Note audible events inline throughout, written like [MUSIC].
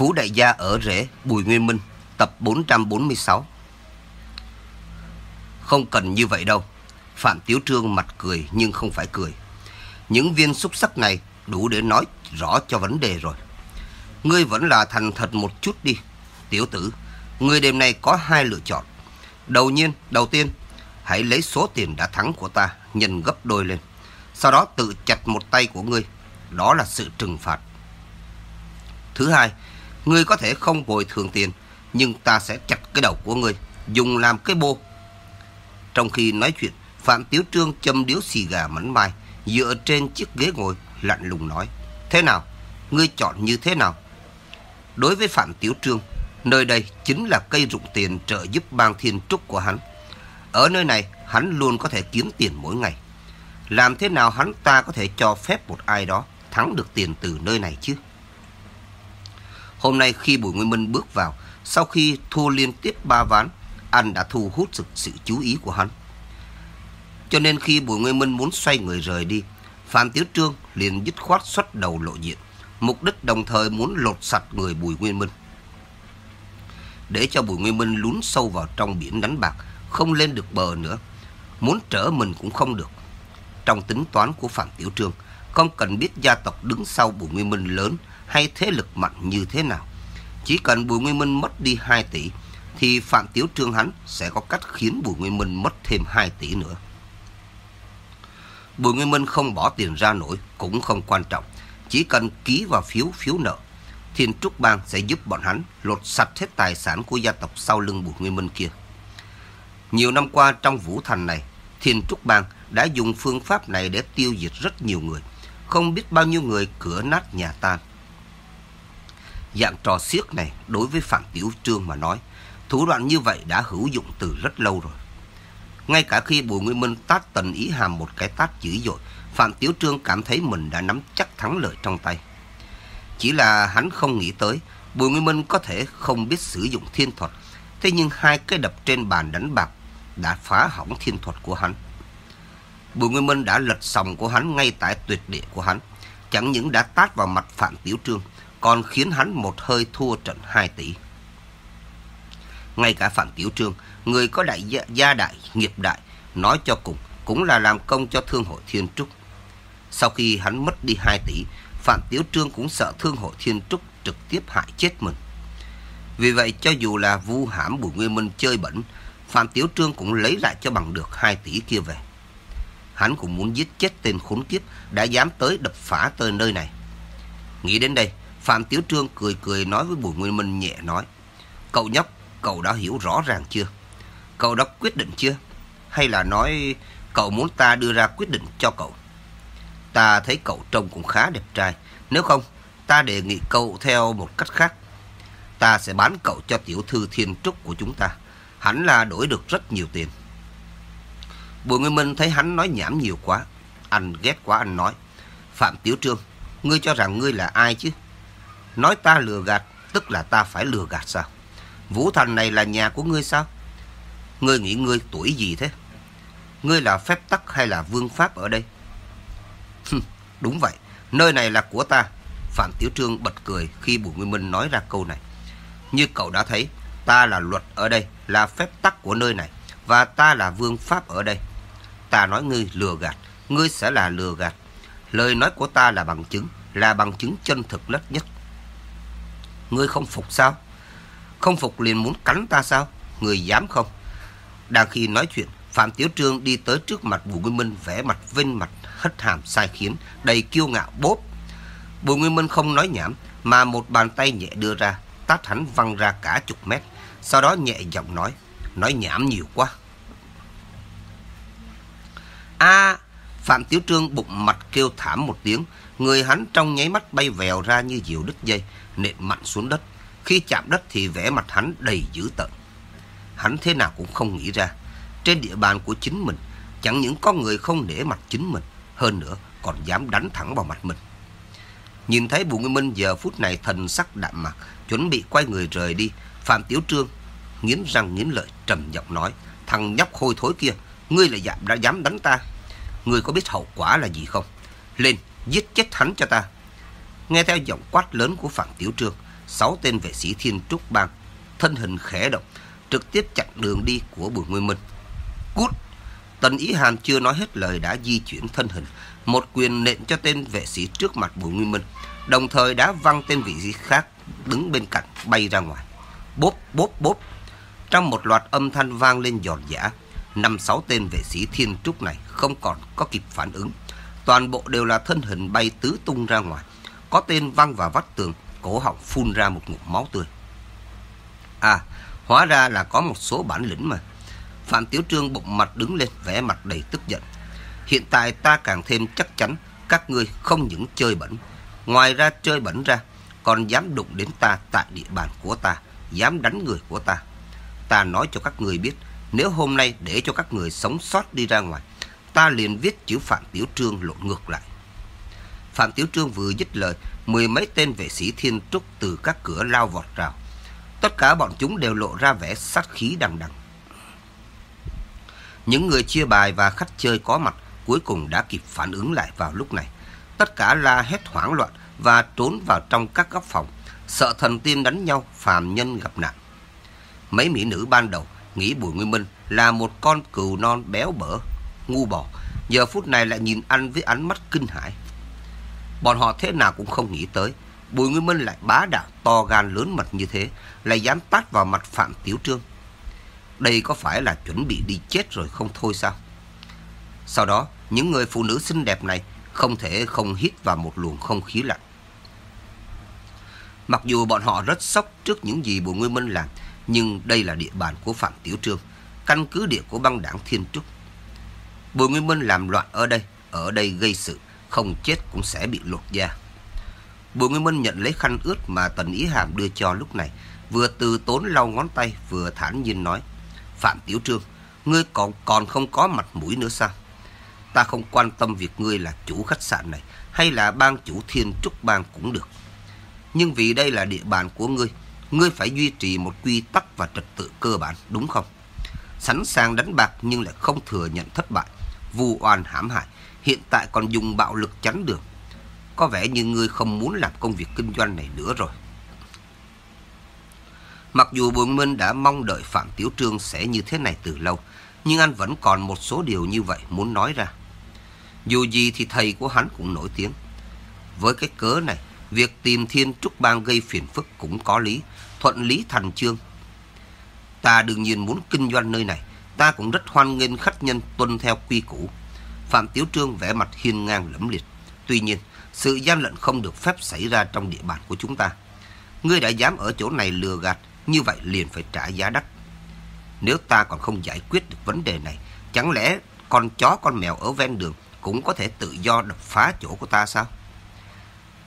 Phú Đại Gia ở Rễ, Bùi Nguyên Minh, tập 446. Không cần như vậy đâu. Phạm Tiếu Trương mặt cười nhưng không phải cười. Những viên xúc sắc này đủ để nói rõ cho vấn đề rồi. Ngươi vẫn là thành thật một chút đi. Tiểu tử, ngươi đêm nay có hai lựa chọn. Đầu nhiên, đầu tiên, hãy lấy số tiền đã thắng của ta nhân gấp đôi lên. Sau đó tự chặt một tay của ngươi. Đó là sự trừng phạt. Thứ hai, ngươi có thể không bồi thường tiền, nhưng ta sẽ chặt cái đầu của ngươi, dùng làm cái bô. Trong khi nói chuyện, Phạm Tiếu Trương châm điếu xì gà mảnh mai, dựa trên chiếc ghế ngồi, lạnh lùng nói. Thế nào? Ngươi chọn như thế nào? Đối với Phạm Tiếu Trương, nơi đây chính là cây rụng tiền trợ giúp bang thiên trúc của hắn. Ở nơi này, hắn luôn có thể kiếm tiền mỗi ngày. Làm thế nào hắn ta có thể cho phép một ai đó thắng được tiền từ nơi này chứ? Hôm nay khi Bùi Nguyên Minh bước vào, sau khi thua liên tiếp ba ván, anh đã thu hút được sự chú ý của hắn. Cho nên khi Bùi Nguyên Minh muốn xoay người rời đi, Phạm Tiếu Trương liền dứt khoát xuất đầu lộ diện, mục đích đồng thời muốn lột sạch người Bùi Nguyên Minh. Để cho Bùi Nguyên Minh lún sâu vào trong biển đánh bạc, không lên được bờ nữa, muốn trở mình cũng không được. Trong tính toán của Phạm Tiểu Trương, không cần biết gia tộc đứng sau Bùi Nguyên Minh lớn hay thế lực mạnh như thế nào. Chỉ cần Bùi Nguyên Minh mất đi 2 tỷ, thì Phạm Tiếu Trương hắn sẽ có cách khiến Bùi Nguyên Minh mất thêm 2 tỷ nữa. Bùi Nguyên Minh không bỏ tiền ra nổi cũng không quan trọng. Chỉ cần ký vào phiếu phiếu nợ, Thiên Trúc Bang sẽ giúp bọn hắn lột sạch hết tài sản của gia tộc sau lưng Bùi Nguyên Minh kia. Nhiều năm qua trong Vũ Thành này, Thiên Trúc Bang đã dùng phương pháp này để tiêu diệt rất nhiều người. Không biết bao nhiêu người cửa nát nhà tan. Dạng trò xiếc này đối với Phạm Tiểu Trương mà nói, thủ đoạn như vậy đã hữu dụng từ rất lâu rồi. Ngay cả khi Bùi Nguyên Minh tát tần ý hàm một cái tát dữ dội, Phạm Tiểu Trương cảm thấy mình đã nắm chắc thắng lợi trong tay. Chỉ là hắn không nghĩ tới, Bùi Nguyên Minh có thể không biết sử dụng thiên thuật, thế nhưng hai cái đập trên bàn đánh bạc đã phá hỏng thiên thuật của hắn. Bùi Nguyên Minh đã lật sòng của hắn ngay tại tuyệt địa của hắn, chẳng những đã tát vào mặt Phạm Tiểu Trương, còn khiến hắn một hơi thua trận 2 tỷ. Ngay cả Phạm Tiểu Trương, người có đại gia, gia đại, nghiệp đại, nói cho cùng cũng là làm công cho Thương hội Thiên Trúc. Sau khi hắn mất đi 2 tỷ, Phạm Tiểu Trương cũng sợ Thương hội Thiên Trúc trực tiếp hại chết mình. Vì vậy cho dù là vu hãm Bùi Nguyên Minh chơi bẩn, Phạm Tiểu Trương cũng lấy lại cho bằng được 2 tỷ kia về. Hắn cũng muốn giết chết tên khốn kiếp đã dám tới đập phá tới nơi này. Nghĩ đến đây, Phạm Tiểu Trương cười cười nói với Bùi Nguyên Minh nhẹ nói. Cậu nhóc, cậu đã hiểu rõ ràng chưa? Cậu đã quyết định chưa? Hay là nói cậu muốn ta đưa ra quyết định cho cậu? Ta thấy cậu trông cũng khá đẹp trai. Nếu không, ta đề nghị cậu theo một cách khác. Ta sẽ bán cậu cho tiểu thư thiên trúc của chúng ta. Hắn là đổi được rất nhiều tiền. Bùi Nguyên Minh thấy hắn nói nhảm nhiều quá. Anh ghét quá anh nói. Phạm Tiểu Trương, ngươi cho rằng ngươi là ai chứ? Nói ta lừa gạt, tức là ta phải lừa gạt sao? Vũ Thành này là nhà của ngươi sao? Ngươi nghĩ ngươi tuổi gì thế? Ngươi là phép tắc hay là vương pháp ở đây? Đúng vậy, nơi này là của ta. Phạm Tiểu Trương bật cười khi Bùi Nguyên Minh nói ra câu này. Như cậu đã thấy, ta là luật ở đây, là phép tắc của nơi này, và ta là vương pháp ở đây. Ta nói ngươi lừa gạt, ngươi sẽ là lừa gạt. Lời nói của ta là bằng chứng, là bằng chứng chân thực nhất nhất. Ngươi không phục sao? Không phục liền muốn cắn ta sao? Người dám không? Đang khi nói chuyện, Phạm Tiểu Trương đi tới trước mặt Bùi Nguyên Minh vẽ mặt vinh mặt hất hàm sai khiến, đầy kiêu ngạo bốp. Bùi Nguyên Minh không nói nhảm, mà một bàn tay nhẹ đưa ra, tát hắn văng ra cả chục mét. Sau đó nhẹ giọng nói, nói nhảm nhiều quá. a Phạm Tiểu Trương bụng mặt kêu thảm một tiếng, người hắn trong nháy mắt bay vèo ra như diều đứt dây, nện mạnh xuống đất. Khi chạm đất thì vẻ mặt hắn đầy dữ tợn. Hắn thế nào cũng không nghĩ ra, trên địa bàn của chính mình, chẳng những có người không nể mặt chính mình, hơn nữa còn dám đánh thẳng vào mặt mình. Nhìn thấy Bùi Nguyên Minh giờ phút này thần sắc đạm mặt, chuẩn bị quay người rời đi, Phạm Tiểu Trương nghiến răng nghiến lợi trầm giọng nói, thằng nhóc hôi thối kia, ngươi là dám đã dám đánh ta. Ngươi có biết hậu quả là gì không? Lên, giết chết hắn cho ta. Nghe theo giọng quát lớn của Phạm Tiểu Trương, sáu tên vệ sĩ thiên trúc bang, thân hình khẽ động, trực tiếp chặn đường đi của Bùi Nguyên Minh. Cút! Tần Ý Hàn chưa nói hết lời đã di chuyển thân hình, một quyền nện cho tên vệ sĩ trước mặt Bùi Nguyên Minh, đồng thời đã văng tên vị sĩ khác đứng bên cạnh bay ra ngoài. Bốp, bốp, bốp. Trong một loạt âm thanh vang lên giòn giã, năm sáu tên vệ sĩ thiên trúc này không còn có kịp phản ứng. Toàn bộ đều là thân hình bay tứ tung ra ngoài. Có tên văng vào vách tường, cổ họng phun ra một ngụm máu tươi. À, hóa ra là có một số bản lĩnh mà. Phạm Tiểu Trương bụng mặt đứng lên, vẻ mặt đầy tức giận. Hiện tại ta càng thêm chắc chắn các ngươi không những chơi bẩn. Ngoài ra chơi bẩn ra, còn dám đụng đến ta tại địa bàn của ta, dám đánh người của ta. Ta nói cho các người biết, nếu hôm nay để cho các người sống sót đi ra ngoài, ta liền viết chữ Phạm Tiểu Trương lộn ngược lại. Phạm Tiểu Trương vừa dứt lời, mười mấy tên vệ sĩ thiên trúc từ các cửa lao vọt rào. Tất cả bọn chúng đều lộ ra vẻ sát khí đằng đằng. Những người chia bài và khách chơi có mặt cuối cùng đã kịp phản ứng lại vào lúc này. Tất cả la hét hoảng loạn và trốn vào trong các góc phòng, sợ thần tiên đánh nhau, phàm nhân gặp nạn. Mấy mỹ nữ ban đầu nghĩ Bùi Nguyên Minh là một con cừu non béo bở, ngu bò, giờ phút này lại nhìn anh với ánh mắt kinh hãi. Bọn họ thế nào cũng không nghĩ tới, Bùi Nguyên Minh lại bá đạo to gan lớn mật như thế, lại dám tát vào mặt Phạm Tiểu Trương. Đây có phải là chuẩn bị đi chết rồi không thôi sao? Sau đó, những người phụ nữ xinh đẹp này không thể không hít vào một luồng không khí lạnh. Mặc dù bọn họ rất sốc trước những gì Bùi Nguyên Minh làm, nhưng đây là địa bàn của Phạm Tiểu Trương, căn cứ địa của băng đảng Thiên Trúc. Bùi Nguyên Minh làm loạn ở đây, ở đây gây sự, không chết cũng sẽ bị lột da. Bùi Nguyên Minh nhận lấy khăn ướt mà Tần Ý Hàm đưa cho lúc này, vừa từ tốn lau ngón tay vừa thản nhiên nói, Phạm Tiểu Trương, ngươi còn còn không có mặt mũi nữa sao? Ta không quan tâm việc ngươi là chủ khách sạn này hay là ban chủ thiên trúc bang cũng được. Nhưng vì đây là địa bàn của ngươi, ngươi phải duy trì một quy tắc và trật tự cơ bản, đúng không? Sẵn sàng đánh bạc nhưng lại không thừa nhận thất bại, vu oan hãm hại, hiện tại còn dùng bạo lực chắn đường. Có vẻ như ngươi không muốn làm công việc kinh doanh này nữa rồi. Mặc dù Bùi Minh đã mong đợi Phạm Tiểu Trương sẽ như thế này từ lâu, nhưng anh vẫn còn một số điều như vậy muốn nói ra. Dù gì thì thầy của hắn cũng nổi tiếng. Với cái cớ này, việc tìm thiên trúc bang gây phiền phức cũng có lý, thuận lý thành chương. Ta đương nhiên muốn kinh doanh nơi này, ta cũng rất hoan nghênh khách nhân tuân theo quy củ. Phạm Tiểu Trương vẽ mặt hiên ngang lẫm liệt. Tuy nhiên, sự gian lận không được phép xảy ra trong địa bàn của chúng ta. Ngươi đã dám ở chỗ này lừa gạt, như vậy liền phải trả giá đắt. Nếu ta còn không giải quyết được vấn đề này, chẳng lẽ con chó con mèo ở ven đường cũng có thể tự do đập phá chỗ của ta sao?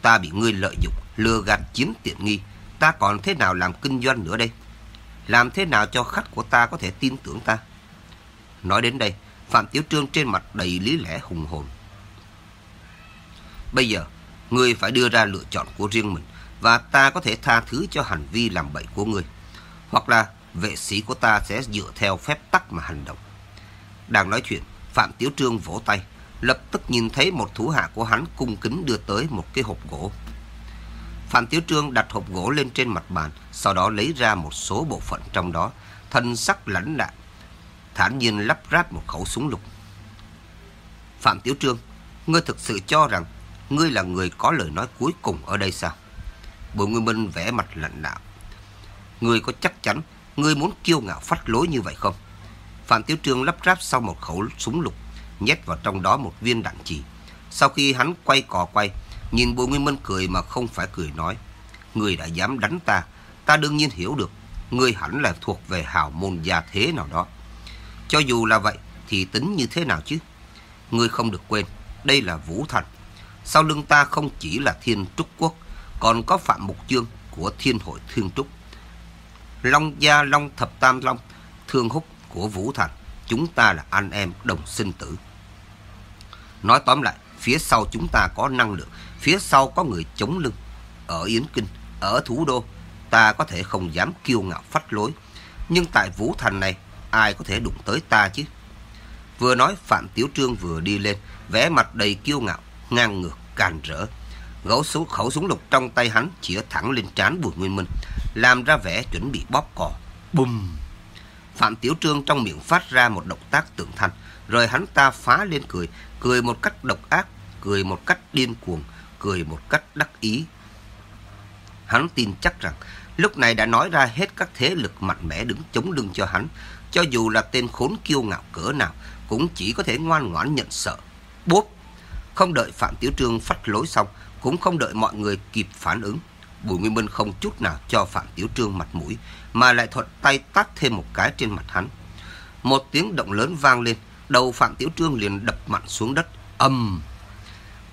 Ta bị ngươi lợi dụng, lừa gạt chiếm tiện nghi, ta còn thế nào làm kinh doanh nữa đây? Làm thế nào cho khách của ta có thể tin tưởng ta? Nói đến đây, Phạm Tiểu Trương trên mặt đầy lý lẽ hùng hồn. Bây giờ, ngươi phải đưa ra lựa chọn của riêng mình và ta có thể tha thứ cho hành vi làm bậy của ngươi. Hoặc là vệ sĩ của ta sẽ dựa theo phép tắc mà hành động. Đang nói chuyện, Phạm Tiểu Trương vỗ tay, lập tức nhìn thấy một thủ hạ của hắn cung kính đưa tới một cái hộp gỗ. Phạm Tiểu Trương đặt hộp gỗ lên trên mặt bàn, sau đó lấy ra một số bộ phận trong đó, thân sắc lãnh đạm, thản nhiên lắp ráp một khẩu súng lục. Phạm Tiểu Trương, ngươi thực sự cho rằng ngươi là người có lời nói cuối cùng ở đây sao? Bùi Nguyên Minh vẽ mặt lạnh đạo. Ngươi có chắc chắn ngươi muốn kiêu ngạo phát lối như vậy không? Phạm Tiểu Trương lắp ráp sau một khẩu súng lục, nhét vào trong đó một viên đạn chỉ. Sau khi hắn quay cò quay, nhìn Bùi Nguyên Minh cười mà không phải cười nói. Ngươi đã dám đánh ta, ta đương nhiên hiểu được. Ngươi hẳn là thuộc về hào môn gia thế nào đó. Cho dù là vậy, thì tính như thế nào chứ? Ngươi không được quên, đây là Vũ Thành. Sau lưng ta không chỉ là Thiên Trúc Quốc, còn có Phạm Mục Dương của Thiên Hội Thương Trúc. Long Gia Long Thập Tam Long, Thương Húc của Vũ Thành. Chúng ta là anh em đồng sinh tử. Nói tóm lại, phía sau chúng ta có năng lượng, phía sau có người chống lưng. Ở Yến Kinh, ở thủ đô, ta có thể không dám kiêu ngạo phách lối. Nhưng tại Vũ Thành này, ai có thể đụng tới ta chứ? Vừa nói Phạm Tiểu Trương vừa đi lên, vẻ mặt đầy kiêu ngạo, ngang ngược, càn rỡ. Gấu số khẩu súng lục trong tay hắn chĩa thẳng lên trán Bùi Nguyên Minh, làm ra vẻ chuẩn bị bóp cò. Bùm! Phạm Tiểu Trương trong miệng phát ra một động tác tượng thanh, rồi hắn ta phá lên cười, cười một cách độc ác, cười một cách điên cuồng, cười một cách đắc ý. Hắn tin chắc rằng lúc này đã nói ra hết các thế lực mạnh mẽ đứng chống lưng cho hắn, cho dù là tên khốn kiêu ngạo cỡ nào cũng chỉ có thể ngoan ngoãn nhận sợ. Bốp! Không đợi Phạm Tiểu Trương phát lối xong, cũng không đợi mọi người kịp phản ứng. Bùi Nguyên Minh không chút nào cho Phạm Tiểu Trương mặt mũi, mà lại thuận tay tát thêm một cái trên mặt hắn. Một tiếng động lớn vang lên, đầu Phạm Tiểu Trương liền đập mạnh xuống đất, âm.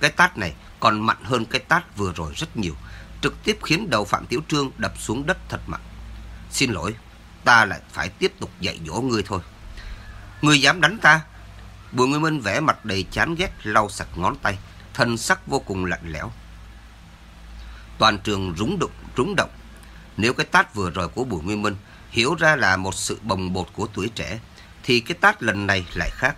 Cái tát này còn mạnh hơn cái tát vừa rồi rất nhiều, trực tiếp khiến đầu Phạm Tiểu Trương đập xuống đất thật mạnh. Xin lỗi, ta lại phải tiếp tục dạy dỗ ngươi thôi. Ngươi dám đánh ta? Bùi Nguyên Minh vẽ mặt đầy chán ghét lau sạch ngón tay, thân sắc vô cùng lạnh lẽo. Toàn trường rúng động, rúng động. Nếu cái tát vừa rồi của Bùi Nguyên Minh hiểu ra là một sự bồng bột của tuổi trẻ, thì cái tát lần này lại khác.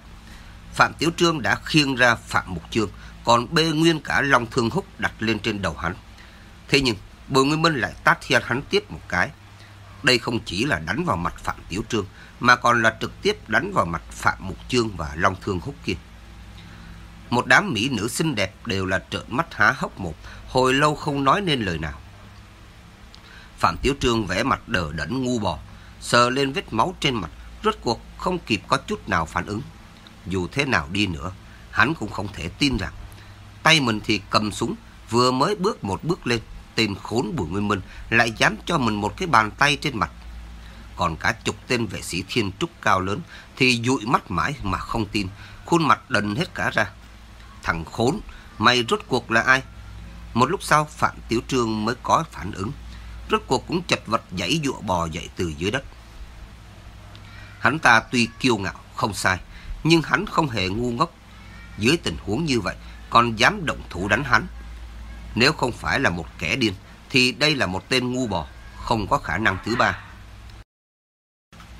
Phạm Tiểu Trương đã khiêng ra Phạm Mục Trương, còn bê nguyên cả Long Thương Húc đặt lên trên đầu hắn. Thế nhưng, Bùi Nguyên Minh lại tát thiên hắn tiếp một cái. Đây không chỉ là đánh vào mặt Phạm Tiểu Trương, mà còn là trực tiếp đánh vào mặt Phạm Mục Trương và Long Thương Húc kia. Một đám mỹ nữ xinh đẹp đều là trợn mắt há hốc một, hồi lâu không nói nên lời nào. Phạm Tiểu Trương vẽ mặt đờ đẫn ngu bò, sờ lên vết máu trên mặt, rốt cuộc không kịp có chút nào phản ứng. Dù thế nào đi nữa, hắn cũng không thể tin rằng tay mình thì cầm súng, vừa mới bước một bước lên, tên khốn Bùi Nguyên Minh lại dám cho mình một cái bàn tay trên mặt. Còn cả chục tên vệ sĩ thiên trúc cao lớn thì dụi mắt mãi mà không tin, khuôn mặt đần hết cả ra. Thằng khốn, mày rốt cuộc là ai? Một lúc sau Phạm Tiểu Trương mới có phản ứng. Rốt cuộc cũng chật vật dãy dụa bò dậy từ dưới đất. Hắn ta tuy kiêu ngạo, không sai, nhưng hắn không hề ngu ngốc. Dưới tình huống như vậy, còn dám động thủ đánh hắn. Nếu không phải là một kẻ điên, thì đây là một tên ngu bò, không có khả năng thứ ba.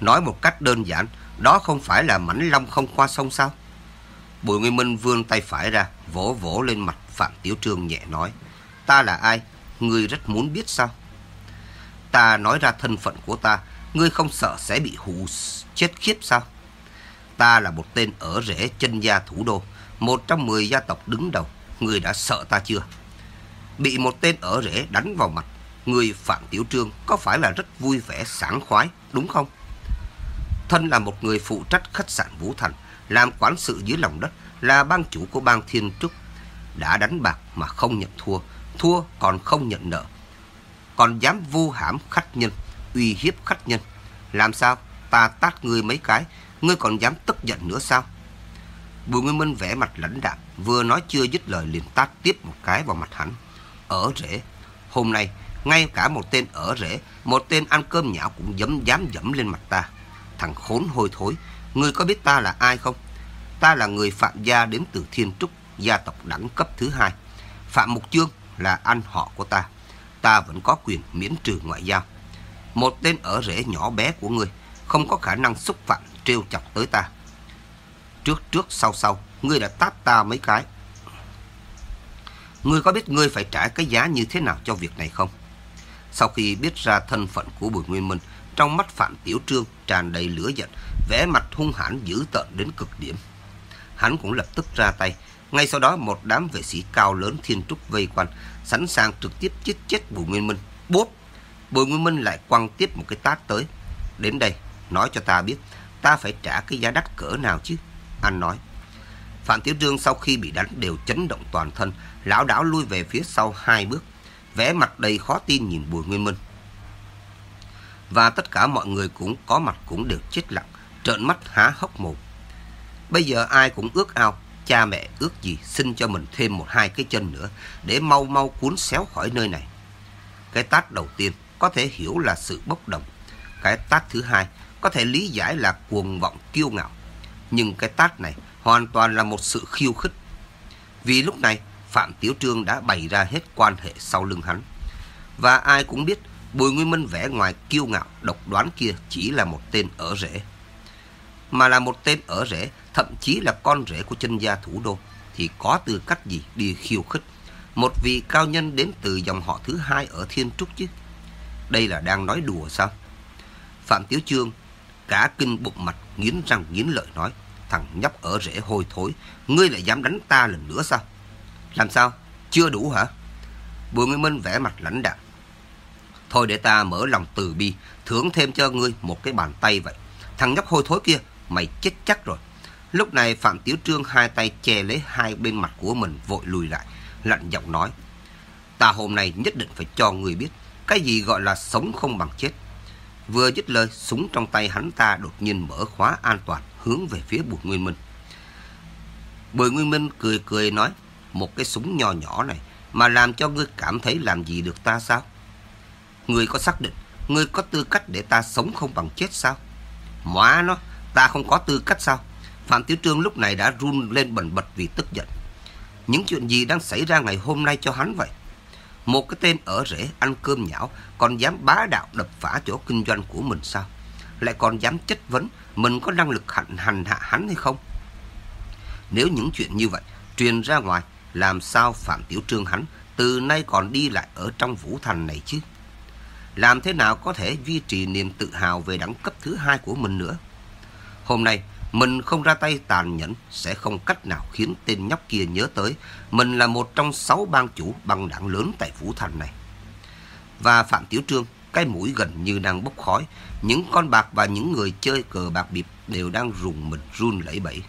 Nói một cách đơn giản, đó không phải là mảnh long không qua sông sao? Bùi Nguyên Minh vươn tay phải ra, vỗ vỗ lên mặt Phạm Tiểu Trương nhẹ nói. Ta là ai? Ngươi rất muốn biết sao? Ta nói ra thân phận của ta, ngươi không sợ sẽ bị hù chết khiếp sao? Ta là một tên ở rễ chân gia thủ đô, một trong mười gia tộc đứng đầu. Ngươi đã sợ ta chưa? Bị một tên ở rễ đánh vào mặt, người Phạm Tiểu Trương có phải là rất vui vẻ sảng khoái, đúng không? Thân là một người phụ trách khách sạn Vũ Thành, làm quản sự dưới lòng đất, là ban chủ của bang Thiên Trúc. Đã đánh bạc mà không nhận thua, thua còn không nhận nợ. Còn dám vu hãm khách nhân, uy hiếp khách nhân. Làm sao? Ta tát ngươi mấy cái, ngươi còn dám tức giận nữa sao? Bùi Nguyên Minh vẽ mặt lãnh đạm, vừa nói chưa dứt lời liền tát tiếp một cái vào mặt hắn. Ở rễ, hôm nay ngay cả một tên ở rễ, một tên ăn cơm nhão cũng dám dám dẫm lên mặt ta. Thằng khốn hôi thối, ngươi có biết ta là ai không? Ta là người Phạm gia đến từ Thiên Trúc, gia tộc đẳng cấp thứ hai. Phạm Mục Chương là anh họ của ta. Ta vẫn có quyền miễn trừ ngoại giao. Một tên ở rễ nhỏ bé của ngươi không có khả năng xúc phạm trêu chọc tới ta. Trước trước sau sau, ngươi đã tát ta mấy cái. Ngươi có biết ngươi phải trả cái giá như thế nào cho việc này không? Sau khi biết ra thân phận của Bùi Nguyên Minh, trong mắt Phạm Tiểu Trương tràn đầy lửa giận, vẻ mặt hung hãn dữ tợn đến cực điểm. Hắn cũng lập tức ra tay, ngay sau đó một đám vệ sĩ cao lớn thiên trúc vây quanh, sẵn sàng trực tiếp giết chết Bùi Nguyên Minh. Bốp! Bùi Nguyên Minh lại quăng tiếp một cái tát tới. Đến đây, nói cho ta biết, ta phải trả cái giá đắt cỡ nào chứ? Anh nói. Phạm Tiểu dương sau khi bị đánh đều chấn động toàn thân, lão đảo lui về phía sau hai bước, vẻ mặt đầy khó tin nhìn Bùi Nguyên Minh. Và tất cả mọi người cũng có mặt cũng đều chết lặng, trợn mắt há hốc mồm. Bây giờ ai cũng ước ao, cha mẹ ước gì xin cho mình thêm một hai cái chân nữa để mau mau cuốn xéo khỏi nơi này. Cái tát đầu tiên có thể hiểu là sự bốc đồng. Cái tát thứ hai có thể lý giải là cuồng vọng kiêu ngạo. Nhưng cái tát này hoàn toàn là một sự khiêu khích. Vì lúc này Phạm Tiểu Trương đã bày ra hết quan hệ sau lưng hắn. Và ai cũng biết Bùi Nguyên Minh vẽ ngoài kiêu ngạo, độc đoán kia chỉ là một tên ở rễ. Mà là một tên ở rễ, thậm chí là con rể của chân gia thủ đô, thì có tư cách gì đi khiêu khích. một vị cao nhân đến từ dòng họ thứ hai ở Thiên Trúc chứ. Đây là đang nói đùa sao? Phạm Tiếu Trương cả kinh bụng mặt nghiến răng nghiến lợi nói. Thằng nhóc ở rễ hôi thối, ngươi lại dám đánh ta lần nữa sao? Làm sao? Chưa đủ hả? Bùi Nguyên Minh vẽ mặt lãnh đạm. Thôi để ta mở lòng từ bi, thưởng thêm cho ngươi một cái bàn tay vậy. Thằng nhóc hôi thối kia, mày chết chắc rồi. Lúc này Phạm Tiếu Trương hai tay che lấy hai bên mặt của mình vội lùi lại, lạnh giọng nói. Ta hôm nay nhất định phải cho người biết cái gì gọi là sống không bằng chết. Vừa dứt lời, súng trong tay hắn ta đột nhiên mở khóa an toàn hướng về phía Bùi Nguyên Minh. Bùi Nguyên Minh cười cười nói, một cái súng nhỏ nhỏ này mà làm cho ngươi cảm thấy làm gì được ta sao? Ngươi có xác định, ngươi có tư cách để ta sống không bằng chết sao? Móa nó, ta không có tư cách sao? Phạm Tiểu Trương lúc này đã run lên bần bật vì tức giận. Những chuyện gì đang xảy ra ngày hôm nay cho hắn vậy? Một cái tên ở rễ ăn cơm nhão còn dám bá đạo đập phá chỗ kinh doanh của mình sao? Lại còn dám chất vấn mình có năng lực hành, hành hạ hắn hay không? Nếu những chuyện như vậy truyền ra ngoài, làm sao Phạm Tiểu Trương hắn từ nay còn đi lại ở trong Vũ Thành này chứ? Làm thế nào có thể duy trì niềm tự hào về đẳng cấp thứ hai của mình nữa? Hôm nay, mình không ra tay tàn nhẫn sẽ không cách nào khiến tên nhóc kia nhớ tới mình là một trong sáu bang chủ băng đảng lớn tại Vũ Thành này. Và Phạm Tiểu Trương, cái mũi gần như đang bốc khói, những con bạc và những người chơi cờ bạc bịp đều đang rùng mình run lẩy bẩy.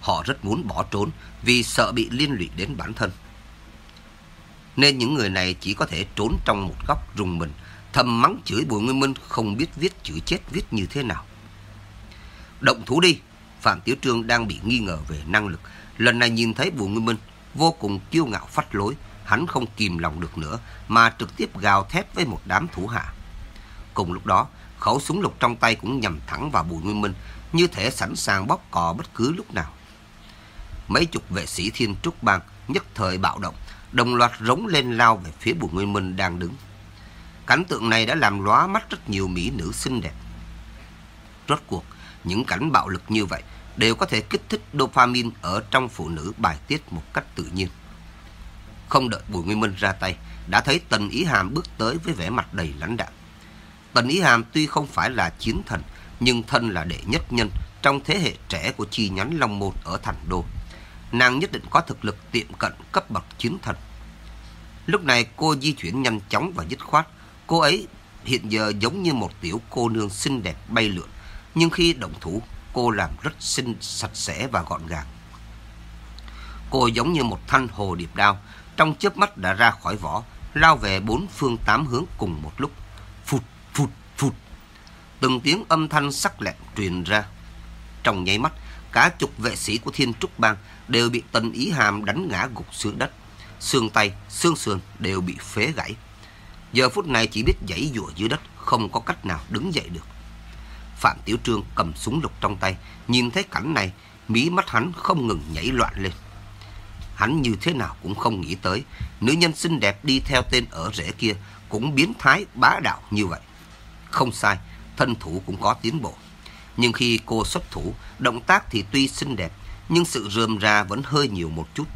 Họ rất muốn bỏ trốn vì sợ bị liên lụy đến bản thân. Nên những người này chỉ có thể trốn trong một góc rùng mình, thầm mắng chửi Bùi Nguyên Minh không biết viết chữ chết viết như thế nào. Động thủ đi. Phạm Tiểu Trương đang bị nghi ngờ về năng lực. Lần này nhìn thấy Bùi Nguyên Minh vô cùng kiêu ngạo phách lối. Hắn không kìm lòng được nữa mà trực tiếp gào thét với một đám thủ hạ. Cùng lúc đó, khẩu súng lục trong tay cũng nhằm thẳng vào Bùi Nguyên Minh như thể sẵn sàng bóp cò bất cứ lúc nào. Mấy chục vệ sĩ thiên trúc bang nhất thời bạo động, đồng loạt rống lên lao về phía Bùi Nguyên Minh đang đứng. Cảnh tượng này đã làm lóa mắt rất nhiều mỹ nữ xinh đẹp. Rốt cuộc, những cảnh bạo lực như vậy đều có thể kích thích dopamine ở trong phụ nữ bài tiết một cách tự nhiên. Không đợi Bùi Nguyên Minh ra tay, đã thấy Tần Ý Hàm bước tới với vẻ mặt đầy lãnh đạm. Tần Ý Hàm tuy không phải là chiến thần, nhưng thân là đệ nhất nhân trong thế hệ trẻ của chi nhánh Long Môn ở thành đô. Nàng nhất định có thực lực tiệm cận cấp bậc chiến thần. Lúc này cô di chuyển nhanh chóng và dứt khoát. Cô ấy hiện giờ giống như một tiểu cô nương xinh đẹp bay lượn, nhưng khi động thủ, cô làm rất xinh, sạch sẽ và gọn gàng. Cô giống như một thanh hồ điệp đao, trong chớp mắt đã ra khỏi vỏ, lao về bốn phương tám hướng cùng một lúc. Phụt, phụt, phụt. Từng tiếng âm thanh sắc lẹm truyền ra. Trong nháy mắt, cả chục vệ sĩ của Thiên Trúc Bang đều bị Tần Ý Hàm đánh ngã gục xuống đất. Xương tay, xương sườn đều bị phế gãy. Giờ phút này chỉ biết giãy dụa dưới đất, không có cách nào đứng dậy được. Phạm Tiểu Trương cầm súng lục trong tay, nhìn thấy cảnh này, mí mắt hắn không ngừng nhảy loạn lên. Hắn như thế nào cũng không nghĩ tới, nữ nhân xinh đẹp đi theo tên ở rễ kia cũng biến thái bá đạo như vậy. Không sai, thân thủ cũng có tiến bộ. Nhưng khi cô xuất thủ, động tác thì tuy xinh đẹp, nhưng sự rườm ra vẫn hơi nhiều một chút.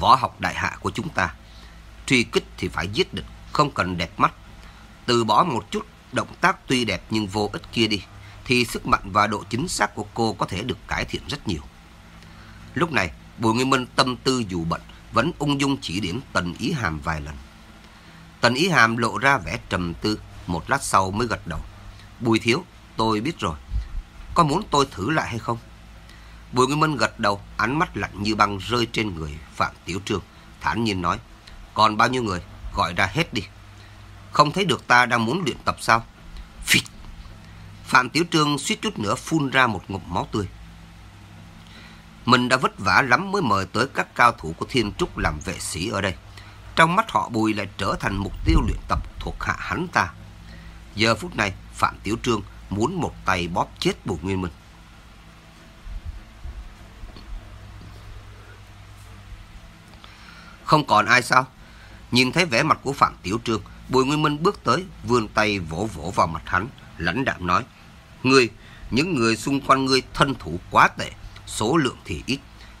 Võ học đại hạ của chúng ta, truy kích thì phải giết địch, không cần đẹp mắt. Từ bỏ một chút động tác tuy đẹp nhưng vô ích kia đi, thì sức mạnh và độ chính xác của cô có thể được cải thiện rất nhiều. Lúc này, Bùi Nguyên Minh tâm tư dù bận, vẫn ung dung chỉ điểm Tần Ý Hàm vài lần. Tần Ý Hàm lộ ra vẻ trầm tư, một lát sau mới gật đầu. Bùi Thiếu, tôi biết rồi. Có muốn tôi thử lại hay không? Bùi Nguyên Minh gật đầu, ánh mắt lạnh như băng rơi trên người Phạm Tiểu Trương, thản nhiên nói. Còn bao nhiêu người, gọi ra hết đi. Không thấy được ta đang muốn luyện tập sao? Phịt! Phạm Tiểu Trương suýt chút nữa phun ra một ngụm máu tươi. Mình đã vất vả lắm mới mời tới các cao thủ của Thiên Trúc làm vệ sĩ ở đây. Trong mắt họ Bùi lại trở thành mục tiêu luyện tập thuộc hạ hắn ta. Giờ phút này, Phạm Tiểu Trương muốn một tay bóp chết Bùi Nguyên Minh. Không còn ai sao? Nhìn thấy vẻ mặt của Phạm Tiểu Trương, Bùi Nguyên Minh bước tới, vươn tay vỗ vỗ vào mặt hắn, lãnh đạm nói. Ngươi, những người xung quanh ngươi thân thủ quá tệ, số lượng thì ít.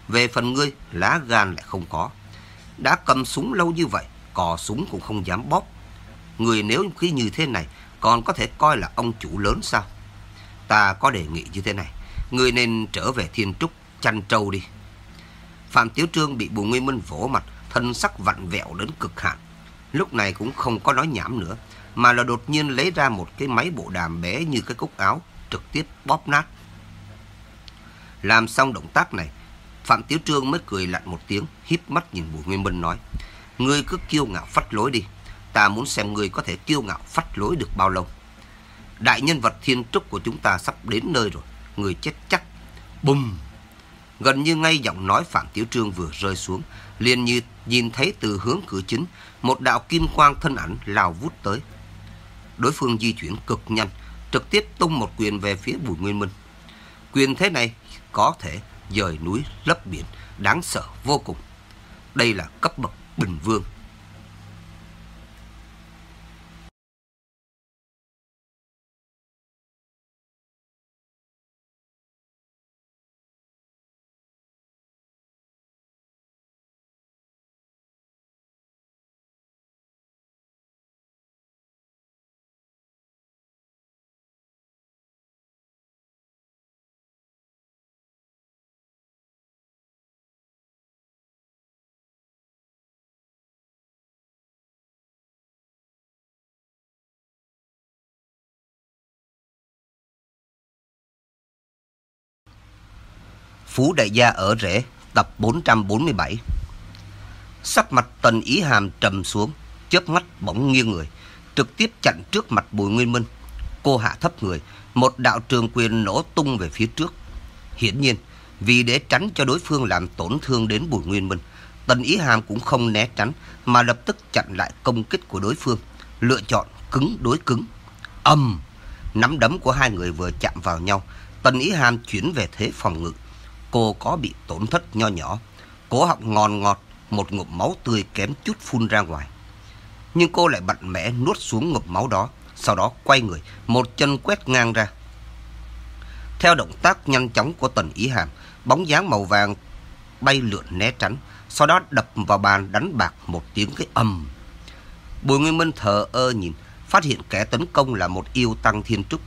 Về phần ngươi, lá gan lại không có. Đã cầm súng lâu như vậy, cò súng cũng không dám bóp. Người nếu khi như thế này, còn có thể coi là ông chủ lớn sao? Ta có đề nghị như thế này, người nên trở về thiên trúc, chăn trâu đi. Phạm Tiếu Trương bị Bùi Nguyên Minh vỗ mặt, thân sắc vặn vẹo đến cực hạn. Lúc này cũng không có nói nhảm nữa, mà là đột nhiên lấy ra một cái máy bộ đàm bé như cái cúc áo, trực tiếp bóp nát. Làm xong động tác này, Phạm Tiếu Trương mới cười lạnh một tiếng, híp mắt nhìn Bùi Nguyên Minh nói, Ngươi cứ kiêu ngạo phách lối đi, ta muốn xem ngươi có thể kiêu ngạo phách lối được bao lâu. Đại nhân vật thiên trúc của chúng ta sắp đến nơi rồi, người chết chắc. Bùm! Gần như ngay giọng nói Phạm Tiếu Trương vừa rơi xuống, liền như nhìn thấy từ hướng cửa chính, một đạo kim quang thân ảnh lao vút tới. Đối phương di chuyển cực nhanh, trực tiếp tung một quyền về phía Bùi Nguyên Minh. Quyền thế này có thể dời núi lấp biển, đáng sợ vô cùng. Đây là cấp bậc bình vương. Phú Đại Gia ở Rễ, tập 447. Sắc mặt Tần Ý Hàm trầm xuống, chớp mắt bỗng nghiêng người, trực tiếp chặn trước mặt Bùi Nguyên Minh. Cô hạ thấp người, một đạo trường quyền nổ tung về phía trước. Hiển nhiên, vì để tránh cho đối phương làm tổn thương đến Bùi Nguyên Minh, Tần Ý Hàm cũng không né tránh mà lập tức chặn lại công kích của đối phương, lựa chọn cứng đối cứng. Âm, nắm đấm của hai người vừa chạm vào nhau, Tần Ý Hàm chuyển về thế phòng ngự cô có bị tổn thất nho nhỏ. Cổ họng ngòn ngọt, một ngụm máu tươi kém chút phun ra ngoài. Nhưng cô lại bận mẽ nuốt xuống ngụm máu đó, sau đó quay người, một chân quét ngang ra. Theo động tác nhanh chóng của tần ý hàm, bóng dáng màu vàng bay lượn né tránh, sau đó đập vào bàn đánh bạc một tiếng cái ầm. Bùi Nguyên Minh thờ ơ nhìn, phát hiện kẻ tấn công là một yêu tăng thiên trúc,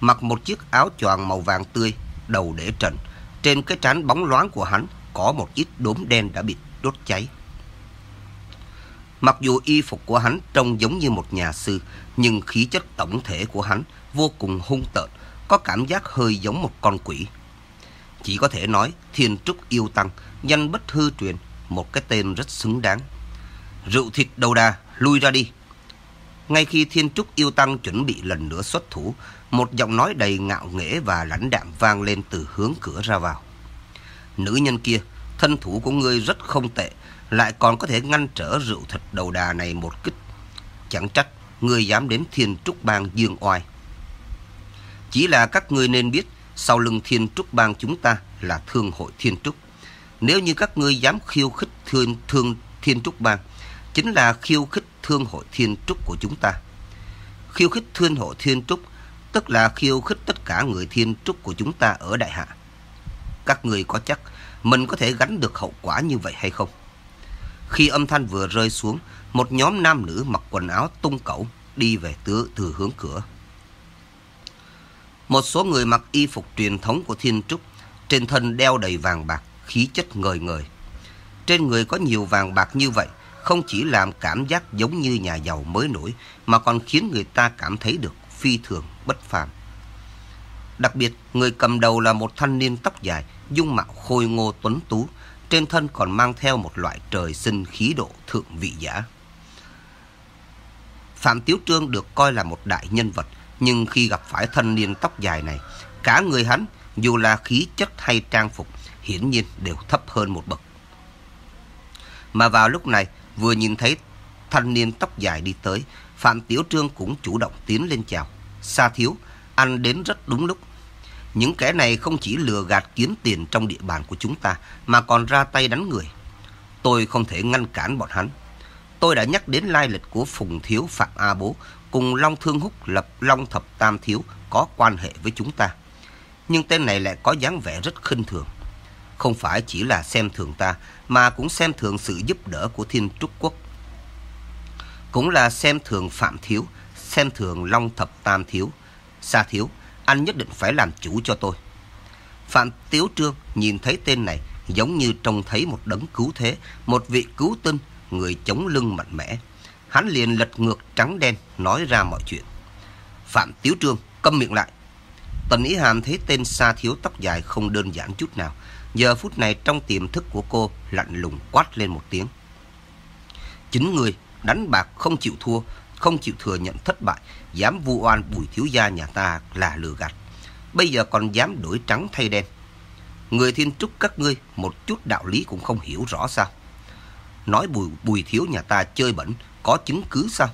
mặc một chiếc áo choàng màu vàng tươi, đầu để trần, trên cái trán bóng loáng của hắn có một ít đốm đen đã bị đốt cháy. Mặc dù y phục của hắn trông giống như một nhà sư, nhưng khí chất tổng thể của hắn vô cùng hung tợn, có cảm giác hơi giống một con quỷ. Chỉ có thể nói thiên trúc yêu tăng, danh bất hư truyền, một cái tên rất xứng đáng. Rượu thịt đầu đà, lui ra đi. Ngay khi thiên trúc yêu tăng chuẩn bị lần nữa xuất thủ, một giọng nói đầy ngạo nghễ và lãnh đạm vang lên từ hướng cửa ra vào. Nữ nhân kia, thân thủ của ngươi rất không tệ, lại còn có thể ngăn trở rượu thịt đầu đà này một kích. Chẳng trách ngươi dám đến thiên trúc bang dương oai. Chỉ là các ngươi nên biết, sau lưng thiên trúc bang chúng ta là thương hội thiên trúc. Nếu như các ngươi dám khiêu khích thương, thương thiên trúc bang, chính là khiêu khích thương hội thiên trúc của chúng ta. Khiêu khích thương hội thiên trúc tức là khiêu khích tất cả người thiên trúc của chúng ta ở Đại Hạ. Các người có chắc mình có thể gánh được hậu quả như vậy hay không? Khi âm thanh vừa rơi xuống, một nhóm nam nữ mặc quần áo tung cẩu đi về từ, từ hướng cửa. Một số người mặc y phục truyền thống của thiên trúc, trên thân đeo đầy vàng bạc, khí chất ngời ngời. Trên người có nhiều vàng bạc như vậy, không chỉ làm cảm giác giống như nhà giàu mới nổi, mà còn khiến người ta cảm thấy được phi thường bất phàm. Đặc biệt, người cầm đầu là một thanh niên tóc dài, dung mạo khôi ngô tuấn tú, trên thân còn mang theo một loại trời sinh khí độ thượng vị giả. Phạm Tiếu Trương được coi là một đại nhân vật, nhưng khi gặp phải thanh niên tóc dài này, cả người hắn, dù là khí chất hay trang phục, hiển nhiên đều thấp hơn một bậc. Mà vào lúc này, vừa nhìn thấy thanh niên tóc dài đi tới, Phạm Tiếu Trương cũng chủ động tiến lên chào. Sa thiếu, ăn đến rất đúng lúc. Những kẻ này không chỉ lừa gạt kiếm tiền trong địa bàn của chúng ta, mà còn ra tay đánh người. Tôi không thể ngăn cản bọn hắn. Tôi đã nhắc đến lai lịch của Phùng Thiếu Phạm A Bố cùng Long Thương Húc lập Long Thập Tam Thiếu có quan hệ với chúng ta. Nhưng tên này lại có dáng vẻ rất khinh thường. không phải chỉ là xem thường ta, mà cũng xem thường sự giúp đỡ của Thiên Trúc Quốc. Cũng là xem thường Phạm Thiếu, xem thường Long Thập Tam Thiếu. Sa Thiếu, anh nhất định phải làm chủ cho tôi. Phạm Tiếu Trương nhìn thấy tên này giống như trông thấy một đấng cứu thế, một vị cứu tinh, người chống lưng mạnh mẽ. Hắn liền lật ngược trắng đen nói ra mọi chuyện. Phạm Tiếu Trương, câm miệng lại. Tần Ý Hàm thấy tên Sa Thiếu tóc dài không đơn giản chút nào. Giờ phút này trong tiềm thức của cô lạnh lùng quát lên một tiếng. Chính người đánh bạc không chịu thua, không chịu thừa nhận thất bại, dám vu oan bùi thiếu gia nhà ta là lừa gạt. Bây giờ còn dám đổi trắng thay đen. Người thiên trúc các ngươi một chút đạo lý cũng không hiểu rõ sao. Nói bùi, bùi thiếu nhà ta chơi bẩn, có chứng cứ sao?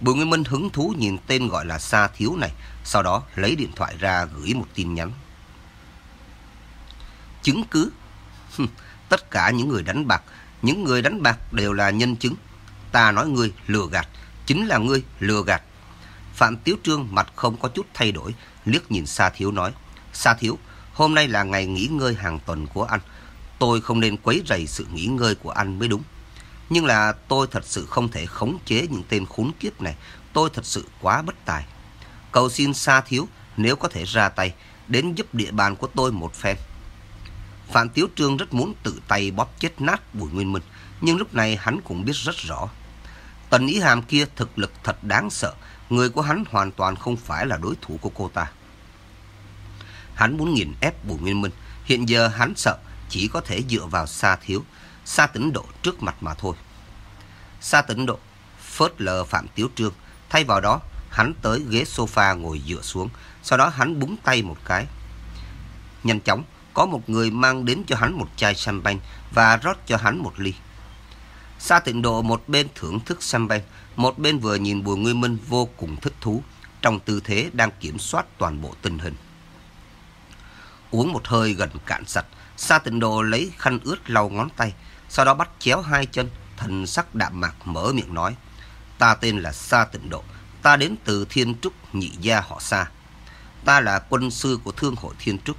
Bùi Nguyên Minh hứng thú nhìn tên gọi là Sa Thiếu này, sau đó lấy điện thoại ra gửi một tin nhắn. Chứng cứ? Tất cả những người đánh bạc, những người đánh bạc đều là nhân chứng. Ta nói ngươi lừa gạt, chính là ngươi lừa gạt. Phạm Tiếu Trương mặt không có chút thay đổi, liếc nhìn Sa Thiếu nói. Sa Thiếu, hôm nay là ngày nghỉ ngơi hàng tuần của anh. Tôi không nên quấy rầy sự nghỉ ngơi của anh mới đúng. Nhưng là tôi thật sự không thể khống chế những tên khốn kiếp này. Tôi thật sự quá bất tài. Cầu xin Sa Thiếu nếu có thể ra tay, đến giúp địa bàn của tôi một phen. Phạm Tiếu Trương rất muốn tự tay bóp chết nát Bùi Nguyên Minh, nhưng lúc này hắn cũng biết rất rõ. Tần Ý Hàm kia thực lực thật đáng sợ, người của hắn hoàn toàn không phải là đối thủ của cô ta. Hắn muốn nghiền ép Bùi Nguyên Minh, hiện giờ hắn sợ chỉ có thể dựa vào Sa Thiếu, Sa tấn Độ trước mặt mà thôi. Sa tấn Độ phớt lờ Phạm Tiếu Trương, thay vào đó hắn tới ghế sofa ngồi dựa xuống, sau đó hắn búng tay một cái. Nhanh chóng, có một người mang đến cho hắn một chai champagne và rót cho hắn một ly. Sa Tịnh Độ một bên thưởng thức champagne, một bên vừa nhìn Bùi Nguyên Minh vô cùng thích thú, trong tư thế đang kiểm soát toàn bộ tình hình. Uống một hơi gần cạn sạch, Sa Tịnh Độ lấy khăn ướt lau ngón tay, sau đó bắt chéo hai chân, thần sắc đạm mạc mở miệng nói. Ta tên là Sa Tịnh Độ, ta đến từ Thiên Trúc nhị gia họ Sa. Ta là quân sư của Thương hội Thiên Trúc.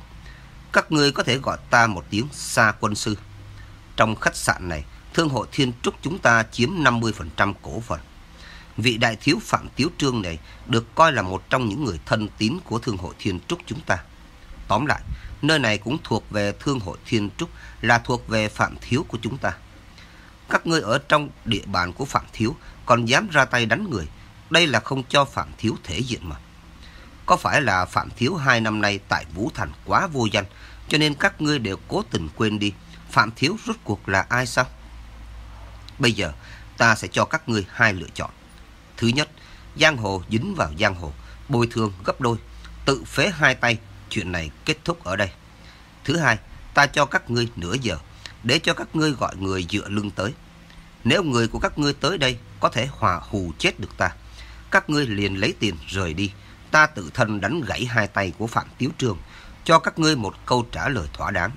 Các ngươi có thể gọi ta một tiếng Sa quân sư. Trong khách sạn này, Thương hội Thiên Trúc chúng ta chiếm 50% cổ phần. Vị đại thiếu Phạm Tiếu Trương này được coi là một trong những người thân tín của Thương hội Thiên Trúc chúng ta. Tóm lại, nơi này cũng thuộc về Thương hội Thiên Trúc, là thuộc về Phạm Thiếu của chúng ta. Các ngươi ở trong địa bàn của Phạm Thiếu còn dám ra tay đánh người. Đây là không cho Phạm Thiếu thể diện mà. Có phải là Phạm Thiếu hai năm nay tại Vũ Thành quá vô danh, cho nên các ngươi đều cố tình quên đi. Phạm Thiếu rốt cuộc là ai sao? Bây giờ, ta sẽ cho các ngươi hai lựa chọn. Thứ nhất, giang hồ dính vào giang hồ, bồi thường gấp đôi, tự phế hai tay, chuyện này kết thúc ở đây. Thứ hai, ta cho các ngươi nửa giờ, để cho các ngươi gọi người dựa lưng tới. Nếu người của các ngươi tới đây có thể hòa hù chết được ta, các ngươi liền lấy tiền rời đi. Ta tự thân đánh gãy hai tay của Phạm Tiếu Trường, cho các ngươi một câu trả lời thỏa đáng.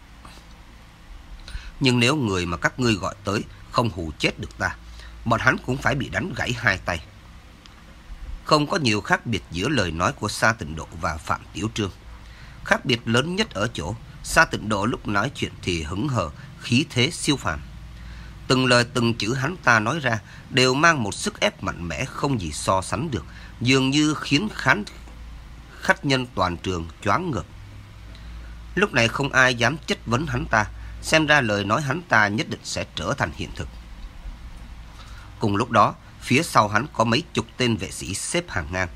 Nhưng nếu người mà các ngươi gọi tới không hù chết được ta, bọn hắn cũng phải bị đánh gãy hai tay. Không có nhiều khác biệt giữa lời nói của Sa Tịnh Độ và Phạm Tiểu Trương. Khác biệt lớn nhất ở chỗ, Sa Tịnh Độ lúc nói chuyện thì hứng hờ, khí thế siêu phàm. Từng lời từng chữ hắn ta nói ra đều mang một sức ép mạnh mẽ không gì so sánh được, dường như khiến khán khách nhân toàn trường choáng ngợp. Lúc này không ai dám chất vấn hắn ta, xem ra lời nói hắn ta nhất định sẽ trở thành hiện thực. Cùng lúc đó, phía sau hắn có mấy chục tên vệ sĩ xếp hàng ngang.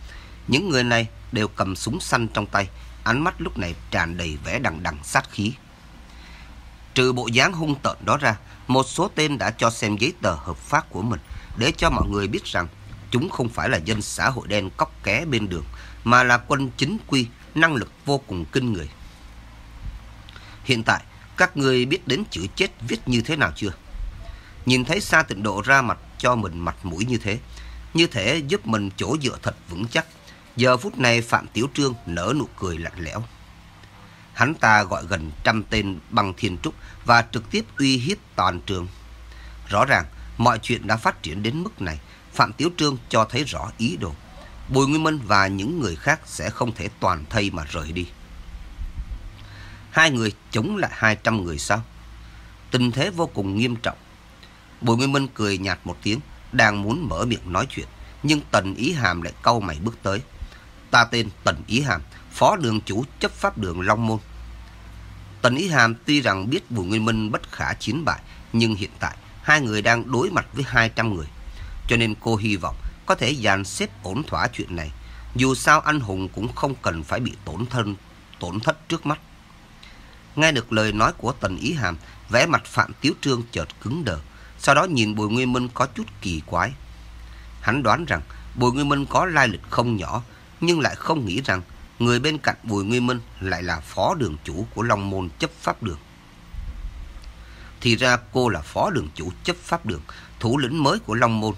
Những người này đều cầm súng săn trong tay, ánh mắt lúc này tràn đầy vẻ đằng đằng sát khí. Trừ bộ dáng hung tợn đó ra, một số tên đã cho xem giấy tờ hợp pháp của mình để cho mọi người biết rằng chúng không phải là dân xã hội đen cóc ké bên đường, mà là quân chính quy, năng lực vô cùng kinh người. Hiện tại, các người biết đến chữ chết viết như thế nào chưa? Nhìn thấy Sa Tịnh Độ ra mặt cho mình mặt mũi như thế, như thể giúp mình chỗ dựa thật vững chắc. Giờ phút này Phạm Tiểu Trương nở nụ cười lạnh lẽo. Hắn ta gọi gần trăm tên bằng thiên trúc và trực tiếp uy hiếp toàn trường. Rõ ràng, mọi chuyện đã phát triển đến mức này. Phạm Tiểu Trương cho thấy rõ ý đồ. Bùi Nguyên Minh và những người khác sẽ không thể toàn thây mà rời đi. Hai người chống lại 200 người sao? Tình thế vô cùng nghiêm trọng. Bùi Nguyên Minh cười nhạt một tiếng, đang muốn mở miệng nói chuyện, nhưng Tần Ý Hàm lại cau mày bước tới. Ta tên Tần Ý Hàm, phó đường chủ chấp pháp đường Long Môn. Tần Ý Hàm tuy rằng biết Bùi Nguyên Minh bất khả chiến bại, nhưng hiện tại hai người đang đối mặt với 200 người. Cho nên cô hy vọng có thể dàn xếp ổn thỏa chuyện này. Dù sao anh hùng cũng không cần phải bị tổn thân, tổn thất trước mắt. Nghe được lời nói của Tần Ý Hàm, vẻ mặt Phạm Tiếu Trương chợt cứng đờ. Sau đó nhìn Bùi Nguyên Minh có chút kỳ quái. Hắn đoán rằng Bùi Nguyên Minh có lai lịch không nhỏ, nhưng lại không nghĩ rằng người bên cạnh Bùi Nguyên Minh lại là phó đường chủ của Long Môn chấp pháp đường. Thì ra cô là phó đường chủ chấp pháp đường, thủ lĩnh mới của Long Môn,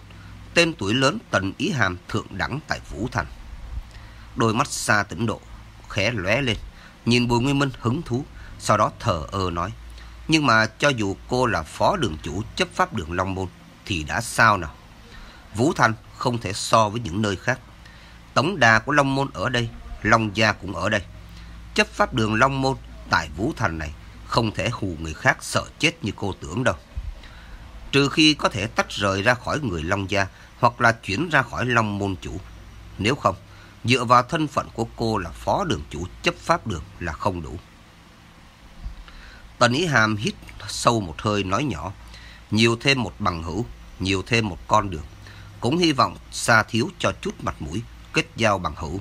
tên tuổi lớn Tần Ý Hàm thượng đẳng tại Vũ Thành. Đôi mắt xa tỉnh độ, khẽ lóe lên, nhìn Bùi Nguyên Minh hứng thú, sau đó thờ ơ nói. Nhưng mà cho dù cô là phó đường chủ chấp pháp đường Long Môn, thì đã sao nào? Vũ Thành không thể so với những nơi khác. Tổng đà của Long Môn ở đây, Long Gia cũng ở đây. Chấp pháp đường Long Môn tại Vũ Thành này không thể hù người khác sợ chết như cô tưởng đâu. Trừ khi có thể tách rời ra khỏi người Long Gia hoặc là chuyển ra khỏi Long Môn chủ. Nếu không, dựa vào thân phận của cô là phó đường chủ chấp pháp đường là không đủ. Tần Ý Hàm hít sâu một hơi nói nhỏ, nhiều thêm một bằng hữu, nhiều thêm một con đường. Cũng hy vọng xa thiếu cho chút mặt mũi, kết giao bằng hữu.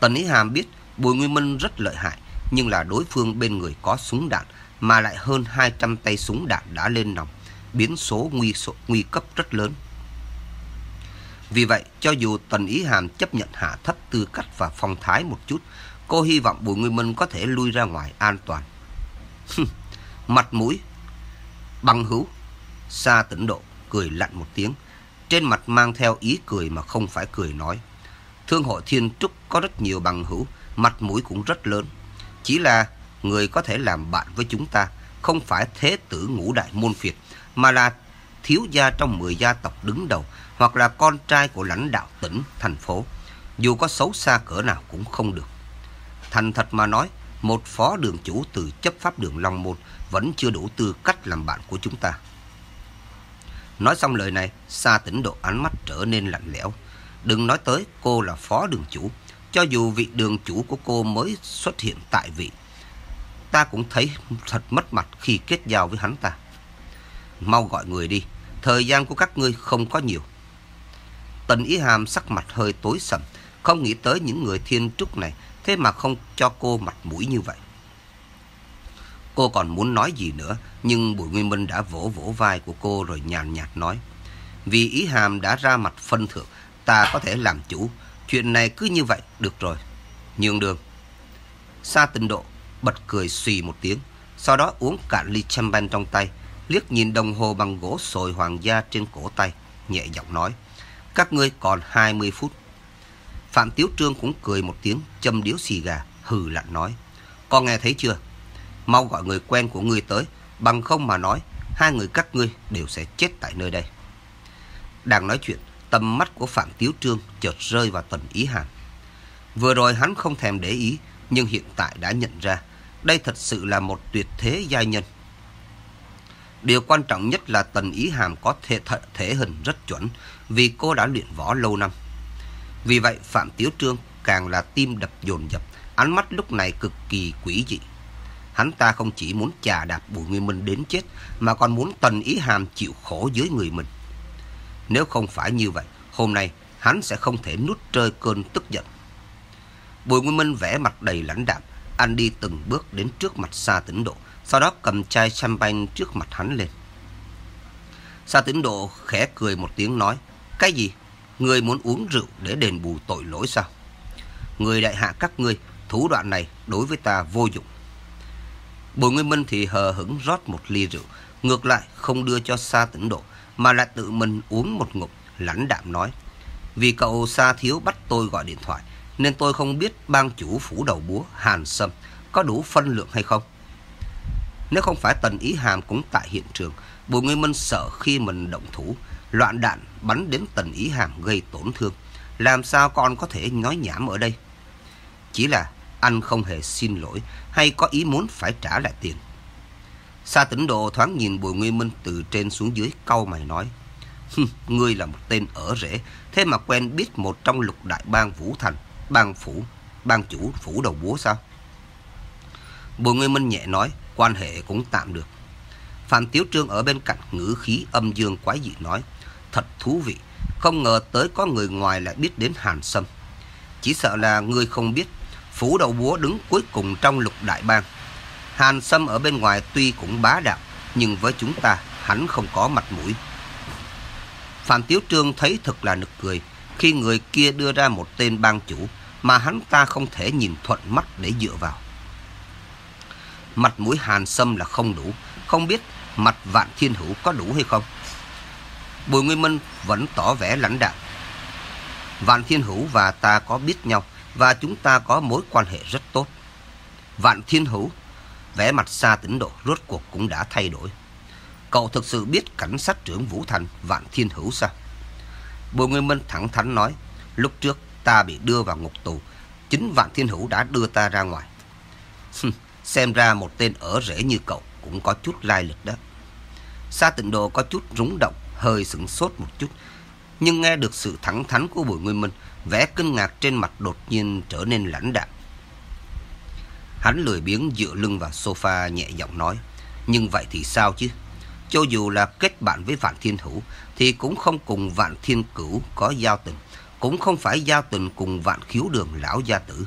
Tần Ý Hàm biết Bùi Nguyên Minh rất lợi hại, nhưng là đối phương bên người có súng đạn, mà lại hơn 200 tay súng đạn đã lên nòng, biến số nguy, số, nguy cấp rất lớn. Vì vậy, cho dù Tần Ý Hàm chấp nhận hạ thấp tư cách và phong thái một chút, cô hy vọng Bùi Nguyên Minh có thể lui ra ngoài an toàn mặt mũi, bằng hữu, xa tỉnh độ, cười lạnh một tiếng, trên mặt mang theo ý cười mà không phải cười nói. Thương hội Thiên Trúc có rất nhiều bằng hữu, mặt mũi cũng rất lớn. Chỉ là người có thể làm bạn với chúng ta không phải thế tử ngũ đại môn phiệt, mà là thiếu gia trong 10 gia tộc đứng đầu hoặc là con trai của lãnh đạo tỉnh, thành phố. Dù có xấu xa cỡ nào cũng không được. Thành thật mà nói, một phó đường chủ từ chấp pháp đường Long Môn vẫn chưa đủ tư cách làm bạn của chúng ta. Nói xong lời này, Sa tỉnh độ ánh mắt trở nên lạnh lẽo. Đừng nói tới cô là phó đường chủ, cho dù vị đường chủ của cô mới xuất hiện tại vị. Ta cũng thấy thật mất mặt khi kết giao với hắn ta. Mau gọi người đi, thời gian của các ngươi không có nhiều. Tần Ý Hàm sắc mặt hơi tối sầm, không nghĩ tới những người thiên trúc này, thế mà không cho cô mặt mũi như vậy. Cô còn muốn nói gì nữa, nhưng Bùi Nguyên Minh đã vỗ vỗ vai của cô rồi nhàn nhạt nói. Vì Ý Hàm đã ra mặt phân thượng, ta có thể làm chủ. Chuyện này cứ như vậy, được rồi. Nhường đường. Sa tinh độ, bật cười xùy một tiếng. Sau đó uống cạn ly champagne trong tay, liếc nhìn đồng hồ bằng gỗ sồi hoàng gia trên cổ tay, nhẹ giọng nói. Các ngươi còn 20 phút. Phạm Tiếu Trương cũng cười một tiếng, châm điếu xì gà, hừ lạnh nói. Con nghe thấy chưa? Mau gọi người quen của ngươi tới, bằng không mà nói, hai người các ngươi đều sẽ chết tại nơi đây. Đang nói chuyện, tầm mắt của Phạm Tiếu Trương chợt rơi vào Tần Ý Hàm. Vừa rồi hắn không thèm để ý, nhưng hiện tại đã nhận ra, đây thật sự là một tuyệt thế giai nhân. Điều quan trọng nhất là Tần Ý Hàm có thể, thể, thể hình rất chuẩn vì cô đã luyện võ lâu năm. Vì vậy Phạm Tiếu Trương càng là tim đập dồn dập, ánh mắt lúc này cực kỳ quỷ dị. Hắn ta không chỉ muốn chà đạp Bùi Nguyên Minh đến chết, mà còn muốn Tần Ý Hàm chịu khổ dưới người mình. Nếu không phải như vậy, hôm nay hắn sẽ không thể nuốt rơi cơn tức giận. Bùi Nguyên Minh vẽ mặt đầy lãnh đạm, anh đi từng bước đến trước mặt Sa Tĩnh Độ, sau đó cầm chai champagne trước mặt hắn lên. Sa Tĩnh Độ khẽ cười một tiếng nói, cái gì? Người muốn uống rượu để đền bù tội lỗi sao? Người đại hạ các ngươi, thủ đoạn này đối với ta vô dụng. Bùi Nguyên Minh thì hờ hững rót một ly rượu, ngược lại không đưa cho Sa Tĩnh Độ, mà lại tự mình uống một ngụm, lãnh đạm nói. Vì cậu Sa Thiếu bắt tôi gọi điện thoại, nên tôi không biết bang chủ phủ đầu búa Hàn Sâm có đủ phân lượng hay không. Nếu không phải Tần Ý Hàm cũng tại hiện trường, Bùi Nguyên Minh sợ khi mình động thủ, loạn đạn bắn đến Tần Ý Hàm gây tổn thương. Làm sao con có thể nói nhảm ở đây? Chỉ là Anh không hề xin lỗi hay có ý muốn phải trả lại tiền. Sa tỉnh độ thoáng nhìn Bùi Nguyên Minh từ trên xuống dưới câu mày nói. Ngươi là một tên ở rễ, thế mà quen biết một trong lục đại bang Vũ Thành, bang phủ, bang chủ phủ đầu búa sao? Bùi Nguyên Minh nhẹ nói, quan hệ cũng tạm được. Phạm Tiếu Trương ở bên cạnh ngữ khí âm dương quái dị nói, thật thú vị, không ngờ tới có người ngoài lại biết đến Hàn Sâm. Chỉ sợ là người không biết, phủ đầu búa đứng cuối cùng trong lục đại bang. Hàn Sâm ở bên ngoài tuy cũng bá đạo, nhưng với chúng ta, hắn không có mặt mũi. Phạm Tiếu Trương thấy thật là nực cười khi người kia đưa ra một tên bang chủ mà hắn ta không thể nhìn thuận mắt để dựa vào. Mặt mũi Hàn Sâm là không đủ, không biết mặt Vạn Thiên Hữu có đủ hay không. Bùi Nguyên Minh vẫn tỏ vẻ lãnh đạm. Vạn Thiên Hữu và ta có biết nhau và chúng ta có mối quan hệ rất tốt. Vạn Thiên Hữu, vẻ mặt xa tỉnh độ rốt cuộc cũng đã thay đổi. Cậu thực sự biết cảnh sát trưởng Vũ Thành Vạn Thiên Hữu sao? Bùi Nguyên Minh thẳng thắn nói, lúc trước ta bị đưa vào ngục tù, chính Vạn Thiên Hữu đã đưa ta ra ngoài. [LAUGHS] Xem ra một tên ở rễ như cậu cũng có chút lai lịch đó. Sa tịnh độ có chút rúng động, hơi sửng sốt một chút. Nhưng nghe được sự thẳng thắn của Bùi Nguyên Minh, vẻ kinh ngạc trên mặt đột nhiên trở nên lãnh đạm. Hắn lười biếng dựa lưng vào sofa nhẹ giọng nói. Nhưng vậy thì sao chứ? Cho dù là kết bạn với Vạn Thiên Hữu thì cũng không cùng Vạn Thiên Cửu có giao tình, cũng không phải giao tình cùng Vạn Khiếu Đường lão gia tử.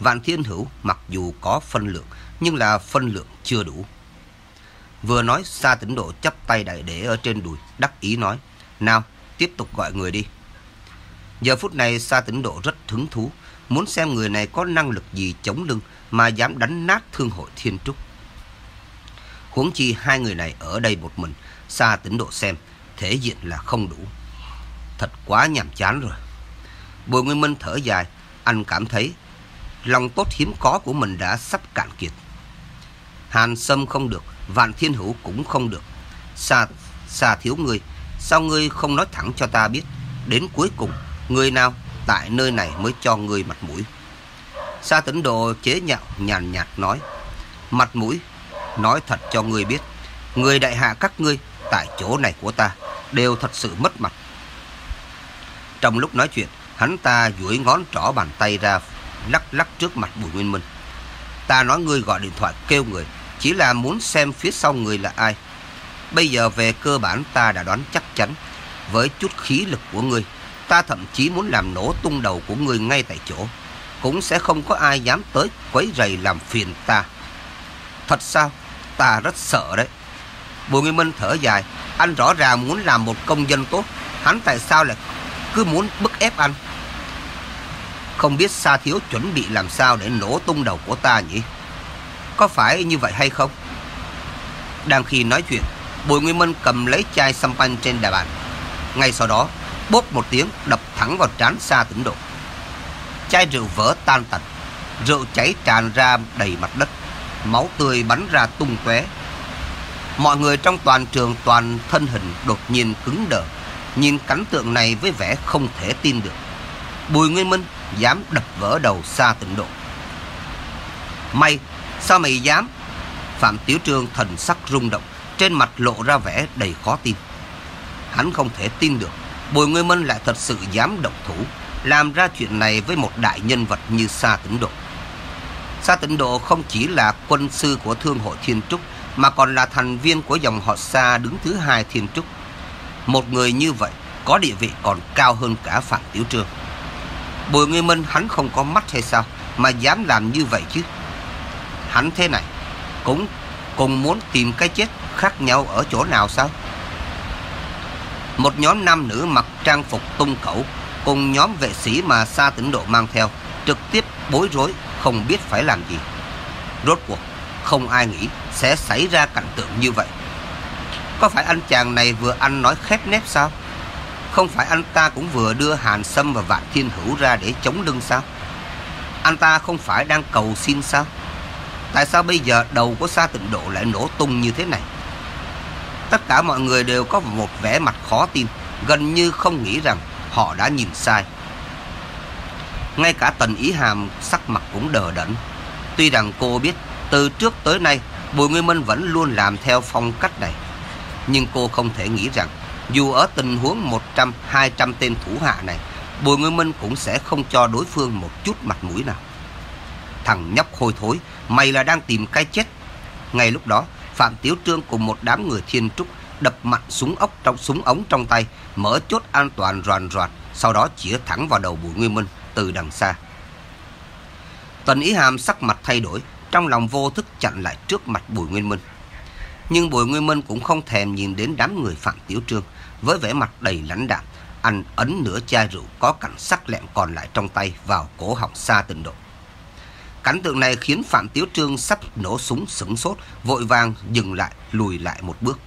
Vạn Thiên Hữu mặc dù có phân lượng nhưng là phân lượng chưa đủ. Vừa nói Sa Tĩnh Độ chấp tay đại để ở trên đùi, đắc ý nói, nào tiếp tục gọi người đi. Giờ phút này Sa Tĩnh Độ rất hứng thú, muốn xem người này có năng lực gì chống lưng mà dám đánh nát thương hội Thiên Trúc. Huống chi hai người này ở đây một mình, Sa Tĩnh Độ xem, thể diện là không đủ. Thật quá nhàm chán rồi. Bùi Nguyên Minh thở dài, anh cảm thấy lòng tốt hiếm có của mình đã sắp cạn kiệt. Hàn Sâm không được, Vạn Thiên Hữu cũng không được. Xa, xa thiếu ngươi, sao ngươi không nói thẳng cho ta biết? Đến cuối cùng, người nào tại nơi này mới cho ngươi mặt mũi? Sa tấn đồ chế nhạo nhàn nhạt nói, mặt mũi, nói thật cho ngươi biết, người đại hạ các ngươi tại chỗ này của ta đều thật sự mất mặt. Trong lúc nói chuyện, hắn ta duỗi ngón trỏ bàn tay ra lắc lắc trước mặt Bùi Nguyên Minh. Ta nói ngươi gọi điện thoại kêu người, chỉ là muốn xem phía sau người là ai. Bây giờ về cơ bản ta đã đoán chắc chắn, với chút khí lực của ngươi, ta thậm chí muốn làm nổ tung đầu của ngươi ngay tại chỗ. Cũng sẽ không có ai dám tới quấy rầy làm phiền ta. Thật sao? Ta rất sợ đấy. Bùi Nguyên Minh thở dài, anh rõ ràng muốn làm một công dân tốt, hắn tại sao lại cứ muốn bức ép anh? Không biết Sa Thiếu chuẩn bị làm sao để nổ tung đầu của ta nhỉ? Có phải như vậy hay không? Đang khi nói chuyện, Bùi Nguyên Minh cầm lấy chai champagne trên đà bàn. Ngay sau đó, bốp một tiếng đập thẳng vào trán Sa Tỉnh Độ. Chai rượu vỡ tan tành, rượu cháy tràn ra đầy mặt đất, máu tươi bắn ra tung tóe. Mọi người trong toàn trường toàn thân hình đột nhiên cứng đờ, nhìn cảnh tượng này với vẻ không thể tin được. Bùi Nguyên Minh dám đập vỡ đầu xa Tỉnh độ. May, sao mày dám? Phạm Tiểu Trương thần sắc rung động, trên mặt lộ ra vẻ đầy khó tin. Hắn không thể tin được, Bùi Nguyên Minh lại thật sự dám động thủ, làm ra chuyện này với một đại nhân vật như Sa Tĩnh Độ. Sa Tĩnh Độ không chỉ là quân sư của Thương hội Thiên Trúc, mà còn là thành viên của dòng họ Sa đứng thứ hai Thiên Trúc. Một người như vậy có địa vị còn cao hơn cả Phạm Tiểu Trương. Bùi Nguyên Minh hắn không có mắt hay sao Mà dám làm như vậy chứ Hắn thế này, Cũng cùng muốn tìm cái chết khác nhau ở chỗ nào sao Một nhóm nam nữ mặc trang phục tung cẩu Cùng nhóm vệ sĩ mà xa tỉnh độ mang theo, Trực tiếp bối rối, Không biết phải làm gì Rốt cuộc, không ai nghĩ Sẽ xảy ra cảnh tượng như vậy Có phải anh chàng này vừa ăn nói khép nép sao không phải anh ta cũng vừa đưa Hàn Sâm và Vạn Thiên Hữu ra để chống lưng sao? Anh ta không phải đang cầu xin sao? Tại sao bây giờ đầu của Sa Tịnh Độ lại nổ tung như thế này? Tất cả mọi người đều có một vẻ mặt khó tin, gần như không nghĩ rằng họ đã nhìn sai. Ngay cả tần ý hàm sắc mặt cũng đờ đẫn. Tuy rằng cô biết từ trước tới nay Bùi Nguyên Minh vẫn luôn làm theo phong cách này. Nhưng cô không thể nghĩ rằng dù ở tình huống 100, 200 tên thủ hạ này, Bùi Nguyên Minh cũng sẽ không cho đối phương một chút mặt mũi nào. Thằng nhóc khôi thối, mày là đang tìm cái chết. Ngay lúc đó, Phạm Tiếu Trương cùng một đám người thiên trúc đập mạnh súng ốc trong súng ống trong tay, mở chốt an toàn roàn roạt, sau đó chĩa thẳng vào đầu Bùi Nguyên Minh từ đằng xa. Tần Ý Hàm sắc mặt thay đổi, trong lòng vô thức chặn lại trước mặt Bùi Nguyên Minh. Nhưng Bùi Nguyên Minh cũng không thèm nhìn đến đám người Phạm Tiếu Trương, với vẻ mặt đầy lãnh đạm, anh ấn nửa chai rượu có cảnh sắc lẹm còn lại trong tay vào cổ họng xa tình độ. Cảnh tượng này khiến Phạm Tiếu Trương sắp nổ súng sững sốt, vội vàng dừng lại, lùi lại một bước.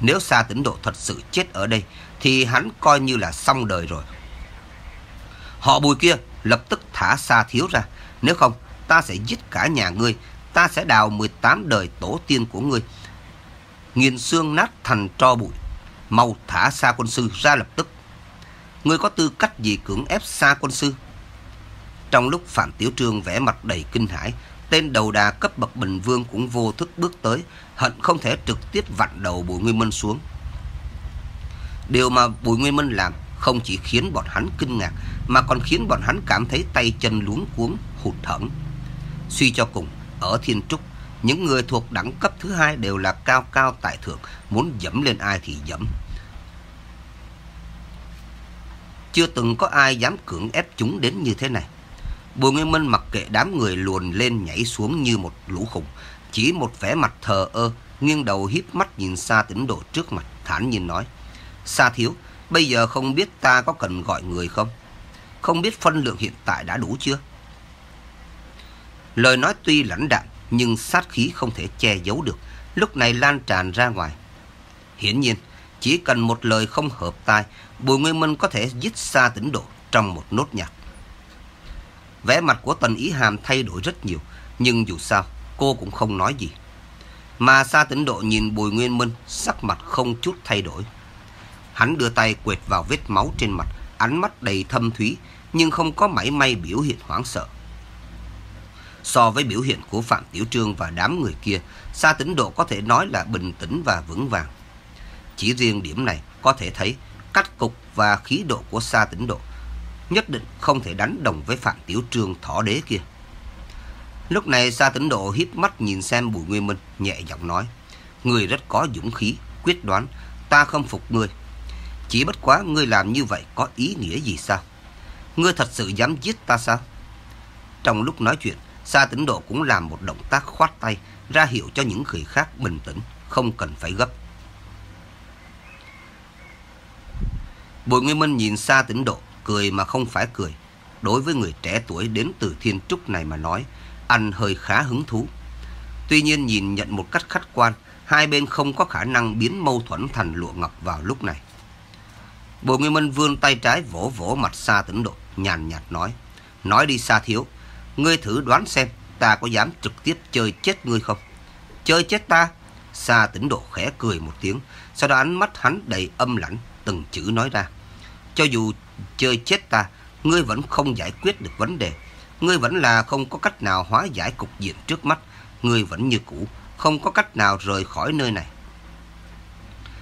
Nếu xa tĩnh độ thật sự chết ở đây, thì hắn coi như là xong đời rồi. Họ bùi kia lập tức thả xa thiếu ra, nếu không ta sẽ giết cả nhà ngươi, ta sẽ đào 18 đời tổ tiên của ngươi. Nghiền xương nát thành tro bụi, mau thả xa quân sư ra lập tức. Ngươi có tư cách gì cưỡng ép xa quân sư? Trong lúc Phạm Tiểu Trương vẽ mặt đầy kinh hãi, tên đầu đà cấp bậc bình vương cũng vô thức bước tới, hận không thể trực tiếp vặn đầu Bùi Nguyên Minh xuống. Điều mà Bùi Nguyên Minh làm không chỉ khiến bọn hắn kinh ngạc, mà còn khiến bọn hắn cảm thấy tay chân luống cuống, hụt hẫng. Suy cho cùng, ở Thiên Trúc, những người thuộc đẳng cấp thứ hai đều là cao cao tại thượng, muốn dẫm lên ai thì dẫm. Chưa từng có ai dám cưỡng ép chúng đến như thế này. Bùi Nguyên Minh mặc kệ đám người luồn lên nhảy xuống như một lũ khủng. Chỉ một vẻ mặt thờ ơ, nghiêng đầu hiếp mắt nhìn xa tỉnh độ trước mặt, thản nhiên nói. xa thiếu, bây giờ không biết ta có cần gọi người không? Không biết phân lượng hiện tại đã đủ chưa? Lời nói tuy lãnh đạm, nhưng sát khí không thể che giấu được, lúc này lan tràn ra ngoài. Hiển nhiên, chỉ cần một lời không hợp tai, Bùi Nguyên Minh có thể giết xa tỉnh độ trong một nốt nhạc. Vẻ mặt của Tần Ý Hàm thay đổi rất nhiều, nhưng dù sao, cô cũng không nói gì. Mà Sa Tĩnh Độ nhìn Bùi Nguyên Minh, sắc mặt không chút thay đổi. Hắn đưa tay quệt vào vết máu trên mặt, ánh mắt đầy thâm thúy, nhưng không có mảy may biểu hiện hoảng sợ. So với biểu hiện của Phạm Tiểu Trương và đám người kia, Sa Tĩnh Độ có thể nói là bình tĩnh và vững vàng. Chỉ riêng điểm này có thể thấy cách cục và khí độ của Sa Tĩnh Độ nhất định không thể đánh đồng với Phạm Tiểu Trương thỏ đế kia. Lúc này Sa Tĩnh Độ hiếp mắt nhìn xem Bùi Nguyên Minh, nhẹ giọng nói. Người rất có dũng khí, quyết đoán, ta không phục ngươi. Chỉ bất quá ngươi làm như vậy có ý nghĩa gì sao? Ngươi thật sự dám giết ta sao? Trong lúc nói chuyện, Sa Tĩnh Độ cũng làm một động tác khoát tay, ra hiệu cho những người khác bình tĩnh, không cần phải gấp. Bùi Nguyên Minh nhìn Sa Tĩnh Độ, cười mà không phải cười. Đối với người trẻ tuổi đến từ Thiên Trúc này mà nói, anh hơi khá hứng thú. Tuy nhiên nhìn nhận một cách khách quan, hai bên không có khả năng biến mâu thuẫn thành lụa ngọc vào lúc này. Bồ Nguyên Minh vươn tay trái vỗ vỗ mặt xa tĩnh độ, nhàn nhạt nói. Nói đi xa thiếu, ngươi thử đoán xem ta có dám trực tiếp chơi chết ngươi không? Chơi chết ta? Xa tĩnh độ khẽ cười một tiếng, sau đó ánh mắt hắn đầy âm lãnh, từng chữ nói ra. Cho dù chơi chết ta, ngươi vẫn không giải quyết được vấn đề. Ngươi vẫn là không có cách nào hóa giải cục diện trước mắt. Ngươi vẫn như cũ, không có cách nào rời khỏi nơi này.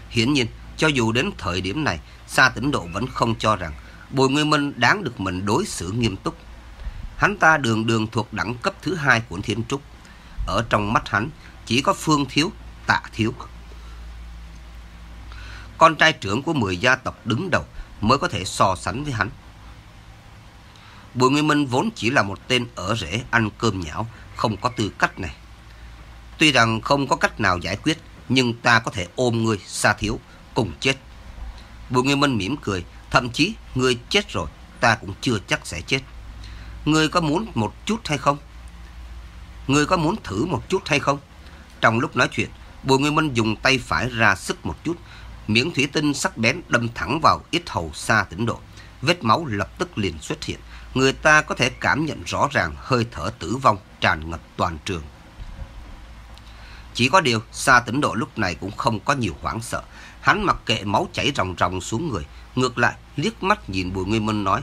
Hiển nhiên, cho dù đến thời điểm này, Sa Tĩnh Độ vẫn không cho rằng Bùi Nguyên Minh đáng được mình đối xử nghiêm túc. Hắn ta đường đường thuộc đẳng cấp thứ hai của Thiên Trúc. Ở trong mắt hắn, chỉ có Phương Thiếu, Tạ Thiếu. Con trai trưởng của 10 gia tộc đứng đầu mới có thể so sánh với hắn. Bùi Nguyên Minh vốn chỉ là một tên ở rễ ăn cơm nhão, không có tư cách này. Tuy rằng không có cách nào giải quyết, nhưng ta có thể ôm ngươi xa thiếu, cùng chết. Bùi Nguyên Minh mỉm cười, thậm chí ngươi chết rồi, ta cũng chưa chắc sẽ chết. Ngươi có muốn một chút hay không? Ngươi có muốn thử một chút hay không? Trong lúc nói chuyện, Bùi Nguyên Minh dùng tay phải ra sức một chút, miếng thủy tinh sắc bén đâm thẳng vào ít hầu xa tỉnh độ. Vết máu lập tức liền xuất hiện. Người ta có thể cảm nhận rõ ràng hơi thở tử vong tràn ngập toàn trường. Chỉ có điều, xa tỉnh độ lúc này cũng không có nhiều hoảng sợ. Hắn mặc kệ máu chảy ròng ròng xuống người. Ngược lại, liếc mắt nhìn Bùi Nguyên Minh nói.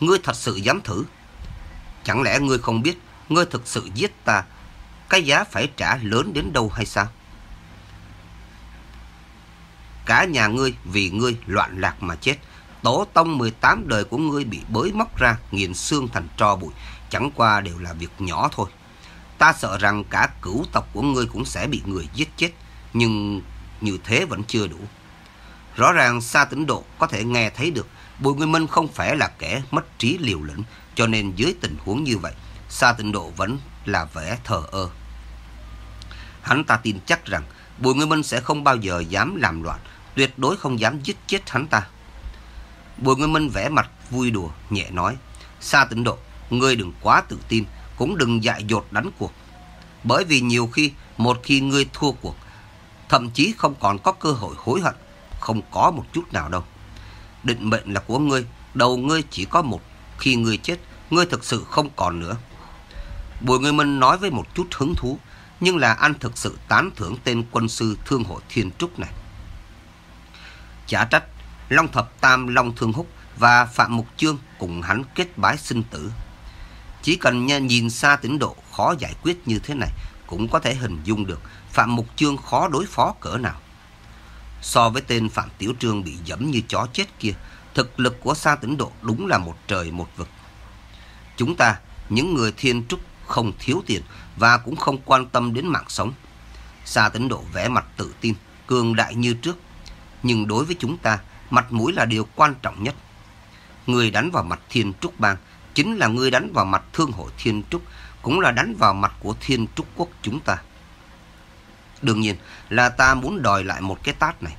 Ngươi thật sự dám thử, Chẳng lẽ ngươi không biết ngươi thực sự giết ta, cái giá phải trả lớn đến đâu hay sao? Cả nhà ngươi vì ngươi loạn lạc mà chết. Tổ tông 18 đời của ngươi bị bới móc ra, nghiền xương thành tro bụi. Chẳng qua đều là việc nhỏ thôi. Ta sợ rằng cả cửu tộc của ngươi cũng sẽ bị người giết chết. Nhưng như thế vẫn chưa đủ. Rõ ràng xa tỉnh Độ có thể nghe thấy được Bùi Nguyên Minh không phải là kẻ mất trí liều lĩnh, cho nên dưới tình huống như vậy, xa tỉnh Độ vẫn là vẻ thờ ơ. Hắn ta tin chắc rằng Bùi Nguyên Minh sẽ không bao giờ dám làm loạn, tuyệt đối không dám giết chết hắn ta. Bùi Nguyên Minh vẽ mặt vui đùa, nhẹ nói, Sa Tịnh Độ, ngươi đừng quá tự tin, cũng đừng dại dột đánh cuộc. Bởi vì nhiều khi, một khi ngươi thua cuộc, thậm chí không còn có cơ hội hối hận, không có một chút nào đâu. Định mệnh là của ngươi, đầu ngươi chỉ có một, khi ngươi chết, ngươi thực sự không còn nữa. Bùi Nguyên Minh nói với một chút hứng thú, nhưng là anh thực sự tán thưởng tên quân sư thương hội thiên trúc này. Chả trách, Long Thập Tam Long Thương Húc và Phạm Mục Chương cùng hắn kết bái sinh tử. Chỉ cần nhìn xa tỉnh độ khó giải quyết như thế này, cũng có thể hình dung được Phạm Mục Chương khó đối phó cỡ nào. So với tên Phạm Tiểu Trương bị dẫm như chó chết kia, thực lực của Sa Tĩnh Độ đúng là một trời một vực. Chúng ta, những người thiên trúc không thiếu tiền và cũng không quan tâm đến mạng sống. Sa Tĩnh Độ vẽ mặt tự tin, cường đại như trước. Nhưng đối với chúng ta, mặt mũi là điều quan trọng nhất. Người đánh vào mặt thiên trúc bang chính là người đánh vào mặt thương hội thiên trúc, cũng là đánh vào mặt của thiên trúc quốc chúng ta. Đương nhiên là ta muốn đòi lại một cái tát này.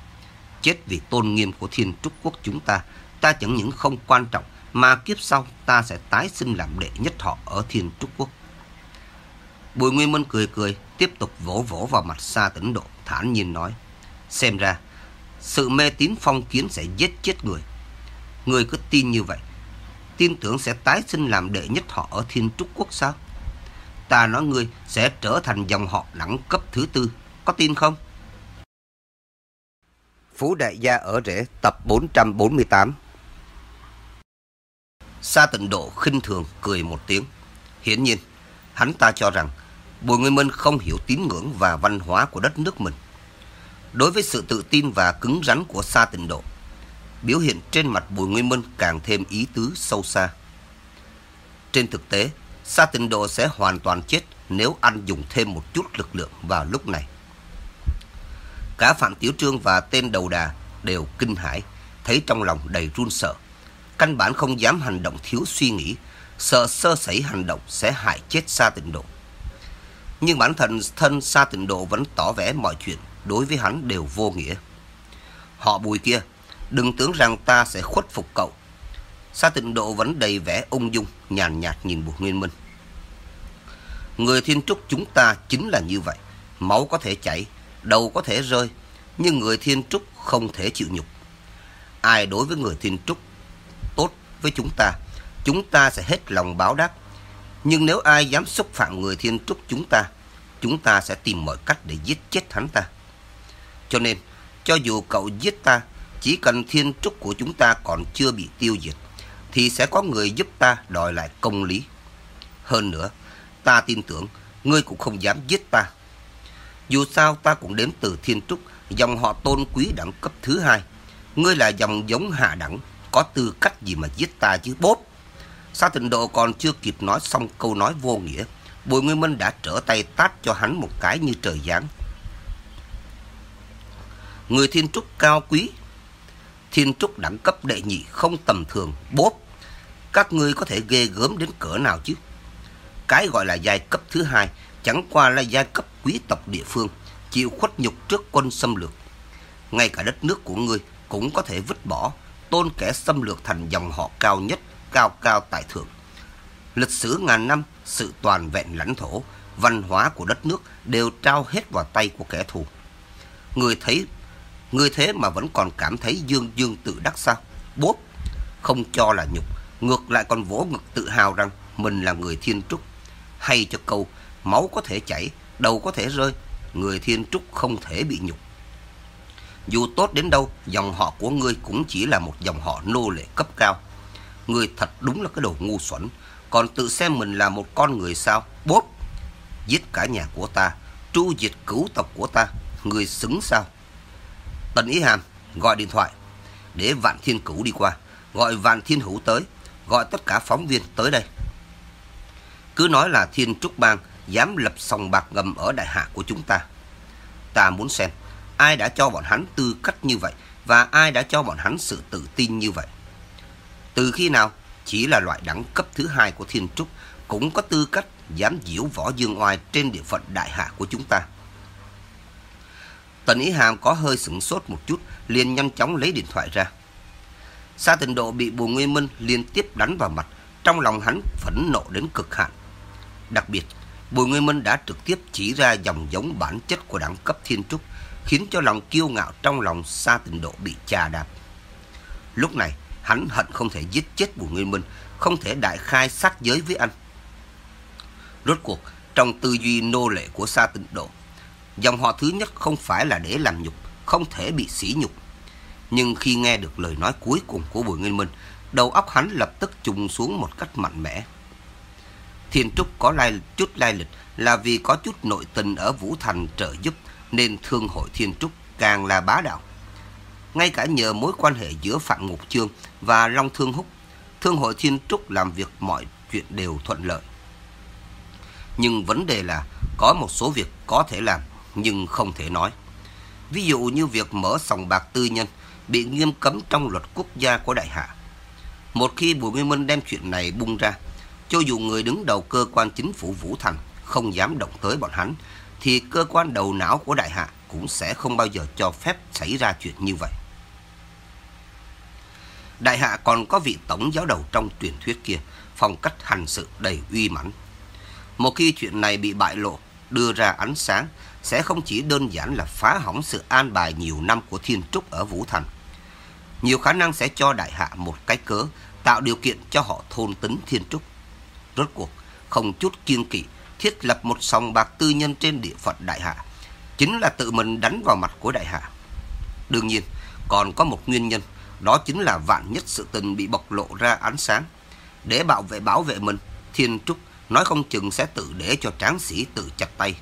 Chết vì tôn nghiêm của thiên trúc quốc chúng ta, ta chẳng những không quan trọng, mà kiếp sau ta sẽ tái sinh làm đệ nhất họ ở thiên trúc quốc. Bùi Nguyên Minh cười cười, tiếp tục vỗ vỗ vào mặt xa tỉnh độ, thản nhiên nói. Xem ra, sự mê tín phong kiến sẽ giết chết người. Người cứ tin như vậy, tin tưởng sẽ tái sinh làm đệ nhất họ ở thiên trúc quốc sao? Ta nói người sẽ trở thành dòng họ đẳng cấp thứ tư, có tin không? Phú Đại Gia ở rễ tập 448 Sa tịnh độ khinh thường cười một tiếng. Hiển nhiên, hắn ta cho rằng Bùi Nguyên Minh không hiểu tín ngưỡng và văn hóa của đất nước mình. Đối với sự tự tin và cứng rắn của Sa tịnh độ, biểu hiện trên mặt Bùi Nguyên Minh càng thêm ý tứ sâu xa. Trên thực tế, Sa tịnh độ sẽ hoàn toàn chết nếu anh dùng thêm một chút lực lượng vào lúc này. Cả Phạm Tiểu Trương và tên đầu đà đều kinh hãi, thấy trong lòng đầy run sợ. Căn bản không dám hành động thiếu suy nghĩ, sợ sơ sẩy hành động sẽ hại chết Sa Tịnh Độ. Nhưng bản thân thân Sa Tịnh Độ vẫn tỏ vẻ mọi chuyện đối với hắn đều vô nghĩa. Họ bùi kia, đừng tưởng rằng ta sẽ khuất phục cậu. Sa Tịnh Độ vẫn đầy vẻ ung dung, nhàn nhạt nhìn Bùi Nguyên Minh. Người thiên trúc chúng ta chính là như vậy. Máu có thể chảy, đầu có thể rơi, nhưng người thiên trúc không thể chịu nhục. Ai đối với người thiên trúc tốt với chúng ta, chúng ta sẽ hết lòng báo đáp. Nhưng nếu ai dám xúc phạm người thiên trúc chúng ta, chúng ta sẽ tìm mọi cách để giết chết hắn ta. Cho nên, cho dù cậu giết ta, chỉ cần thiên trúc của chúng ta còn chưa bị tiêu diệt, thì sẽ có người giúp ta đòi lại công lý. Hơn nữa, ta tin tưởng ngươi cũng không dám giết ta. Dù sao ta cũng đến từ Thiên Trúc, dòng họ tôn quý đẳng cấp thứ hai. Ngươi là dòng giống hạ đẳng, có tư cách gì mà giết ta chứ bốp. Sa tịnh Độ còn chưa kịp nói xong câu nói vô nghĩa, Bùi Nguyên Minh đã trở tay tát cho hắn một cái như trời giáng. Người Thiên Trúc cao quý, Thiên Trúc đẳng cấp đệ nhị không tầm thường, bốp. Các ngươi có thể ghê gớm đến cỡ nào chứ? Cái gọi là giai cấp thứ hai chẳng qua là giai cấp quý tộc địa phương, chịu khuất nhục trước quân xâm lược. Ngay cả đất nước của ngươi cũng có thể vứt bỏ, tôn kẻ xâm lược thành dòng họ cao nhất, cao cao tại thượng. Lịch sử ngàn năm, sự toàn vẹn lãnh thổ, văn hóa của đất nước đều trao hết vào tay của kẻ thù. Người thấy, người thế mà vẫn còn cảm thấy dương dương tự đắc sao? Bốp, không cho là nhục, ngược lại còn vỗ ngực tự hào rằng mình là người thiên trúc. Hay cho câu, máu có thể chảy, đầu có thể rơi, người thiên trúc không thể bị nhục. Dù tốt đến đâu, dòng họ của ngươi cũng chỉ là một dòng họ nô lệ cấp cao. Ngươi thật đúng là cái đồ ngu xuẩn. còn tự xem mình là một con người sao? Bốp! Giết cả nhà của ta, tru diệt cửu tộc của ta, người xứng sao? Tần Ý Hàm gọi điện thoại để Vạn Thiên Cửu đi qua, gọi Vạn Thiên Hữu tới, gọi tất cả phóng viên tới đây. Cứ nói là Thiên Trúc Bang dám lập sòng bạc ngầm ở đại hạ của chúng ta. Ta muốn xem ai đã cho bọn hắn tư cách như vậy và ai đã cho bọn hắn sự tự tin như vậy. Từ khi nào chỉ là loại đẳng cấp thứ hai của Thiên Trúc cũng có tư cách dám diễu võ dương oai trên địa phận đại hạ của chúng ta. Tần Ý Hàm có hơi sửng sốt một chút, liền nhanh chóng lấy điện thoại ra. Sa Tịnh Độ bị Bùi Nguyên Minh liên tiếp đánh vào mặt, trong lòng hắn phẫn nộ đến cực hạn. Đặc biệt, Bùi Nguyên Minh đã trực tiếp chỉ ra dòng giống bản chất của đẳng cấp thiên trúc, khiến cho lòng kiêu ngạo trong lòng Sa Tịnh Độ bị chà đạp. Lúc này, hắn hận không thể giết chết Bùi Nguyên Minh, không thể đại khai sát giới với anh. Rốt cuộc, trong tư duy nô lệ của Sa Tịnh Độ, dòng họ thứ nhất không phải là để làm nhục, không thể bị sỉ nhục. Nhưng khi nghe được lời nói cuối cùng của Bùi Nguyên Minh, đầu óc hắn lập tức trùng xuống một cách mạnh mẽ. Thiên Trúc có lai, chút lai lịch là vì có chút nội tình ở Vũ Thành trợ giúp nên thương hội Thiên Trúc càng là bá đạo. Ngay cả nhờ mối quan hệ giữa Phạm Ngục Trương và Long Thương Húc, thương hội Thiên Trúc làm việc mọi chuyện đều thuận lợi. Nhưng vấn đề là có một số việc có thể làm nhưng không thể nói. Ví dụ như việc mở sòng bạc tư nhân bị nghiêm cấm trong luật quốc gia của Đại Hạ. Một khi Bùi Nguyên Minh đem chuyện này bung ra, cho dù người đứng đầu cơ quan chính phủ Vũ Thành không dám động tới bọn hắn, thì cơ quan đầu não của Đại Hạ cũng sẽ không bao giờ cho phép xảy ra chuyện như vậy. Đại Hạ còn có vị tổng giáo đầu trong truyền thuyết kia, phong cách hành sự đầy uy mãnh. Một khi chuyện này bị bại lộ, đưa ra ánh sáng, sẽ không chỉ đơn giản là phá hỏng sự an bài nhiều năm của Thiên Trúc ở Vũ Thành. Nhiều khả năng sẽ cho Đại Hạ một cái cớ, tạo điều kiện cho họ thôn tính Thiên Trúc. Rốt cuộc, không chút kiên kỵ, thiết lập một sòng bạc tư nhân trên địa phận Đại Hạ. Chính là tự mình đánh vào mặt của Đại Hạ. Đương nhiên, còn có một nguyên nhân, đó chính là vạn nhất sự tình bị bộc lộ ra ánh sáng. Để bảo vệ bảo vệ mình, Thiên Trúc nói không chừng sẽ tự để cho tráng sĩ tự chặt tay.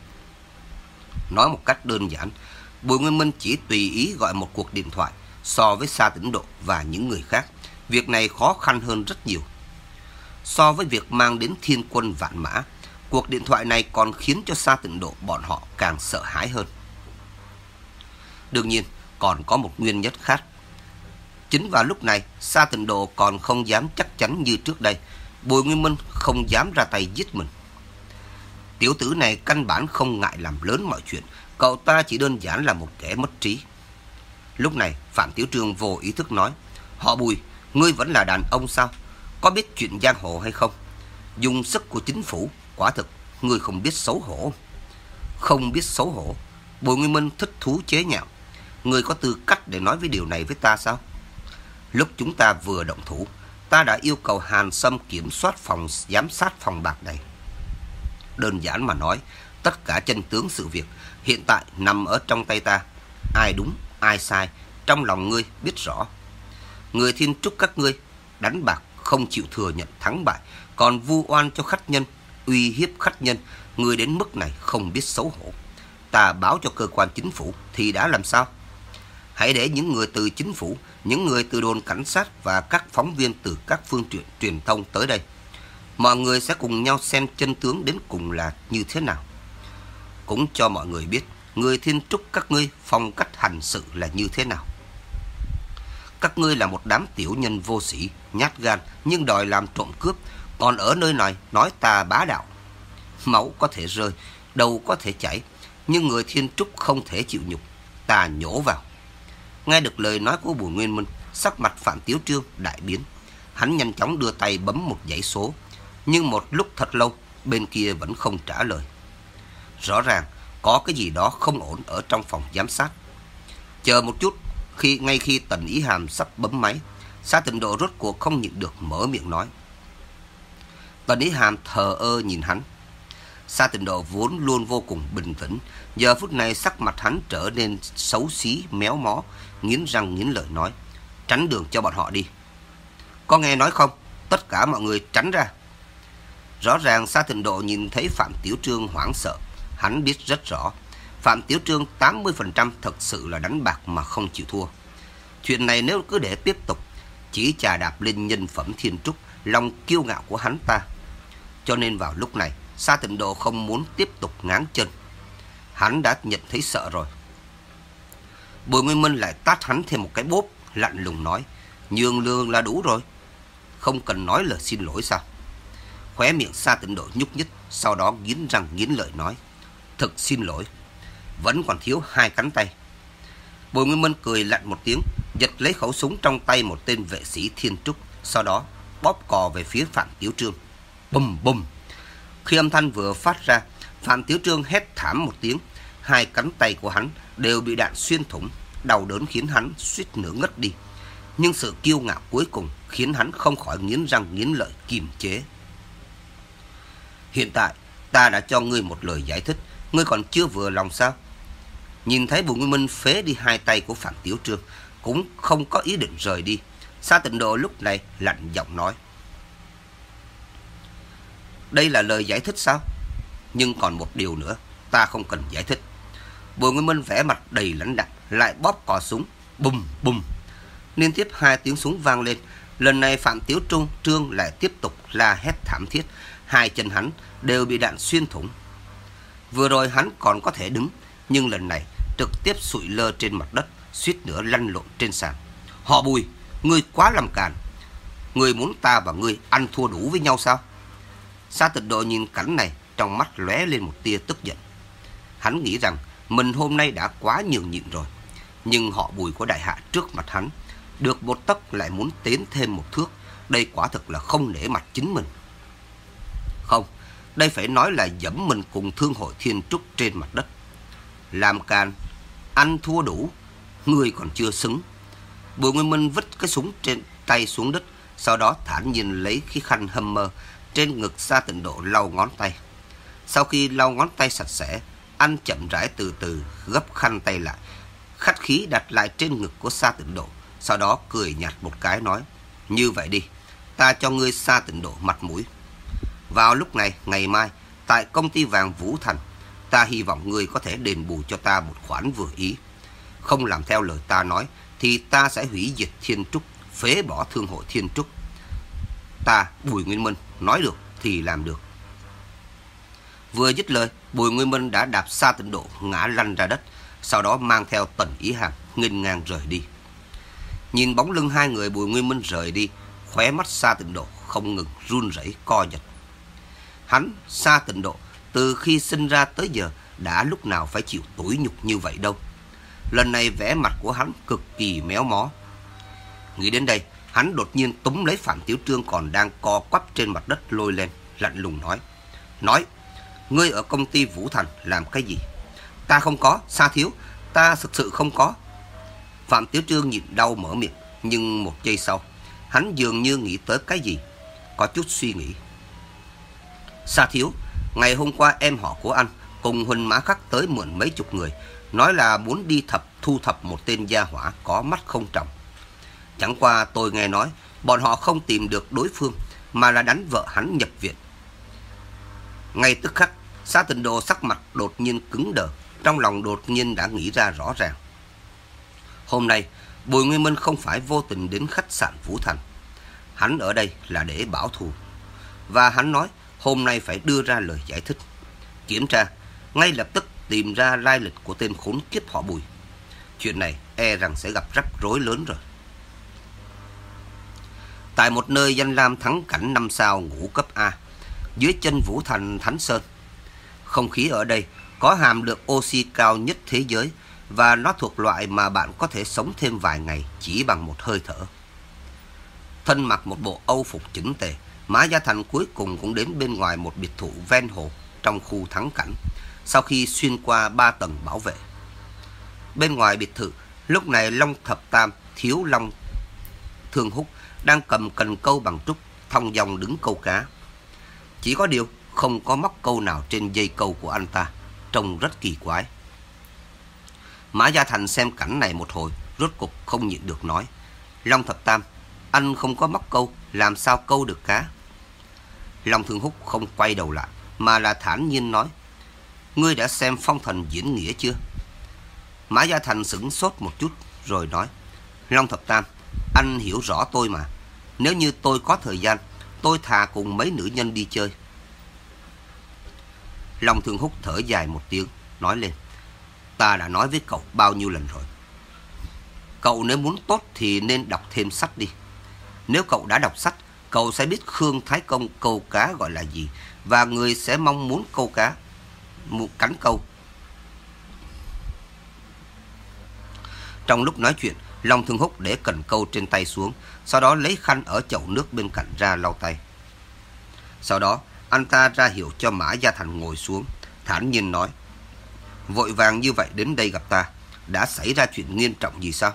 Nói một cách đơn giản, Bùi Nguyên Minh chỉ tùy ý gọi một cuộc điện thoại so với Sa Tĩnh Độ và những người khác. Việc này khó khăn hơn rất nhiều. So với việc mang đến thiên quân vạn mã, cuộc điện thoại này còn khiến cho Sa Tịnh Độ bọn họ càng sợ hãi hơn. Đương nhiên, còn có một nguyên nhất khác. Chính vào lúc này, Sa Tịnh Độ còn không dám chắc chắn như trước đây. Bùi Nguyên Minh không dám ra tay giết mình. Tiểu tử này căn bản không ngại làm lớn mọi chuyện. Cậu ta chỉ đơn giản là một kẻ mất trí. Lúc này, Phạm Tiểu Trương vô ý thức nói. Họ Bùi, ngươi vẫn là đàn ông sao? Có biết chuyện giang hồ hay không? Dùng sức của chính phủ, quả thực, ngươi không biết xấu hổ. Không biết xấu hổ. Bùi Nguyên Minh thích thú chế nhạo. Ngươi có tư cách để nói với điều này với ta sao? Lúc chúng ta vừa động thủ, ta đã yêu cầu Hàn Sâm kiểm soát phòng giám sát phòng bạc này. Đơn giản mà nói, tất cả chân tướng sự việc hiện tại nằm ở trong tay ta. Ai đúng, ai sai, trong lòng ngươi biết rõ. Người thiên trúc các ngươi đánh bạc không chịu thừa nhận thắng bại, còn vu oan cho khách nhân, uy hiếp khách nhân, người đến mức này không biết xấu hổ. Ta báo cho cơ quan chính phủ thì đã làm sao? Hãy để những người từ chính phủ, những người từ đồn cảnh sát và các phóng viên từ các phương tiện truyền thông tới đây. Mọi người sẽ cùng nhau xem chân tướng đến cùng là như thế nào. Cũng cho mọi người biết người thiên trúc các ngươi phong cách hành sự là như thế nào. Các ngươi là một đám tiểu nhân vô sĩ, nhát gan nhưng đòi làm trộm cướp, còn ở nơi này nói ta bá đạo. Máu có thể rơi, đầu có thể chảy, nhưng người thiên trúc không thể chịu nhục, ta nhổ vào. Nghe được lời nói của Bùi Nguyên Minh, sắc mặt Phạm Tiếu Trương đại biến. Hắn nhanh chóng đưa tay bấm một dãy số, nhưng một lúc thật lâu, bên kia vẫn không trả lời. Rõ ràng, có cái gì đó không ổn ở trong phòng giám sát. Chờ một chút, khi ngay khi Tần Ý Hàm sắp bấm máy, Sa Tịnh Độ rốt cuộc không nhịn được mở miệng nói. Tần Ý Hàm thờ ơ nhìn hắn. Sa Tịnh Độ vốn luôn vô cùng bình tĩnh, giờ phút này sắc mặt hắn trở nên xấu xí, méo mó, nghiến răng nghiến lợi nói, tránh đường cho bọn họ đi. Có nghe nói không? Tất cả mọi người tránh ra. Rõ ràng Sa Thịnh Độ nhìn thấy Phạm Tiểu Trương hoảng sợ. Hắn biết rất rõ. Phạm Tiểu Trương 80% thật sự là đánh bạc mà không chịu thua. Chuyện này nếu cứ để tiếp tục, chỉ trà đạp lên nhân phẩm thiên trúc, lòng kiêu ngạo của hắn ta. Cho nên vào lúc này, Sa Tịnh Độ không muốn tiếp tục ngáng chân. Hắn đã nhận thấy sợ rồi. Bùi Nguyên Minh lại tát hắn thêm một cái bốp, lạnh lùng nói, nhường lương là đủ rồi. Không cần nói lời xin lỗi sao? Khóe miệng Sa Tịnh Độ nhúc nhích, sau đó nghiến răng nghiến lợi nói, thực xin lỗi, vẫn còn thiếu hai cánh tay. Bùi Nguyên Minh cười lạnh một tiếng, giật lấy khẩu súng trong tay một tên vệ sĩ thiên trúc, sau đó bóp cò về phía Phạm Tiểu Trương. Bùm bùm. Khi âm thanh vừa phát ra, Phạm Tiểu Trương hét thảm một tiếng, hai cánh tay của hắn đều bị đạn xuyên thủng, đau đớn khiến hắn suýt nửa ngất đi. Nhưng sự kiêu ngạo cuối cùng khiến hắn không khỏi nghiến răng nghiến lợi kiềm chế. Hiện tại, ta đã cho ngươi một lời giải thích, ngươi còn chưa vừa lòng sao? Nhìn thấy Bùi Nguyên Minh phế đi hai tay của Phạm Tiểu Trương, cũng không có ý định rời đi. Sa tịnh độ lúc này lạnh giọng nói. Đây là lời giải thích sao? Nhưng còn một điều nữa, ta không cần giải thích. Bùi Nguyên Minh vẽ mặt đầy lãnh đạm, lại bóp cò súng, bùm bùm. Liên tiếp hai tiếng súng vang lên, lần này Phạm Tiểu Trung Trương lại tiếp tục la hét thảm thiết, hai chân hắn đều bị đạn xuyên thủng. Vừa rồi hắn còn có thể đứng, nhưng lần này trực tiếp sụi lơ trên mặt đất, suýt nữa lăn lộn trên sàn. Họ Bùi, ngươi quá làm càn. Ngươi muốn ta và ngươi ăn thua đủ với nhau sao? Sa tịch độ nhìn cảnh này, trong mắt lóe lên một tia tức giận. Hắn nghĩ rằng mình hôm nay đã quá nhường nhịn rồi. Nhưng họ bùi của đại hạ trước mặt hắn, được một tấc lại muốn tiến thêm một thước. Đây quả thực là không nể mặt chính mình. Không, đây phải nói là dẫm mình cùng thương hội thiên trúc trên mặt đất. Làm can, ăn thua đủ, người còn chưa xứng. Bùi Nguyên Minh vứt cái súng trên tay xuống đất, sau đó thản nhiên lấy cái khăn hâm mơ trên ngực xa tịnh độ lau ngón tay. Sau khi lau ngón tay sạch sẽ, anh chậm rãi từ từ gấp khăn tay lại, khách khí đặt lại trên ngực của Sa tịnh độ, sau đó cười nhạt một cái nói, như vậy đi, ta cho ngươi Sa tịnh độ mặt mũi. Vào lúc này, ngày mai, tại công ty vàng Vũ Thành, ta hy vọng ngươi có thể đền bù cho ta một khoản vừa ý. Không làm theo lời ta nói, thì ta sẽ hủy diệt thiên trúc, phế bỏ thương hội thiên trúc. Ta, Bùi Nguyên Minh, nói được thì làm được. Vừa dứt lời, Bùi Nguyên Minh đã đạp xa tịnh độ ngã lăn ra đất, sau đó mang theo tần ý hàm, nghênh ngang rời đi. Nhìn bóng lưng hai người Bùi Nguyên Minh rời đi, khóe mắt xa tịnh độ không ngừng run rẩy co giật. Hắn, xa tịnh độ, từ khi sinh ra tới giờ đã lúc nào phải chịu tủi nhục như vậy đâu. Lần này vẻ mặt của hắn cực kỳ méo mó. Nghĩ đến đây, hắn đột nhiên túm lấy Phạm Tiểu Trương còn đang co quắp trên mặt đất lôi lên, lạnh lùng nói. Nói, ngươi ở công ty Vũ Thành làm cái gì? Ta không có, xa thiếu, ta thực sự không có. Phạm Tiểu Trương nhịn đau mở miệng, nhưng một giây sau, hắn dường như nghĩ tới cái gì, có chút suy nghĩ. Sa thiếu, ngày hôm qua em họ của anh cùng Huỳnh Mã Khắc tới mượn mấy chục người, nói là muốn đi thập thu thập một tên gia hỏa có mắt không trọng. Chẳng qua tôi nghe nói, bọn họ không tìm được đối phương, mà là đánh vợ hắn nhập viện. Ngay tức khắc, Sa Tịnh Đồ sắc mặt đột nhiên cứng đờ, trong lòng đột nhiên đã nghĩ ra rõ ràng. Hôm nay, Bùi Nguyên Minh không phải vô tình đến khách sạn Vũ Thành. Hắn ở đây là để bảo thù. Và hắn nói hôm nay phải đưa ra lời giải thích. Kiểm tra, ngay lập tức tìm ra lai lịch của tên khốn kiếp họ Bùi. Chuyện này e rằng sẽ gặp rắc rối lớn rồi. Tại một nơi danh lam thắng cảnh năm sao ngũ cấp A, dưới chân Vũ Thành Thánh Sơn. Không khí ở đây có hàm lượng oxy cao nhất thế giới và nó thuộc loại mà bạn có thể sống thêm vài ngày chỉ bằng một hơi thở. Thân mặc một bộ âu phục chỉnh tề, Mã Gia Thành cuối cùng cũng đến bên ngoài một biệt thự ven hồ trong khu thắng cảnh, sau khi xuyên qua ba tầng bảo vệ. Bên ngoài biệt thự, lúc này Long Thập Tam, Thiếu Long, Thương Húc đang cầm cần câu bằng trúc, thong dòng đứng câu cá. Chỉ có điều không có móc câu nào trên dây câu của anh ta, trông rất kỳ quái. Mã Gia Thành xem cảnh này một hồi, rốt cục không nhịn được nói. Long Thập Tam, anh không có móc câu, làm sao câu được cá? Long Thương Húc không quay đầu lại, mà là thản nhiên nói. Ngươi đã xem phong thần diễn nghĩa chưa? Mã Gia Thành sững sốt một chút, rồi nói. Long Thập Tam, anh hiểu rõ tôi mà. Nếu như tôi có thời gian, tôi thà cùng mấy nữ nhân đi chơi. Long Thương Húc thở dài một tiếng, nói lên. Ta đã nói với cậu bao nhiêu lần rồi. Cậu nếu muốn tốt thì nên đọc thêm sách đi. Nếu cậu đã đọc sách, cậu sẽ biết Khương Thái Công câu cá gọi là gì và người sẽ mong muốn câu cá, một cắn câu. Trong lúc nói chuyện, Long Thương Húc để cần câu trên tay xuống, sau đó lấy khăn ở chậu nước bên cạnh ra lau tay. Sau đó, anh ta ra hiệu cho Mã Gia Thành ngồi xuống, thản nhiên nói. Vội vàng như vậy đến đây gặp ta, đã xảy ra chuyện nghiêm trọng gì sao?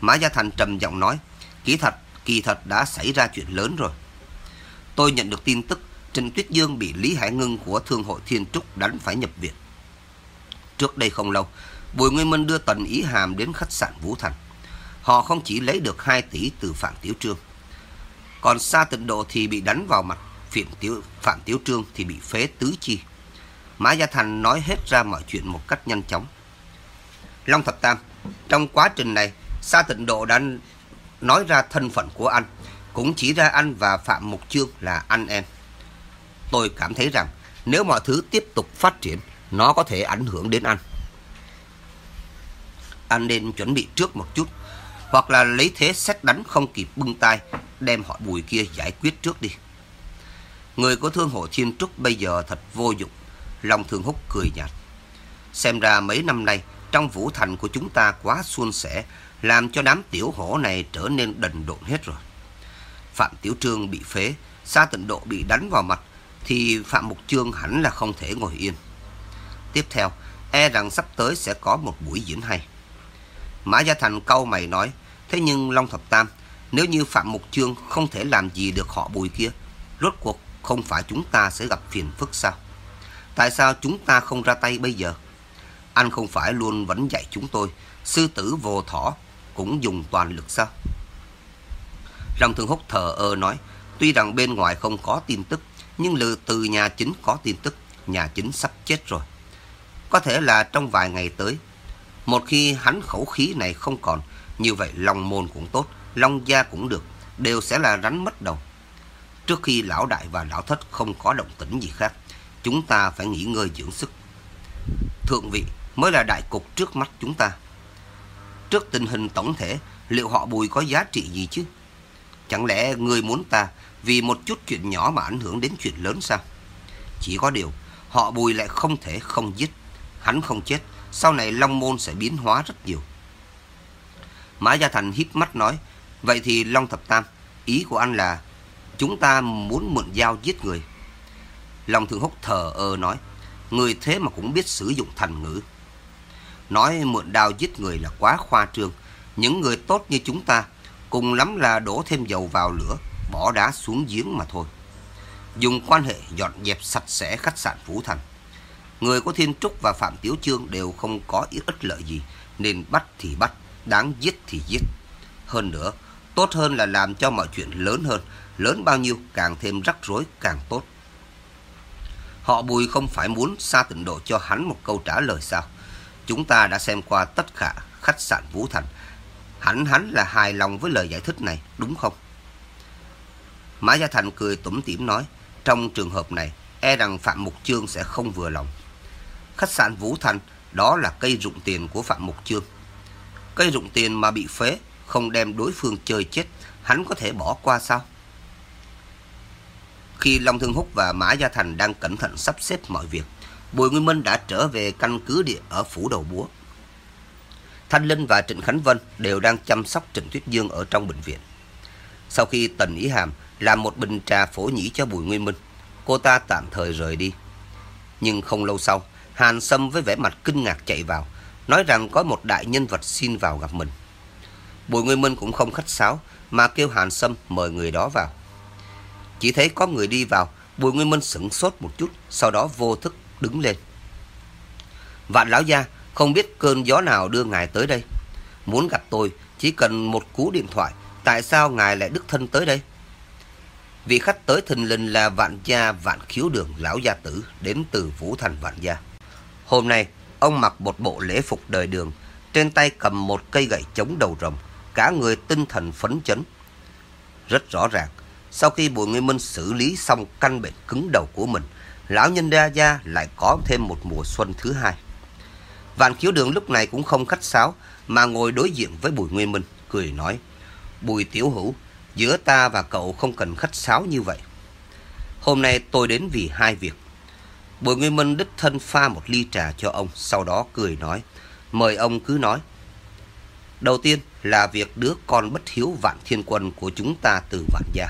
Mã Gia Thành trầm giọng nói, kỳ thật, kỳ thật đã xảy ra chuyện lớn rồi. Tôi nhận được tin tức Trần Tuyết Dương bị Lý Hải Ngân của Thương hội Thiên Trúc đánh phải nhập viện. Trước đây không lâu, Bùi Nguyên Minh đưa Tần Ý Hàm đến khách sạn Vũ Thành. Họ không chỉ lấy được 2 tỷ từ Phạm Tiểu Trương, còn Sa Tịnh Độ thì bị đánh vào mặt, Phạm Tiểu, Phạm Tiểu Trương thì bị phế tứ chi. Mã Gia Thành nói hết ra mọi chuyện một cách nhanh chóng. Long Thập Tam, trong quá trình này, Sa Tịnh Độ đã nói ra thân phận của anh, cũng chỉ ra anh và Phạm Mục Trương là anh em. Tôi cảm thấy rằng nếu mọi thứ tiếp tục phát triển, nó có thể ảnh hưởng đến anh. Anh nên chuẩn bị trước một chút, hoặc là lấy thế xét đánh không kịp bưng tay, đem họ bùi kia giải quyết trước đi. Người của thương hộ Thiên Trúc bây giờ thật vô dụng. Long Thương Húc cười nhạt. Xem ra mấy năm nay, trong vũ thành của chúng ta quá suôn sẻ, làm cho đám tiểu hổ này trở nên đần độn hết rồi. Phạm Tiểu Trương bị phế, Sa Tịnh Độ bị đánh vào mặt, thì Phạm Mục Trương hẳn là không thể ngồi yên. Tiếp theo, e rằng sắp tới sẽ có một buổi diễn hay. Mã Gia Thành câu mày nói, thế nhưng Long Thập Tam, nếu như Phạm Mục Trương không thể làm gì được họ bùi kia, rốt cuộc không phải chúng ta sẽ gặp phiền phức sao? Tại sao chúng ta không ra tay bây giờ? Anh không phải luôn vẫn dạy chúng tôi, sư tử vô thỏ cũng dùng toàn lực sao? Long Thương Húc thờ ơ nói, tuy rằng bên ngoài không có tin tức, nhưng lừa từ nhà chính có tin tức, nhà chính sắp chết rồi. Có thể là trong vài ngày tới, một khi hắn khẩu khí này không còn, như vậy Long Môn cũng tốt, Long Gia cũng được, đều sẽ là rắn mất đầu. Trước khi lão đại và lão thất không có động tĩnh gì khác, chúng ta phải nghỉ ngơi dưỡng sức. Thượng vị mới là đại cục trước mắt chúng ta. Trước tình hình tổng thể, liệu họ bùi có giá trị gì chứ? Chẳng lẽ người muốn ta vì một chút chuyện nhỏ mà ảnh hưởng đến chuyện lớn sao? Chỉ có điều, họ bùi lại không thể không giết. Hắn không chết, sau này Long Môn sẽ biến hóa rất nhiều. Mã Gia Thành híp mắt nói, vậy thì Long Thập Tam, ý của anh là chúng ta muốn mượn dao giết người. Long thượng Húc thờ ơ nói, người thế mà cũng biết sử dụng thành ngữ. Nói mượn đao giết người là quá khoa trương. Những người tốt như chúng ta cùng lắm là đổ thêm dầu vào lửa, bỏ đá xuống giếng mà thôi. Dùng quan hệ dọn dẹp sạch sẽ khách sạn Phú Thành. Người của Thiên Trúc và Phạm Tiểu Trương đều không có ít ích lợi gì, nên bắt thì bắt, đáng giết thì giết. Hơn nữa, tốt hơn là làm cho mọi chuyện lớn hơn, lớn bao nhiêu càng thêm rắc rối càng tốt. Họ Bùi không phải muốn xa tịnh độ cho hắn một câu trả lời sao? Chúng ta đã xem qua tất cả khách sạn Vũ Thành. Hẳn hắn là hài lòng với lời giải thích này, đúng không? Mã Gia Thành cười tủm tỉm nói, trong trường hợp này, e rằng Phạm Mục Trương sẽ không vừa lòng. Khách sạn Vũ Thành, đó là cây rụng tiền của Phạm Mục Trương. Cây rụng tiền mà bị phế, không đem đối phương chơi chết, hắn có thể bỏ qua sao? Khi Long Thương Húc và Mã Gia Thành đang cẩn thận sắp xếp mọi việc, Bùi Nguyên Minh đã trở về căn cứ địa ở Phủ Đầu Búa. Thanh Linh và Trịnh Khánh Vân đều đang chăm sóc Trịnh Tuyết Dương ở trong bệnh viện. Sau khi Tần Ý Hàm làm một bình trà phổ nhĩ cho Bùi Nguyên Minh, cô ta tạm thời rời đi. Nhưng không lâu sau, Hàn Sâm với vẻ mặt kinh ngạc chạy vào, nói rằng có một đại nhân vật xin vào gặp mình. Bùi Nguyên Minh cũng không khách sáo, mà kêu Hàn Sâm mời người đó vào. Chỉ thấy có người đi vào, Bùi Nguyên Minh sững sốt một chút, sau đó vô thức đứng lên. Vạn lão gia, không biết cơn gió nào đưa ngài tới đây. Muốn gặp tôi, chỉ cần một cú điện thoại, tại sao ngài lại đích thân tới đây? Vị khách tới thình lình là vạn gia vạn khiếu đường lão gia tử đến từ Vũ Thành vạn gia. Hôm nay, ông mặc một bộ lễ phục đời đường, trên tay cầm một cây gậy chống đầu rồng, cả người tinh thần phấn chấn. Rất rõ ràng, sau khi Bùi Nguyên Minh xử lý xong căn bệnh cứng đầu của mình, lão nhân đa gia lại có thêm một mùa xuân thứ hai. Vạn khiếu đường lúc này cũng không khách sáo, mà ngồi đối diện với Bùi Nguyên Minh, cười nói, Bùi Tiểu Hữu, giữa ta và cậu không cần khách sáo như vậy. Hôm nay tôi đến vì hai việc. Bùi Nguyên Minh đích thân pha một ly trà cho ông, sau đó cười nói, mời ông cứ nói. Đầu tiên là việc đứa con bất hiếu vạn thiên quân của chúng ta từ vạn gia.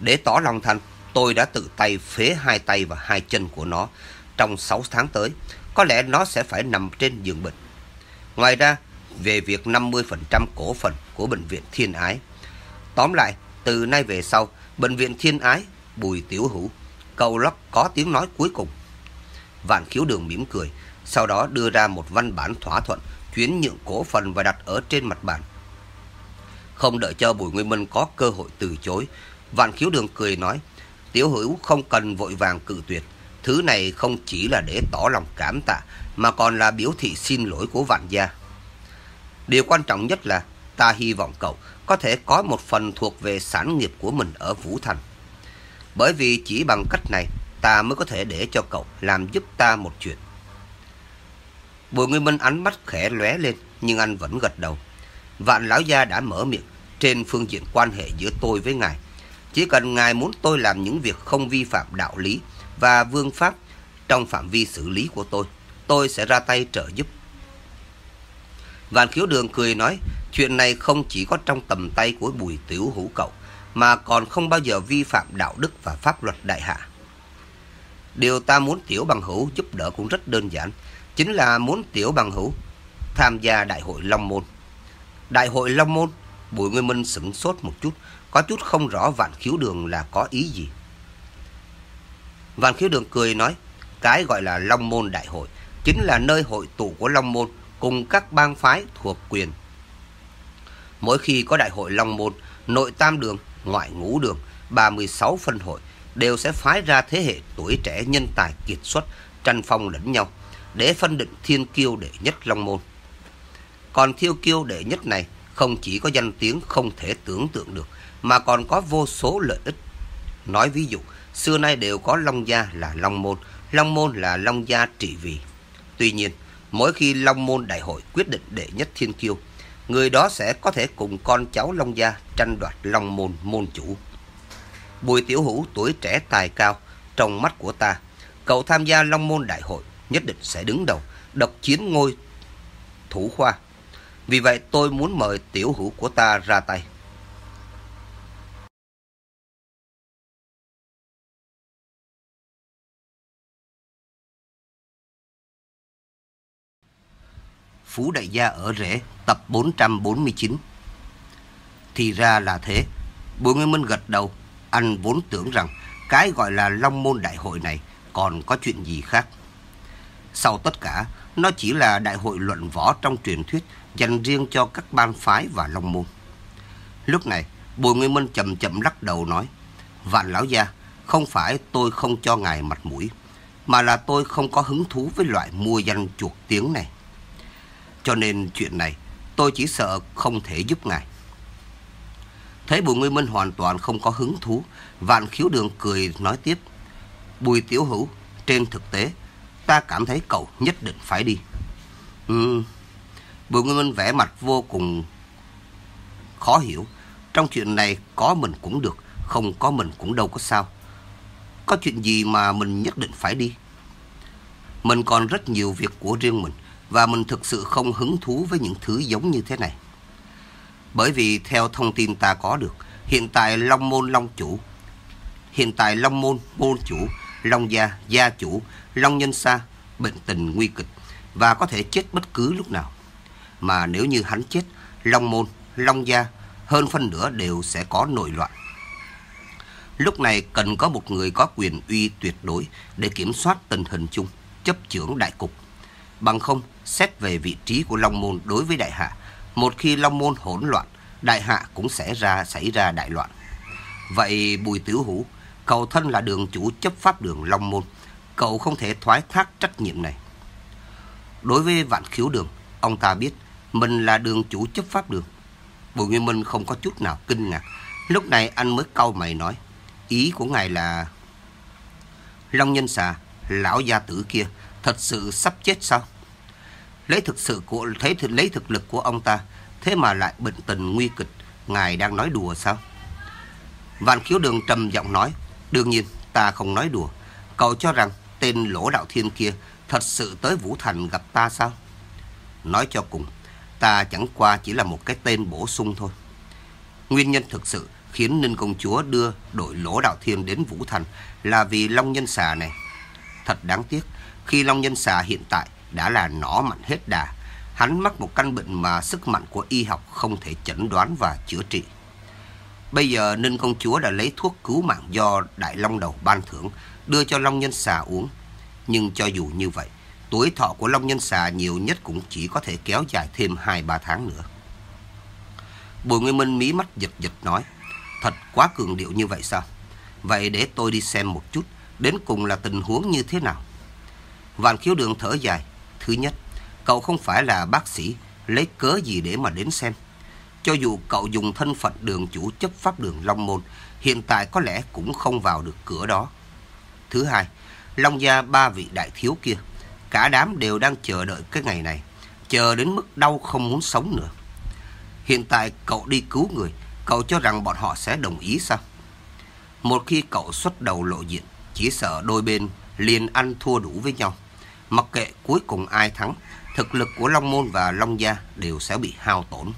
Để tỏ lòng thành, tôi đã tự tay phế hai tay và hai chân của nó. Trong 6 tháng tới, có lẽ nó sẽ phải nằm trên giường bệnh. Ngoài ra, về việc 50% cổ phần của Bệnh viện Thiên Ái. Tóm lại, từ nay về sau, Bệnh viện Thiên Ái, Bùi Tiểu Hữu, cầu lóc có tiếng nói cuối cùng. Vạn khiếu đường mỉm cười, sau đó đưa ra một văn bản thỏa thuận, chuyển nhượng cổ phần và đặt ở trên mặt bàn. Không đợi cho Bùi Nguyên Minh có cơ hội từ chối, Vạn khiếu đường cười nói, Tiểu hữu không cần vội vàng cự tuyệt. Thứ này không chỉ là để tỏ lòng cảm tạ, mà còn là biểu thị xin lỗi của vạn gia. Điều quan trọng nhất là ta hy vọng cậu có thể có một phần thuộc về sản nghiệp của mình ở Vũ Thành. Bởi vì chỉ bằng cách này, ta mới có thể để cho cậu làm giúp ta một chuyện. Bùi Nguyên Minh ánh mắt khẽ lóe lên, nhưng anh vẫn gật đầu. Vạn lão gia đã mở miệng trên phương diện quan hệ giữa tôi với ngài. Chỉ cần ngài muốn tôi làm những việc không vi phạm đạo lý và vương pháp trong phạm vi xử lý của tôi, tôi sẽ ra tay trợ giúp. Vạn khiếu đường cười nói, chuyện này không chỉ có trong tầm tay của bùi tiểu hữu cậu, mà còn không bao giờ vi phạm đạo đức và pháp luật đại hạ. Điều ta muốn tiểu bằng hữu giúp đỡ cũng rất đơn giản, chính là muốn tiểu bằng hữu tham gia đại hội Long Môn. Đại hội Long Môn, Bùi Nguyên Minh sửng sốt một chút, có chút không rõ vạn khiếu đường là có ý gì. Vạn khiếu đường cười nói, cái gọi là Long Môn Đại hội chính là nơi hội tụ của Long Môn cùng các bang phái thuộc quyền. Mỗi khi có đại hội Long Môn, nội tam đường, ngoại ngũ đường, 36 phân hội đều sẽ phái ra thế hệ tuổi trẻ nhân tài kiệt xuất, tranh phong lẫn nhau để phân định thiên kiêu đệ nhất Long Môn. Còn thiêu kiêu đệ nhất này không chỉ có danh tiếng không thể tưởng tượng được, mà còn có vô số lợi ích. Nói ví dụ, xưa nay đều có Long Gia là Long Môn, Long Môn là Long Gia trị vì. Tuy nhiên, mỗi khi Long Môn Đại hội quyết định đệ nhất thiên kiêu, người đó sẽ có thể cùng con cháu Long Gia tranh đoạt Long Môn môn chủ. Bùi Tiểu Hữu tuổi trẻ tài cao, trong mắt của ta, cậu tham gia Long Môn Đại hội nhất định sẽ đứng đầu, độc chiến ngôi thủ khoa. Vì vậy tôi muốn mời Tiểu Hữu của ta ra tay. Phú Đại Gia ở Rễ, tập 449. Thì ra là thế. Bùi Nguyên Minh gật đầu. Anh vốn tưởng rằng cái gọi là Long Môn Đại hội này còn có chuyện gì khác. Sau tất cả, nó chỉ là đại hội luận võ trong truyền thuyết dành riêng cho các ban phái và Long Môn. Lúc này, Bùi Nguyên Minh chậm chậm lắc đầu nói, Vạn Lão Gia, không phải tôi không cho ngài mặt mũi, mà là tôi không có hứng thú với loại mua danh chuột tiếng này. Cho nên chuyện này tôi chỉ sợ không thể giúp ngài. Thấy Bùi Nguyên Minh hoàn toàn không có hứng thú, Vạn Khiếu Đường cười nói tiếp. Bùi Tiểu Hữu, trên thực tế, ta cảm thấy cậu nhất định phải đi. Ừ, Bùi Nguyên Minh vẽ mặt vô cùng khó hiểu. Trong chuyện này có mình cũng được, không có mình cũng đâu có sao. Có chuyện gì mà mình nhất định phải đi? Mình còn rất nhiều việc của riêng mình và mình thực sự không hứng thú với những thứ giống như thế này. Bởi vì theo thông tin ta có được, hiện tại Long Môn Long Chủ, hiện tại Long Môn Môn Chủ, Long Gia, Gia Chủ, Long Nhân Sa, bệnh tình nguy kịch và có thể chết bất cứ lúc nào. Mà nếu như hắn chết, Long Môn, Long Gia, hơn phân nửa đều sẽ có nội loạn. Lúc này cần có một người có quyền uy tuyệt đối để kiểm soát tình hình chung, chấp trưởng đại cục. Bằng không, xét về vị trí của Long Môn đối với Đại Hạ, một khi Long Môn hỗn loạn, Đại Hạ cũng sẽ ra xảy ra đại loạn. Vậy Bùi Tiểu Hữu, cậu thân là đường chủ chấp pháp đường Long Môn, cậu không thể thoái thác trách nhiệm này. Đối với vạn khiếu đường, ông ta biết mình là đường chủ chấp pháp đường. Bùi Nguyên Minh không có chút nào kinh ngạc. Lúc này anh mới cau mày nói, ý của ngài là... Long Nhân Xà, lão gia tử kia, thật sự sắp chết sao? Lấy thực sự của thấy lấy thực lực của ông ta, thế mà lại bệnh tình nguy kịch, ngài đang nói đùa sao? Vạn khiếu đường trầm giọng nói, đương nhiên ta không nói đùa. Cậu cho rằng tên lỗ đạo thiên kia thật sự tới Vũ Thành gặp ta sao? Nói cho cùng, ta chẳng qua chỉ là một cái tên bổ sung thôi. Nguyên nhân thực sự khiến Ninh Công Chúa đưa đội lỗ đạo thiên đến Vũ Thành là vì Long Nhân Xà này. Thật đáng tiếc, khi Long Nhân Xà hiện tại đã là nỏ mạnh hết đà, hắn mắc một căn bệnh mà sức mạnh của y học không thể chẩn đoán và chữa trị. Bây giờ Ninh Công Chúa đã lấy thuốc cứu mạng do Đại Long Đầu ban thưởng đưa cho Long Nhân Xà uống. Nhưng cho dù như vậy, tuổi thọ của Long Nhân Xà nhiều nhất cũng chỉ có thể kéo dài thêm 2-3 tháng nữa. Bùi Nguyên Minh mí mắt giật giật nói, thật quá cường điệu như vậy sao? Vậy để tôi đi xem một chút, đến cùng là tình huống như thế nào? Vạn khiếu đường thở dài. Thứ nhất, cậu không phải là bác sĩ, lấy cớ gì để mà đến xem. Cho dù cậu dùng thân phận đường chủ chấp pháp đường Long Môn, hiện tại có lẽ cũng không vào được cửa đó. Thứ hai, Long gia ba vị đại thiếu kia, cả đám đều đang chờ đợi cái ngày này, chờ đến mức đau không muốn sống nữa. Hiện tại cậu đi cứu người, cậu cho rằng bọn họ sẽ đồng ý sao? Một khi cậu xuất đầu lộ diện, chỉ sợ đôi bên liền ăn thua đủ với nhau. Mặc kệ cuối cùng ai thắng, thực lực của Long Môn và Long Gia đều sẽ bị hao tổn.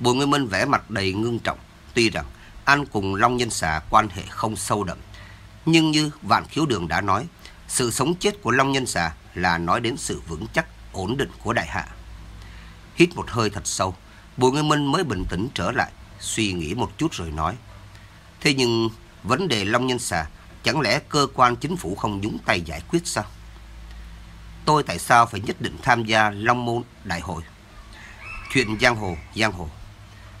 Bùi Nguyên Minh vẽ mặt đầy ngưng trọng, tuy rằng anh cùng Long Nhân Xà quan hệ không sâu đậm. Nhưng như Vạn Khiếu Đường đã nói, sự sống chết của Long Nhân Xà là nói đến sự vững chắc, ổn định của đại hạ. Hít một hơi thật sâu, Bùi Nguyên Minh mới bình tĩnh trở lại, suy nghĩ một chút rồi nói. Thế nhưng vấn đề Long Nhân Xà, chẳng lẽ cơ quan chính phủ không nhúng tay giải quyết sao? Tôi tại sao phải nhất định tham gia Long Môn Đại hội? Chuyện giang hồ, giang hồ.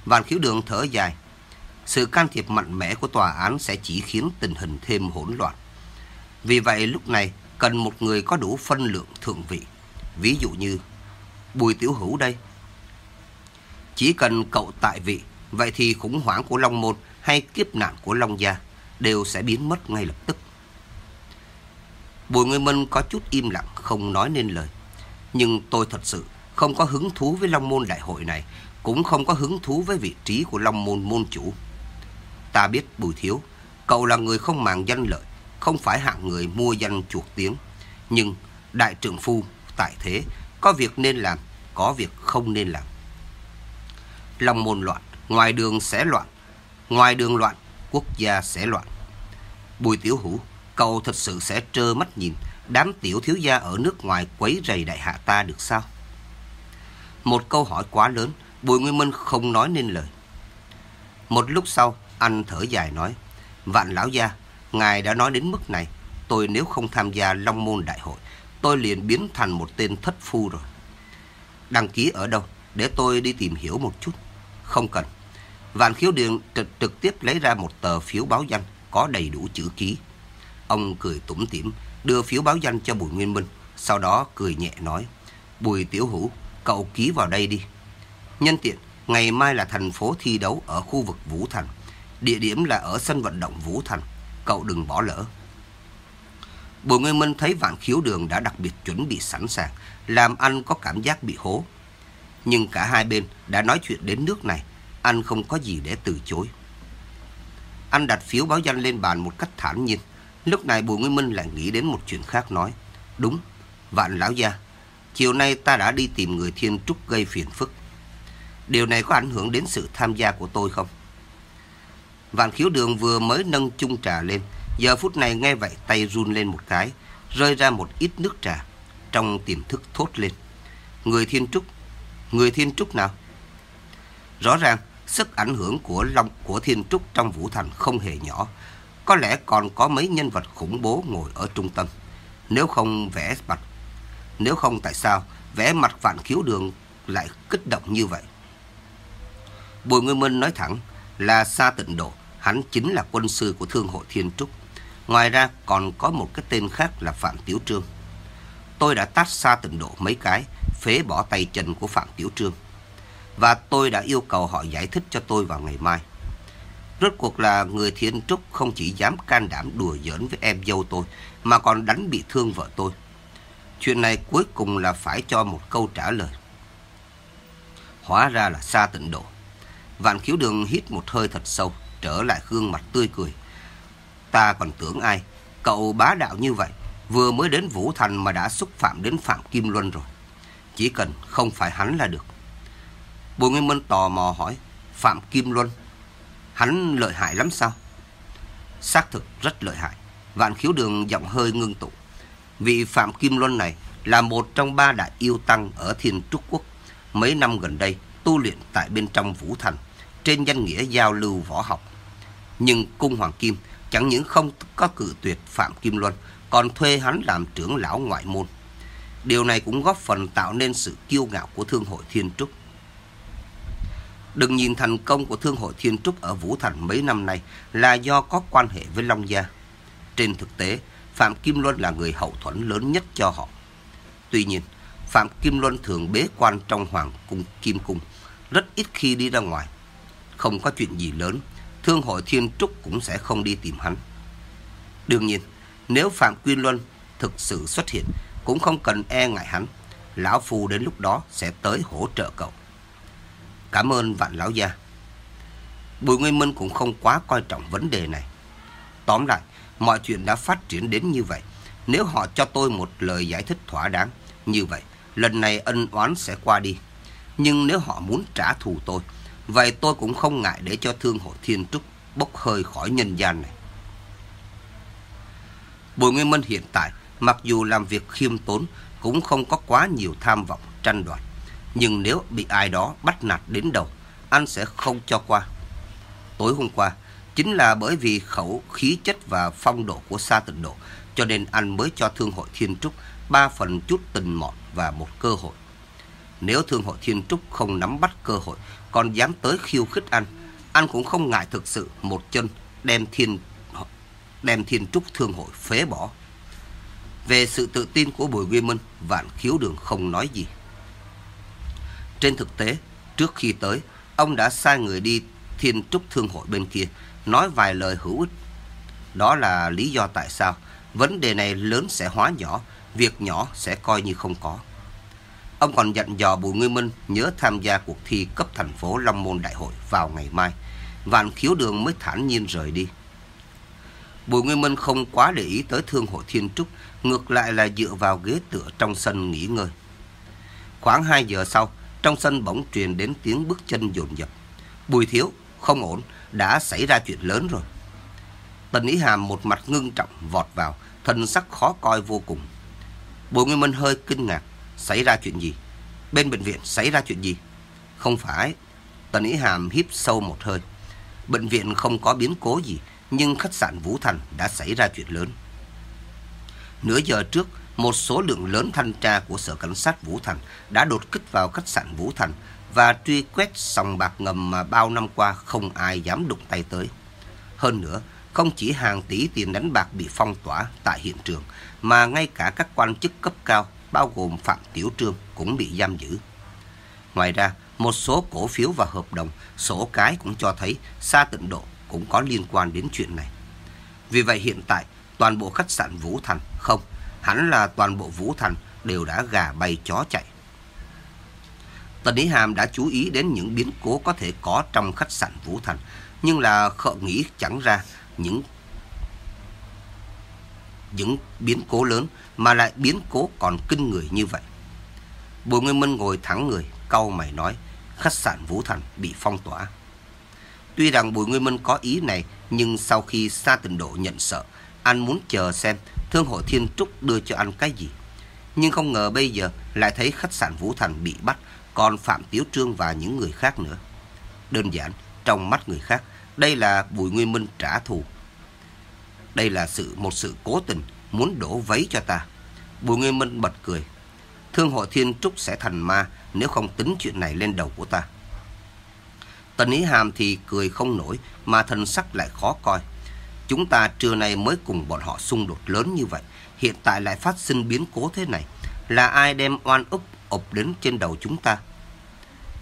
Vạn khiếu đường thở dài. Sự can thiệp mạnh mẽ của tòa án sẽ chỉ khiến tình hình thêm hỗn loạn. Vì vậy lúc này cần một người có đủ phân lượng thượng vị. Ví dụ như Bùi Tiểu Hữu đây. Chỉ cần cậu tại vị, vậy thì khủng hoảng của Long Môn hay kiếp nạn của Long Gia đều sẽ biến mất ngay lập tức. Bùi Nguyên Minh có chút im lặng không nói nên lời. Nhưng tôi thật sự không có hứng thú với Long Môn Đại hội này, cũng không có hứng thú với vị trí của Long Môn Môn Chủ. Ta biết Bùi Thiếu, cậu là người không màng danh lợi, không phải hạng người mua danh chuộc tiếng. Nhưng đại trưởng phu tại thế, có việc nên làm, có việc không nên làm. Long Môn loạn, ngoài đường sẽ loạn, ngoài đường loạn, quốc gia sẽ loạn. Bùi Tiểu Hữu, cậu thật sự sẽ trơ mắt nhìn đám tiểu thiếu gia ở nước ngoài quấy rầy đại hạ ta được sao? Một câu hỏi quá lớn, Bùi Nguyên Minh không nói nên lời. Một lúc sau, anh thở dài nói, Vạn lão gia, ngài đã nói đến mức này, tôi nếu không tham gia Long Môn Đại hội, tôi liền biến thành một tên thất phu rồi. Đăng ký ở đâu? Để tôi đi tìm hiểu một chút. Không cần. Vạn khiếu điện trực, trực tiếp lấy ra một tờ phiếu báo danh có đầy đủ chữ ký. Ông cười tủm tỉm đưa phiếu báo danh cho Bùi Nguyên Minh, sau đó cười nhẹ nói, Bùi Tiểu Hữu, cậu ký vào đây đi. Nhân tiện, ngày mai là thành phố thi đấu ở khu vực Vũ Thành. Địa điểm là ở sân vận động Vũ Thành. Cậu đừng bỏ lỡ. Bùi Nguyên Minh thấy vạn khiếu đường đã đặc biệt chuẩn bị sẵn sàng, làm anh có cảm giác bị hố. Nhưng cả hai bên đã nói chuyện đến nước này, anh không có gì để từ chối. Anh đặt phiếu báo danh lên bàn một cách thản nhiên. Lúc này Bùi Nguyên Minh lại nghĩ đến một chuyện khác nói. Đúng, vạn lão gia, chiều nay ta đã đi tìm người thiên trúc gây phiền phức. Điều này có ảnh hưởng đến sự tham gia của tôi không? Vạn khiếu đường vừa mới nâng chung trà lên. Giờ phút này nghe vậy tay run lên một cái, rơi ra một ít nước trà. Trong tiềm thức thốt lên. Người thiên trúc? Người thiên trúc nào? Rõ ràng, sức ảnh hưởng của Long của Thiên Trúc trong Vũ Thành không hề nhỏ. Có lẽ còn có mấy nhân vật khủng bố ngồi ở trung tâm. Nếu không vẽ mặt, nếu không tại sao vẽ mặt vạn khiếu đường lại kích động như vậy? Bùi Nguyên Minh nói thẳng, là Sa Tịnh Độ, hắn chính là quân sư của Thương hội Thiên Trúc. Ngoài ra còn có một cái tên khác là Phạm Tiểu Trương. Tôi đã tát Sa Tịnh Độ mấy cái, phế bỏ tay chân của Phạm Tiểu Trương. Và tôi đã yêu cầu họ giải thích cho tôi vào ngày mai. Rốt cuộc là người Thiên Trúc không chỉ dám can đảm đùa giỡn với em dâu tôi, mà còn đánh bị thương vợ tôi. Chuyện này cuối cùng là phải cho một câu trả lời. Hóa ra là xa Tịnh Độ. Vạn khiếu đường hít một hơi thật sâu, trở lại gương mặt tươi cười. Ta còn tưởng ai, cậu bá đạo như vậy, vừa mới đến Vũ Thành mà đã xúc phạm đến Phạm Kim Luân rồi. Chỉ cần không phải hắn là được. Bùi Nguyên Minh tò mò hỏi, Phạm Kim Luân, hắn lợi hại lắm sao? Xác thực rất lợi hại. Vạn khiếu đường giọng hơi ngưng tụ. Vị Phạm Kim Luân này là một trong ba đại yêu tăng ở Thiên Trúc Quốc. Mấy năm gần đây tu luyện tại bên trong Vũ Thành, trên danh nghĩa giao lưu võ học. Nhưng Cung Hoàng Kim chẳng những không có cử tuyệt Phạm Kim Luân, còn thuê hắn làm trưởng lão ngoại môn. Điều này cũng góp phần tạo nên sự kiêu ngạo của Thương hội Thiên Trúc. Đừng nhìn thành công của Thương hội Thiên Trúc ở Vũ Thành mấy năm nay là do có quan hệ với Long Gia. Trên thực tế, Phạm Kim Luân là người hậu thuẫn lớn nhất cho họ. Tuy nhiên, Phạm Kim Luân thường bế quan trong Hoàng Cung Kim Cung, rất ít khi đi ra ngoài. Không có chuyện gì lớn, Thương hội Thiên Trúc cũng sẽ không đi tìm hắn. Đương nhiên, nếu Phạm Kim Luân thực sự xuất hiện, cũng không cần e ngại hắn. Lão Phu đến lúc đó sẽ tới hỗ trợ cậu. Cảm ơn vạn lão gia. Bùi Nguyên Minh cũng không quá coi trọng vấn đề này. Tóm lại, mọi chuyện đã phát triển đến như vậy. Nếu họ cho tôi một lời giải thích thỏa đáng, như vậy, lần này ân oán sẽ qua đi. Nhưng nếu họ muốn trả thù tôi, vậy tôi cũng không ngại để cho thương hội thiên trúc bốc hơi khỏi nhân gian này. Bùi Nguyên Minh hiện tại, mặc dù làm việc khiêm tốn, cũng không có quá nhiều tham vọng tranh đoạt. Nhưng nếu bị ai đó bắt nạt đến đầu, anh sẽ không cho qua. Tối hôm qua, chính là bởi vì khẩu khí chất và phong độ của Sa Tịnh Độ, cho nên anh mới cho Thương hội Thiên Trúc ba phần chút tình mọn và một cơ hội. Nếu Thương hội Thiên Trúc không nắm bắt cơ hội, còn dám tới khiêu khích anh, anh cũng không ngại thực sự một chân đem Thiên đem Thiên Trúc Thương hội phế bỏ. Về sự tự tin của Bùi Nguyên Minh, Vạn Khiếu Đường không nói gì. Trên thực tế, trước khi tới, ông đã sai người đi Thiên Trúc Thương hội bên kia, nói vài lời hữu ích. Đó là lý do tại sao vấn đề này lớn sẽ hóa nhỏ, việc nhỏ sẽ coi như không có. Ông còn dặn dò Bùi Nguyên Minh nhớ tham gia cuộc thi cấp thành phố Long Môn Đại hội vào ngày mai. Vạn khiếu đường mới thản nhiên rời đi. Bùi Nguyên Minh không quá để ý tới thương hội Thiên Trúc, ngược lại là dựa vào ghế tựa trong sân nghỉ ngơi. Khoảng 2 giờ sau, trong sân bỗng truyền đến tiếng bước chân dồn dập. Bùi thiếu, không ổn, đã xảy ra chuyện lớn rồi. Tần Ý Hàm một mặt ngưng trọng vọt vào, thân sắc khó coi vô cùng. Bùi Nguyên Minh hơi kinh ngạc, xảy ra chuyện gì? Bên bệnh viện xảy ra chuyện gì? Không phải. Tần Ý Hàm hít sâu một hơi. Bệnh viện không có biến cố gì, nhưng khách sạn Vũ Thành đã xảy ra chuyện lớn. Nửa giờ trước, một số lượng lớn thanh tra của Sở Cảnh sát Vũ Thành đã đột kích vào khách sạn Vũ Thành và truy quét sòng bạc ngầm mà bao năm qua không ai dám đụng tay tới. Hơn nữa, không chỉ hàng tỷ tiền đánh bạc bị phong tỏa tại hiện trường, mà ngay cả các quan chức cấp cao, bao gồm Phạm Tiểu Trương, cũng bị giam giữ. Ngoài ra, một số cổ phiếu và hợp đồng, sổ cái cũng cho thấy Sa Tịnh Độ cũng có liên quan đến chuyện này. Vì vậy hiện tại, toàn bộ khách sạn Vũ Thành, không, hẳn là toàn bộ Vũ Thành đều đã gà bay chó chạy. Tần Ý Hàm đã chú ý đến những biến cố có thể có trong khách sạn Vũ Thành, nhưng là khợ nghĩ chẳng ra những những biến cố lớn mà lại biến cố còn kinh người như vậy. Bùi Nguyên Minh ngồi thẳng người, cau mày nói, khách sạn Vũ Thành bị phong tỏa. Tuy rằng Bùi Nguyên Minh có ý này, nhưng sau khi Sa tình Độ nhận sợ, anh muốn chờ xem Thương hội Thiên Trúc đưa cho anh cái gì. Nhưng không ngờ bây giờ lại thấy khách sạn Vũ Thành bị bắt, còn Phạm Tiếu Trương và những người khác nữa. Đơn giản, trong mắt người khác, đây là Bùi Nguyên Minh trả thù. Đây là sự một sự cố tình muốn đổ vấy cho ta. Bùi Nguyên Minh bật cười. Thương hội Thiên Trúc sẽ thành ma nếu không tính chuyện này lên đầu của ta. Tần Ý Hàm thì cười không nổi mà thần sắc lại khó coi. Chúng ta trưa nay mới cùng bọn họ xung đột lớn như vậy, hiện tại lại phát sinh biến cố thế này. Là ai đem oan ức ập đến trên đầu chúng ta?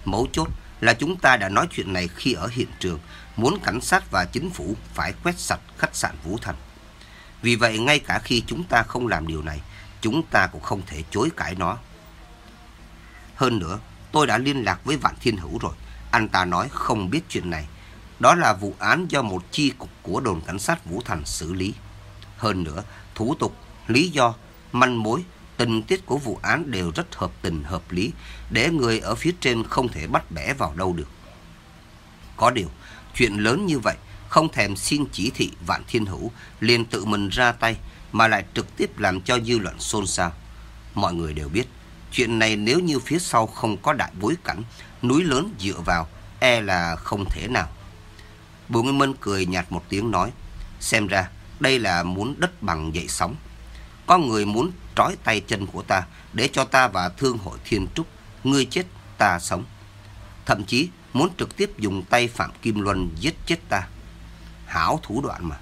Mấu chốt là chúng ta đã nói chuyện này khi ở hiện trường, muốn cảnh sát và chính phủ phải quét sạch khách sạn Vũ Thành. Vì vậy ngay cả khi chúng ta không làm điều này, chúng ta cũng không thể chối cãi nó. Hơn nữa, tôi đã liên lạc với Vạn Thiên Hữu rồi. Anh ta nói không biết chuyện này. Đó là vụ án do một chi cục của đồn cảnh sát Vũ Thành xử lý. Hơn nữa, thủ tục, lý do, manh mối, tình tiết của vụ án đều rất hợp tình hợp lý để người ở phía trên không thể bắt bẻ vào đâu được. Có điều, chuyện lớn như vậy không thèm xin chỉ thị Vạn Thiên Hữu liền tự mình ra tay mà lại trực tiếp làm cho dư luận xôn xao. Mọi người đều biết, chuyện này nếu như phía sau không có đại bối cảnh, núi lớn dựa vào, e là không thể nào. Bùi Nguyên Minh cười nhạt một tiếng nói, xem ra đây là muốn đất bằng dậy sóng. Có người muốn trói tay chân của ta để cho ta và thương hội thiên trúc, ngươi chết ta sống. Thậm chí muốn trực tiếp dùng tay Phạm Kim Luân giết chết ta. Hảo thủ đoạn mà.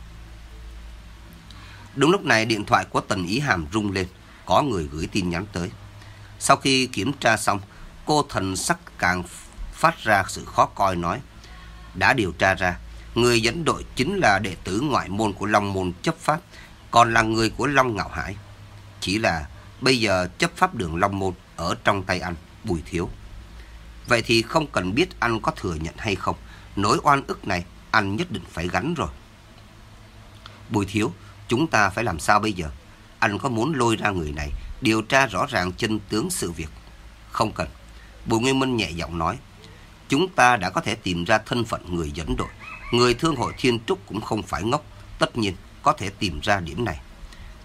Đúng lúc này điện thoại của Tần Ý Hàm rung lên, có người gửi tin nhắn tới. Sau khi kiểm tra xong, cô thần sắc càng phát ra sự khó coi nói. Đã điều tra ra, người dẫn đội chính là đệ tử ngoại môn của Long Môn chấp pháp, còn là người của Long Ngạo Hải. Chỉ là bây giờ chấp pháp đường Long Môn ở trong tay anh, Bùi Thiếu. Vậy thì không cần biết anh có thừa nhận hay không, nỗi oan ức này anh nhất định phải gánh rồi. Bùi Thiếu, chúng ta phải làm sao bây giờ? Anh có muốn lôi ra người này, điều tra rõ ràng chân tướng sự việc? Không cần. Bùi Nguyên Minh nhẹ giọng nói. Chúng ta đã có thể tìm ra thân phận người dẫn đội. Người thương hội Thiên Trúc cũng không phải ngốc. Tất nhiên có thể tìm ra điểm này.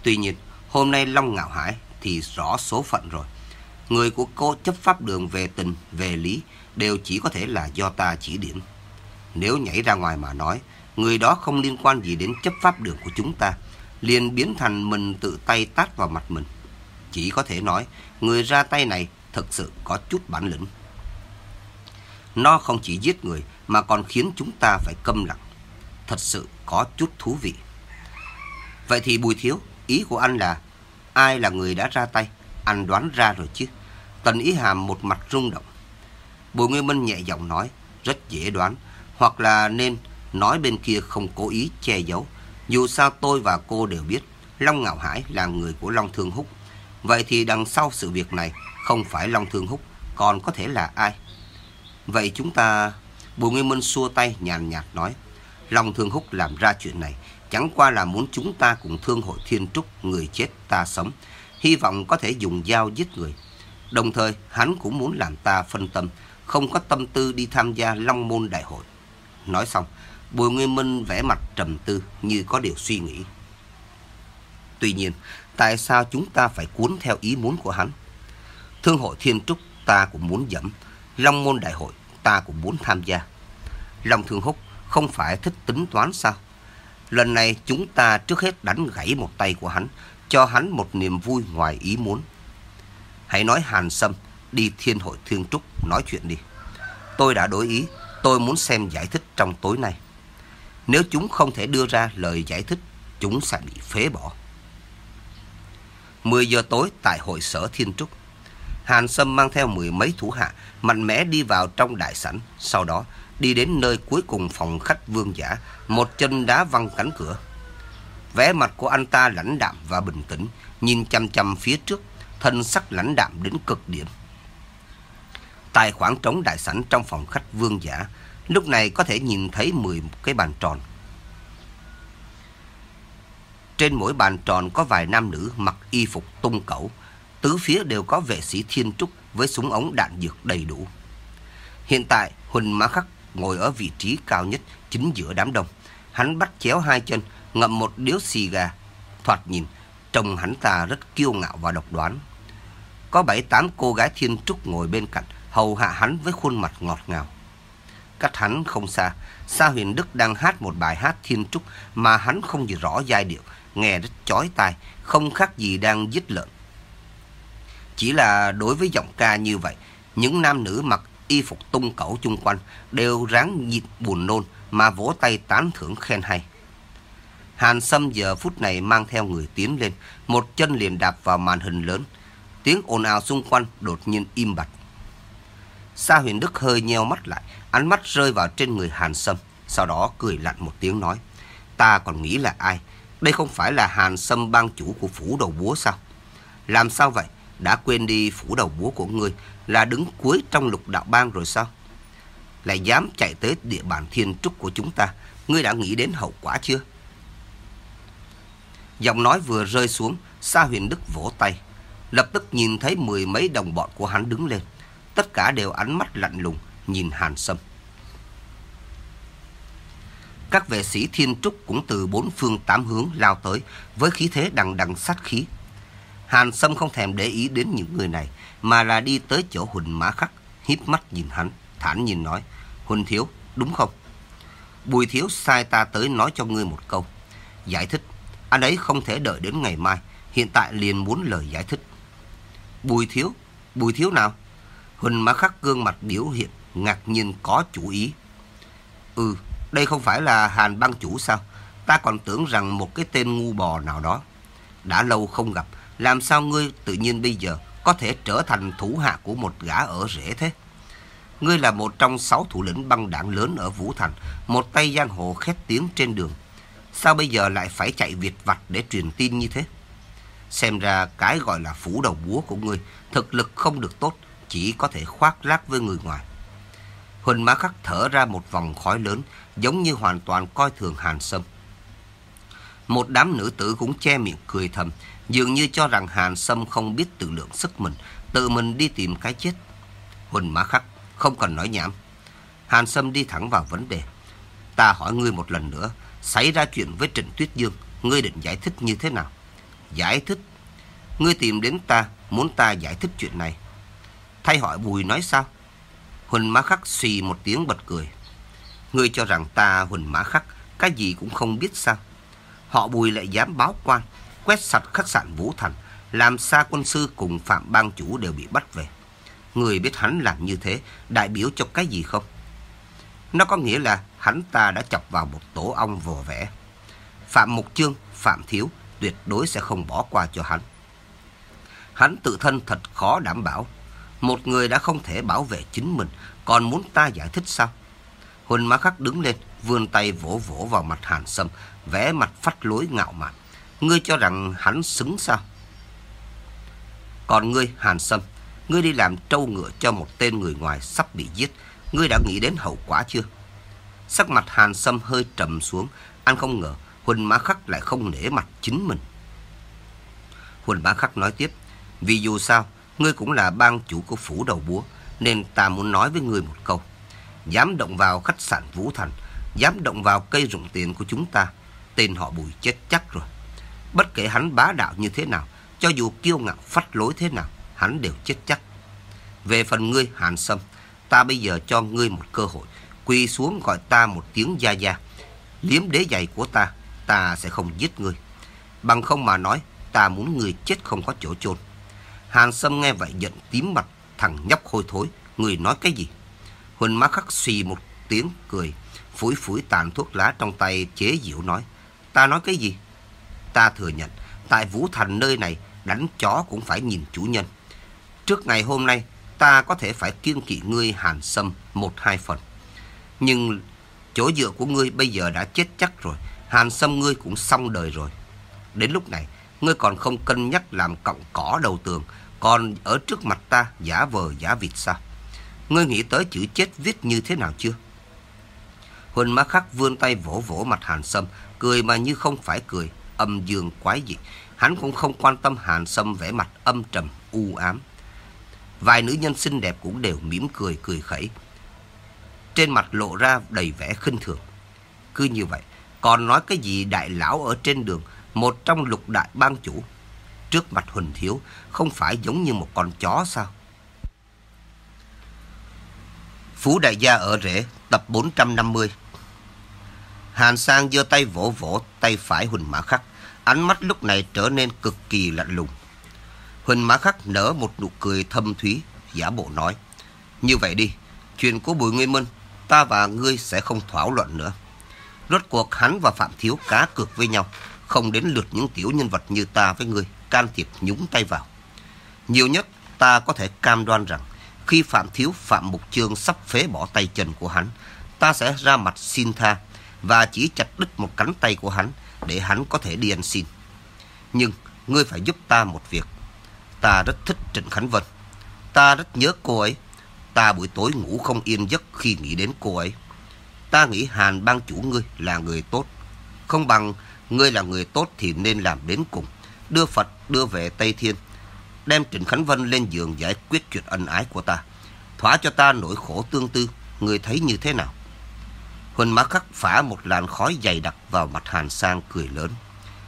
Tuy nhiên, hôm nay Long Ngạo Hải thì rõ số phận rồi. Người của cô chấp pháp đường về tình, về lý đều chỉ có thể là do ta chỉ điểm. Nếu nhảy ra ngoài mà nói, người đó không liên quan gì đến chấp pháp đường của chúng ta, liền biến thành mình tự tay tát vào mặt mình. Chỉ có thể nói, người ra tay này thực sự có chút bản lĩnh. Nó không chỉ giết người mà còn khiến chúng ta phải câm lặng. Thật sự có chút thú vị. Vậy thì Bùi Thiếu, ý của anh là ai là người đã ra tay? Anh đoán ra rồi chứ. Tần Ý Hàm một mặt rung động. Bùi Nguyên Minh nhẹ giọng nói, rất dễ đoán. Hoặc là nên nói bên kia không cố ý che giấu. Dù sao tôi và cô đều biết Long Ngạo Hải là người của Long Thương Húc. Vậy thì đằng sau sự việc này không phải Long Thương Húc, còn có thể là ai? Vậy chúng ta... Bùi Nguyên Minh xua tay nhàn nhạt nói. Long Thương Húc làm ra chuyện này chẳng qua là muốn chúng ta cùng thương hội thiên trúc người chết ta sống. Hy vọng có thể dùng dao giết người. Đồng thời hắn cũng muốn làm ta phân tâm, không có tâm tư đi tham gia Long Môn Đại hội. Nói xong, Bùi Nguyên Minh vẽ mặt trầm tư như có điều suy nghĩ. Tuy nhiên, tại sao chúng ta phải cuốn theo ý muốn của hắn? Thương hội Thiên Trúc ta cũng muốn dẫm, Long Môn Đại hội ta cũng muốn tham gia. Long Thương Húc không phải thích tính toán sao? Lần này chúng ta trước hết đánh gãy một tay của hắn, cho hắn một niềm vui ngoài ý muốn. Hãy nói Hàn Sâm đi Thiên hội Thiên Trúc nói chuyện đi. Tôi đã đối ý, tôi muốn xem giải thích trong tối nay. Nếu chúng không thể đưa ra lời giải thích, chúng sẽ bị phế bỏ. 10 giờ tối tại hội sở Thiên Trúc, Hàn Sâm mang theo mười mấy thủ hạ, mạnh mẽ đi vào trong đại sảnh, sau đó đi đến nơi cuối cùng phòng khách vương giả, một chân đá văng cánh cửa. Vẻ mặt của anh ta lãnh đạm và bình tĩnh, nhìn chăm chăm phía trước, thân sắc lãnh đạm đến cực điểm. Tại khoảng trống đại sảnh trong phòng khách vương giả, lúc này có thể nhìn thấy 10 cái bàn tròn. Trên mỗi bàn tròn có vài nam nữ mặc y phục tung cẩu, tứ phía đều có vệ sĩ thiên trúc với súng ống đạn dược đầy đủ. Hiện tại, Huỳnh Mã Khắc ngồi ở vị trí cao nhất chính giữa đám đông. Hắn bắt chéo hai chân, ngậm một điếu xì gà. Thoạt nhìn, trông hắn ta rất kiêu ngạo và độc đoán. Có bảy tám cô gái thiên trúc ngồi bên cạnh, hầu hạ hắn với khuôn mặt ngọt ngào. Cách hắn không xa, Sa Huyền Đức đang hát một bài hát thiên trúc mà hắn không gì rõ giai điệu, nghe rất chói tai, không khác gì đang giết lợn. Chỉ là đối với giọng ca như vậy, những nam nữ mặc y phục tung cẩu chung quanh đều ráng nhịn buồn nôn mà vỗ tay tán thưởng khen hay. Hàn Sâm giờ phút này mang theo người tiến lên, một chân liền đạp vào màn hình lớn. Tiếng ồn ào xung quanh đột nhiên im bặt. Sa huyền Đức hơi nheo mắt lại, ánh mắt rơi vào trên người Hàn Sâm. Sau đó cười lạnh một tiếng nói, ta còn nghĩ là ai? Đây không phải là Hàn Sâm bang chủ của phủ đầu búa sao? Làm sao vậy? Đã quên đi phủ đầu búa của ngươi là đứng cuối trong lục đạo bang rồi sao? Lại dám chạy tới địa bàn thiên trúc của chúng ta, ngươi đã nghĩ đến hậu quả chưa? Giọng nói vừa rơi xuống, Sa huyền Đức vỗ tay. Lập tức nhìn thấy mười mấy đồng bọn của hắn đứng lên. Tất cả đều ánh mắt lạnh lùng, nhìn Hàn Sâm. Các vệ sĩ thiên trúc cũng từ bốn phương tám hướng lao tới với khí thế đằng đằng sát khí. Hàn Sâm không thèm để ý đến những người này mà là đi tới chỗ Huỳnh Mã Khắc, híp mắt nhìn hắn, thản nhìn nói, Huỳnh Thiếu, đúng không? Bùi Thiếu sai ta tới nói cho ngươi một câu. Giải thích, anh ấy không thể đợi đến ngày mai, hiện tại liền muốn lời giải thích. Bùi Thiếu, Bùi Thiếu nào? Huỳnh Mã Khắc gương mặt biểu hiện, ngạc nhiên có chủ ý. Ừ, đây không phải là Hàn bang chủ sao? Ta còn tưởng rằng một cái tên ngu bò nào đó. Đã lâu không gặp, làm sao ngươi tự nhiên bây giờ có thể trở thành thủ hạ của một gã ở rễ thế? Ngươi là một trong sáu thủ lĩnh băng đảng lớn ở Vũ Thành, một tay giang hồ khét tiếng trên đường. Sao bây giờ lại phải chạy việt vặt để truyền tin như thế? Xem ra cái gọi là phủ đầu búa của ngươi thực lực không được tốt, chỉ có thể khoác lác với người ngoài. Huỳnh Mã Khắc thở ra một vòng khói lớn, giống như hoàn toàn coi thường Hàn Sâm. Một đám nữ tử cũng che miệng cười thầm, dường như cho rằng Hàn Sâm không biết tự lượng sức mình, tự mình đi tìm cái chết. Huỳnh Mã Khắc không cần nói nhảm. Hàn Sâm đi thẳng vào vấn đề. Ta hỏi ngươi một lần nữa, xảy ra chuyện với Trịnh Tuyết Dương, ngươi định giải thích như thế nào? Giải thích? Ngươi tìm đến ta, muốn ta giải thích chuyện này. Thay hỏi Bùi nói sao? Huỳnh Mã Khắc xì một tiếng bật cười. Ngươi cho rằng ta Huỳnh Mã Khắc cái gì cũng không biết sao? Họ Bùi lại dám báo quan, quét sạch khách sạn Vũ Thành, làm xa quân sư cùng Phạm Bang Chủ đều bị bắt về. Người biết hắn làm như thế, đại biểu cho cái gì không? Nó có nghĩa là hắn ta đã chọc vào một tổ ong vò vẽ. Phạm Mục Chương, Phạm Thiếu tuyệt đối sẽ không bỏ qua cho hắn. Hắn tự thân thật khó đảm bảo. Một người đã không thể bảo vệ chính mình, còn muốn ta giải thích sao? Huỳnh Mã Khắc đứng lên, vươn tay vỗ vỗ vào mặt Hàn Sâm, vẽ mặt phách lối ngạo mạn. Ngươi cho rằng hắn xứng sao? Còn ngươi, Hàn Sâm, ngươi đi làm trâu ngựa cho một tên người ngoài sắp bị giết. Ngươi đã nghĩ đến hậu quả chưa? Sắc mặt Hàn Sâm hơi trầm xuống. Anh không ngờ Huỳnh Mã Khắc lại không nể mặt chính mình. Huỳnh Mã Khắc nói tiếp. Vì dù sao, ngươi cũng là bang chủ của phủ đầu búa. Nên ta muốn nói với ngươi một câu. Dám động vào khách sạn Vũ Thành. Dám động vào cây rụng tiền của chúng ta. Tên họ Bùi chết chắc rồi. Bất kể hắn bá đạo như thế nào. Cho dù kiêu ngạo, phách lối thế nào. Hắn đều chết chắc. Về phần ngươi, Hàn Sâm. Ta bây giờ cho ngươi một cơ hội. Quỳ xuống gọi ta một tiếng gia gia. Liếm đế giày của ta. Ta sẽ không giết ngươi. Bằng không mà nói. Ta muốn ngươi chết không có chỗ chôn Hàn Sâm nghe vậy giận tím mặt. Thằng nhóc hôi thối. Ngươi nói cái gì? Huỳnh má khắc xì một tiếng cười. Phủi phủi tàn thuốc lá trong tay chế diệu nói. Ta nói cái gì? Ta thừa nhận. Tại Vũ Thành nơi này đánh chó cũng phải nhìn chủ nhân. Trước ngày hôm nay ta có thể phải kiêng kỵ ngươi hàn sâm một hai phần. Nhưng chỗ dựa của ngươi bây giờ đã chết chắc rồi. Hàn sâm ngươi cũng xong đời rồi. Đến lúc này, ngươi còn không cân nhắc làm cọng cỏ đầu tường, còn ở trước mặt ta giả vờ giả vịt sao? Ngươi nghĩ tới chữ chết viết như thế nào chưa? Huỳnh Mã Khắc vươn tay vỗ vỗ mặt Hàn Sâm, cười mà như không phải cười, âm dương quái dị. Hắn cũng không quan tâm Hàn Sâm vẻ mặt âm trầm, u ám. Vài nữ nhân xinh đẹp cũng đều mỉm cười, cười khẩy. Trên mặt lộ ra đầy vẻ khinh thường. Cứ như vậy, còn nói cái gì đại lão ở trên đường, một trong lục đại bang chủ. Trước mặt Huỳnh Thiếu, không phải giống như một con chó sao? Phú Đại Gia ở Rễ, tập 450 Hàn Sang giơ tay vỗ vỗ tay phải Huỳnh Mã Khắc. Ánh mắt lúc này trở nên cực kỳ lạnh lùng. Huỳnh Mã Khắc nở một nụ cười thâm thúy, giả bộ nói. Như vậy đi, Chuyện của Bùi Nguyên Minh, ta và ngươi sẽ không thảo luận nữa. Rốt cuộc hắn và Phạm Thiếu cá cược với nhau, không đến lượt những tiểu nhân vật như ta với ngươi can thiệp nhúng tay vào. Nhiều nhất, ta có thể cam đoan rằng khi Phạm Thiếu Phạm Mục Trương sắp phế bỏ tay chân của hắn, ta sẽ ra mặt xin tha và chỉ chặt đứt một cánh tay của hắn để hắn có thể đi ăn xin. Nhưng ngươi phải giúp ta một việc. Ta rất thích Trịnh Khánh Vân. Ta rất nhớ cô ấy. Ta buổi tối ngủ không yên giấc khi nghĩ đến cô ấy. Ta nghĩ Hàn bang chủ ngươi là người tốt. Không bằng ngươi là người tốt thì nên làm đến cùng. Đưa Phật, đưa về Tây Thiên. Đem Trịnh Khánh Vân lên giường giải quyết chuyện ân ái của ta. Thỏa cho ta nỗi khổ tương tư. Ngươi thấy như thế nào? Huân Mã Khắc phả một làn khói dày đặc vào mặt Hàn Sang cười lớn.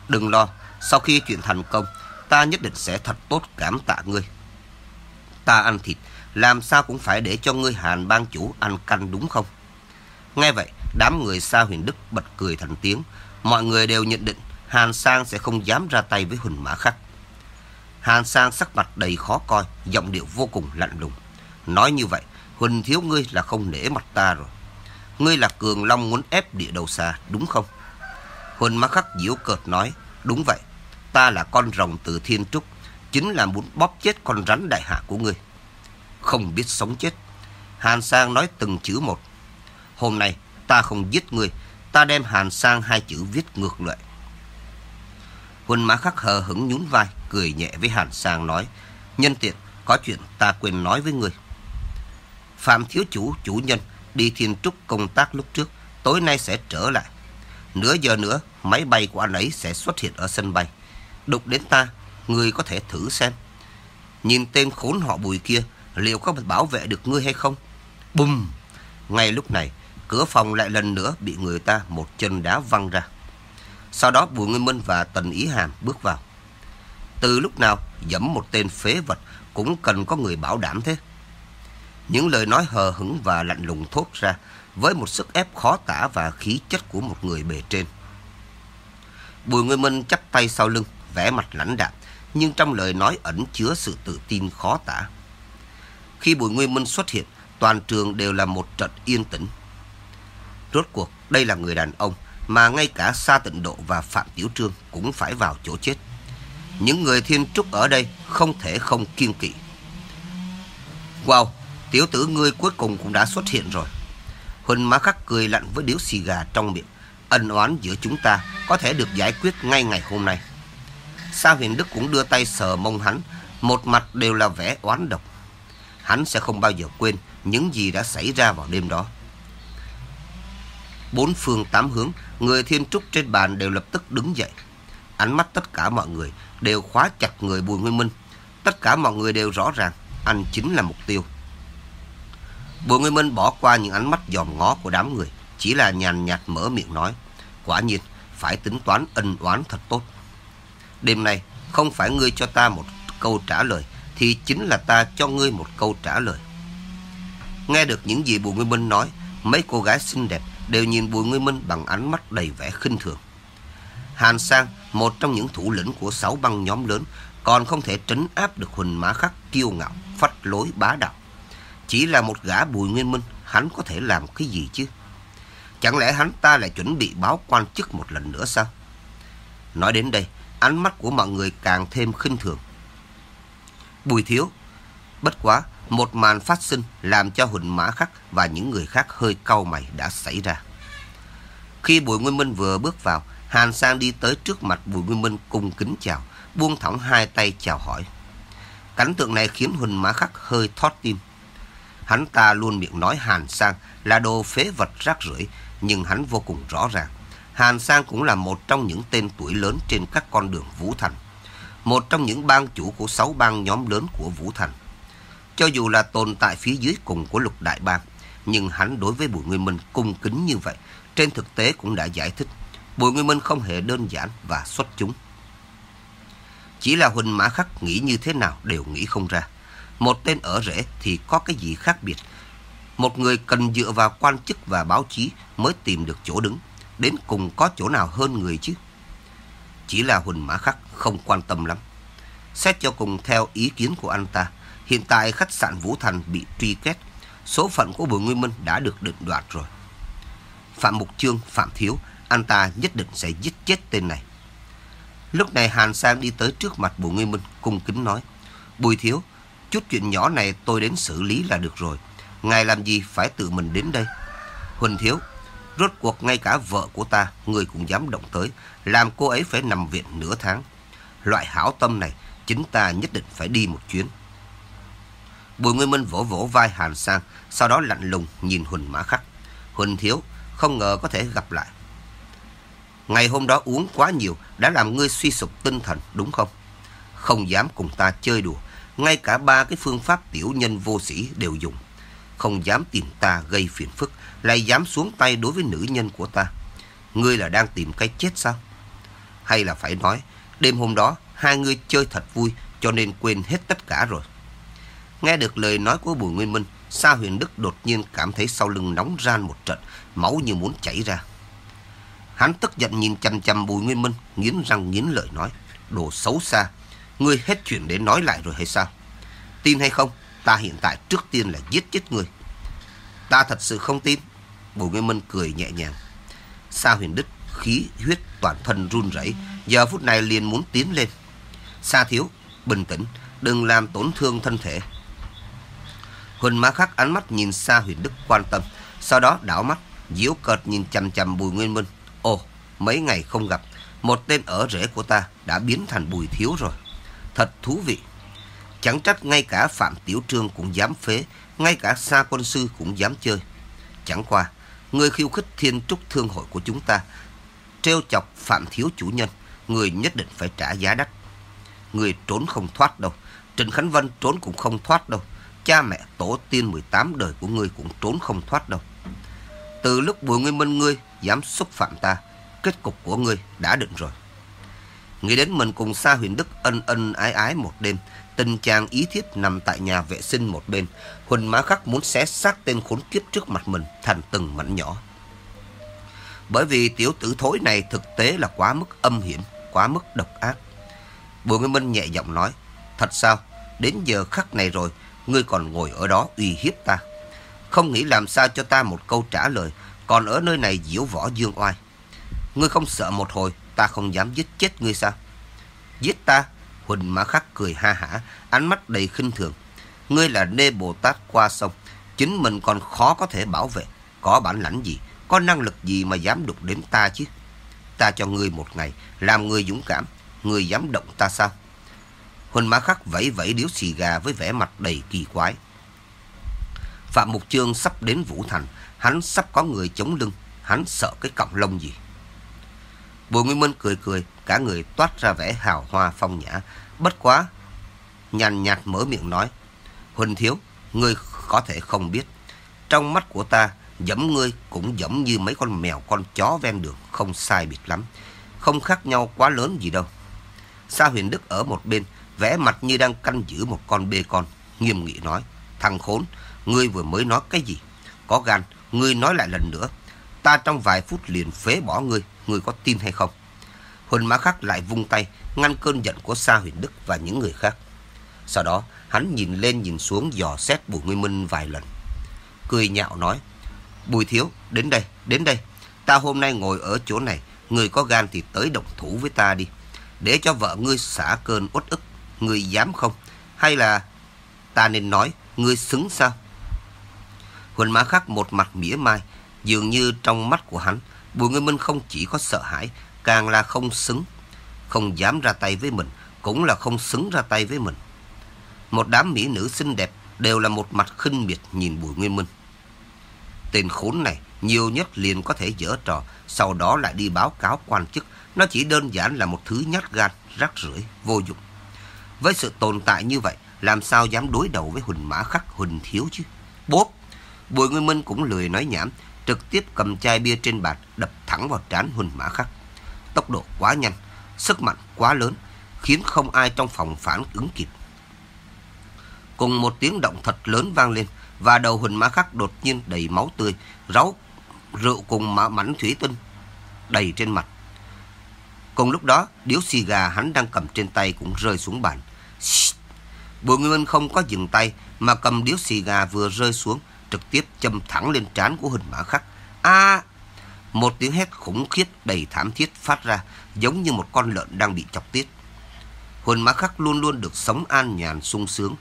Đừng lo, sau khi chuyện thành công, ta nhất định sẽ thật tốt cảm tạ ngươi. Ta ăn thịt, làm sao cũng phải để cho ngươi Hàn ban chủ ăn canh đúng không? Nghe vậy, đám người xa huyền Đức bật cười thành tiếng. Mọi người đều nhận định Hàn Sang sẽ không dám ra tay với Huỳnh Mã Khắc. Hàn Sang sắc mặt đầy khó coi, giọng điệu vô cùng lạnh lùng. Nói như vậy, Huỳnh thiếu ngươi là không nể mặt ta rồi. Ngươi là cường long muốn ép địa đầu xa, đúng không? Huỳnh Mã Khắc diễu cợt nói, đúng vậy, ta là con rồng từ thiên trúc, chính là muốn bóp chết con rắn đại hạ của ngươi. Không biết sống chết. Hàn Sang nói từng chữ một. Hôm nay, ta không giết ngươi, ta đem Hàn Sang hai chữ viết ngược lại. Huỳnh Mã Khắc hờ hững nhún vai, cười nhẹ với Hàn Sang nói, nhân tiện, có chuyện ta quên nói với ngươi. Phạm thiếu chủ, chủ nhân, đi thiên trúc công tác lúc trước, tối nay sẽ trở lại. Nửa giờ nữa, máy bay của anh ấy sẽ xuất hiện ở sân bay. Đụng đến ta, người có thể thử xem. Nhìn tên khốn họ bùi kia, liệu có bảo vệ được ngươi hay không? Bùm! Ngay lúc này, cửa phòng lại lần nữa bị người ta một chân đá văng ra. Sau đó Bùi Nguyên Minh và Tần Ý Hàm bước vào. Từ lúc nào dẫm một tên phế vật cũng cần có người bảo đảm thế. Những lời nói hờ hững và lạnh lùng thốt ra với một sức ép khó tả và khí chất của một người bề trên. Bùi Nguyên Minh chắp tay sau lưng, vẻ mặt lãnh đạm, nhưng trong lời nói ẩn chứa sự tự tin khó tả. Khi Bùi Nguyên Minh xuất hiện, toàn trường đều là một trận yên tĩnh. Rốt cuộc, đây là người đàn ông mà ngay cả Sa Tịnh Độ và Phạm Tiểu Trương cũng phải vào chỗ chết. Những người thiên trúc ở đây không thể không kiên kỵ. Wow, tiểu tử ngươi cuối cùng cũng đã xuất hiện rồi. Huỳnh má Khắc cười lạnh với điếu xì gà trong miệng. Ân oán giữa chúng ta có thể được giải quyết ngay ngày hôm nay. Sa huyền Đức cũng đưa tay sờ mông hắn, một mặt đều là vẻ oán độc. Hắn sẽ không bao giờ quên những gì đã xảy ra vào đêm đó. Bốn phương tám hướng, người thiên trúc trên bàn đều lập tức đứng dậy. Ánh mắt tất cả mọi người đều khóa chặt người Bùi Nguyên Minh. Tất cả mọi người đều rõ ràng, anh chính là mục tiêu. Bùi Nguyên Minh bỏ qua những ánh mắt dòm ngó của đám người, chỉ là nhàn nhạt mở miệng nói. Quả nhiên, phải tính toán ân oán thật tốt. Đêm nay, không phải ngươi cho ta một câu trả lời, thì chính là ta cho ngươi một câu trả lời. Nghe được những gì Bùi Nguyên Minh nói, mấy cô gái xinh đẹp đều nhìn Bùi Nguyên Minh bằng ánh mắt đầy vẻ khinh thường. Hàn Sang, một trong những thủ lĩnh của sáu băng nhóm lớn, còn không thể trấn áp được Huỳnh Mã Khắc kiêu ngạo, phách lối bá đạo. Chỉ là một gã Bùi Nguyên Minh, hắn có thể làm cái gì chứ? Chẳng lẽ hắn ta lại chuẩn bị báo quan chức một lần nữa sao? Nói đến đây, ánh mắt của mọi người càng thêm khinh thường. Bùi thiếu, bất quá, một màn phát sinh làm cho Huỳnh Mã Khắc và những người khác hơi cau mày đã xảy ra. Khi Bùi Nguyên Minh vừa bước vào, Hàn Sang đi tới trước mặt Bùi Nguyên Minh cung kính chào, buông thõng hai tay chào hỏi. Cảnh tượng này khiến Huỳnh Mã Khắc hơi thót tim. Hắn ta luôn miệng nói Hàn Sang là đồ phế vật rác rưởi, nhưng hắn vô cùng rõ ràng. Hàn Sang cũng là một trong những tên tuổi lớn trên các con đường Vũ Thành. Một trong những bang chủ của sáu bang nhóm lớn của Vũ Thành. Cho dù là tồn tại phía dưới cùng của lục đại bang, nhưng hắn đối với Bùi Nguyên Minh cung kính như vậy, trên thực tế cũng đã giải thích. Bùi Nguyên Minh không hề đơn giản và xuất chúng. Chỉ là Huỳnh Mã Khắc nghĩ như thế nào đều nghĩ không ra. Một tên ở rễ thì có cái gì khác biệt. Một người cần dựa vào quan chức và báo chí mới tìm được chỗ đứng. Đến cùng có chỗ nào hơn người chứ? Chỉ là Huỳnh Mã Khắc không quan tâm lắm. Xét cho cùng theo ý kiến của anh ta, hiện tại khách sạn Vũ Thành bị truy kết. Số phận của Bùi Nguyên Minh đã được định đoạt rồi. Phạm Mục Trương, Phạm Thiếu, anh ta nhất định sẽ giết chết tên này. Lúc này Hàn Sang đi tới trước mặt Bùi Nguyên Minh, cung kính nói. Bùi Thiếu, chút chuyện nhỏ này tôi đến xử lý là được rồi. Ngài làm gì phải tự mình đến đây? Huỳnh Thiếu, rốt cuộc ngay cả vợ của ta, người cũng dám động tới, làm cô ấy phải nằm viện nửa tháng. Loại hảo tâm này, chính ta nhất định phải đi một chuyến. Bùi Nguyên Minh vỗ vỗ vai Hàn Sang, sau đó lạnh lùng nhìn Huỳnh Mã Khắc. Huỳnh Thiếu, không ngờ có thể gặp lại. Ngày hôm đó uống quá nhiều đã làm ngươi suy sụp tinh thần đúng không? Không dám cùng ta chơi đùa, ngay cả ba cái phương pháp tiểu nhân vô sĩ đều dùng. Không dám tìm ta gây phiền phức, lại dám xuống tay đối với nữ nhân của ta. Ngươi là đang tìm cái chết sao? Hay là phải nói, đêm hôm đó hai ngươi chơi thật vui cho nên quên hết tất cả rồi. Nghe được lời nói của Bùi Nguyên Minh, Sa Huyền Đức đột nhiên cảm thấy sau lưng nóng ran một trận, máu như muốn chảy ra. Hắn tức giận nhìn chăm chăm Bùi Nguyên Minh, nghiến răng nghiến lợi nói, đồ xấu xa, ngươi hết chuyện để nói lại rồi hay sao? Tin hay không, ta hiện tại trước tiên là giết chết ngươi. Ta thật sự không tin. Bùi Nguyên Minh cười nhẹ nhàng. Sa Huyền Đức khí huyết toàn thân run rẩy, giờ phút này liền muốn tiến lên. Sa Thiếu, bình tĩnh, đừng làm tổn thương thân thể. Huỳnh Mã Khắc ánh mắt nhìn Sa Huyền Đức quan tâm, sau đó đảo mắt, diễu cợt nhìn chằm chằm Bùi Nguyên Minh. Ồ, mấy ngày không gặp, một tên ở rễ của ta đã biến thành Bùi Thiếu rồi. Thật thú vị. Chẳng trách ngay cả Phạm Tiểu Trương cũng dám phế, ngay cả Sa Quân Sư cũng dám chơi. Chẳng qua, người khiêu khích thiên trúc thương hội của chúng ta, treo chọc Phạm Thiếu chủ nhân, người nhất định phải trả giá đắt. Người trốn không thoát đâu, Trịnh Khánh Vân trốn cũng không thoát đâu, cha mẹ tổ tiên 18 đời của ngươi cũng trốn không thoát đâu. Từ lúc Bùi Nguyên Minh ngươi dám xúc phạm ta, kết cục của ngươi đã định rồi. Nghĩ đến mình cùng Sa Huyền Đức ân ân ái ái một đêm, tình chàng ý thiết nằm tại nhà vệ sinh một bên, Huỳnh má Khắc muốn xé xác tên khốn kiếp trước mặt mình thành từng mảnh nhỏ. Bởi vì tiểu tử thối này thực tế là quá mức âm hiểm, quá mức độc ác. Bùi Nguyên Minh nhẹ giọng nói, thật sao, đến giờ khắc này rồi, ngươi còn ngồi ở đó uy hiếp ta. Không nghĩ làm sao cho ta một câu trả lời, còn ở nơi này diễu võ dương oai. Ngươi không sợ một hồi, ta không dám giết chết ngươi sao? Giết ta? Huỳnh Mã Khắc cười ha hả, ánh mắt đầy khinh thường. Ngươi là nê Bồ Tát qua sông, chính mình còn khó có thể bảo vệ. Có bản lãnh gì, có năng lực gì mà dám đụng đến ta chứ? Ta cho ngươi một ngày, làm ngươi dũng cảm, ngươi dám động ta sao? Huỳnh Mã Khắc vẫy vẫy điếu xì gà với vẻ mặt đầy kỳ quái. Phạm Mục Trương sắp đến Vũ Thành, hắn sắp có người chống lưng, hắn sợ cái cọng lông gì. Bùi Nguyên Minh cười cười, cả người toát ra vẻ hào hoa phong nhã. Bất quá, nhàn nhạt mở miệng nói, Huỳnh Thiếu, ngươi có thể không biết. Trong mắt của ta, dẫm ngươi cũng giống như mấy con mèo con chó ven đường, không sai biệt lắm. Không khác nhau quá lớn gì đâu. Sa huyền Đức ở một bên, vẽ mặt như đang canh giữ một con bê con, nghiêm nghị nói, thằng khốn, ngươi vừa mới nói cái gì? Có gan, ngươi nói lại lần nữa. Ta trong vài phút liền phế bỏ ngươi, ngươi có tin hay không? Huỳnh Mã Khắc lại vung tay, ngăn cơn giận của Sa Huyền Đức và những người khác. Sau đó, hắn nhìn lên nhìn xuống dò xét Bùi Nguyên Minh vài lần. Cười nhạo nói, Bùi Thiếu, đến đây, đến đây. Ta hôm nay ngồi ở chỗ này, người có gan thì tới động thủ với ta đi. Để cho vợ ngươi xả cơn uất ức, ngươi dám không? Hay là ta nên nói, ngươi xứng sao? Huỳnh Mã Khắc một mặt mỉa mai, dường như trong mắt của hắn, Bùi Nguyên Minh không chỉ có sợ hãi, càng là không xứng. Không dám ra tay với mình, cũng là không xứng ra tay với mình. Một đám mỹ nữ xinh đẹp đều là một mặt khinh miệt nhìn Bùi Nguyên Minh. Tên khốn này nhiều nhất liền có thể dở trò, sau đó lại đi báo cáo quan chức. Nó chỉ đơn giản là một thứ nhát gan, rác rưởi, vô dụng. Với sự tồn tại như vậy, làm sao dám đối đầu với Huỳnh Mã Khắc Huỳnh Thiếu chứ? Bốp! Bùi Nguyên Minh cũng lười nói nhảm, trực tiếp cầm chai bia trên bàn đập thẳng vào trán Huỳnh Mã Khắc. Tốc độ quá nhanh, sức mạnh quá lớn, khiến không ai trong phòng phản ứng kịp. Cùng một tiếng động thật lớn vang lên, và đầu Huỳnh Mã Khắc đột nhiên đầy máu tươi, ráu rượu cùng mã mảnh thủy tinh đầy trên mặt. Cùng lúc đó, điếu xì gà hắn đang cầm trên tay cũng rơi xuống bàn. Bùi Nguyên Minh không có dừng tay mà cầm điếu xì gà vừa rơi xuống, trực tiếp châm thẳng lên trán của Huỳnh Mã Khắc. A! một tiếng hét khủng khiếp đầy thảm thiết phát ra, giống như một con lợn đang bị chọc tiết. Huỳnh Mã Khắc luôn luôn được sống an nhàn sung sướng.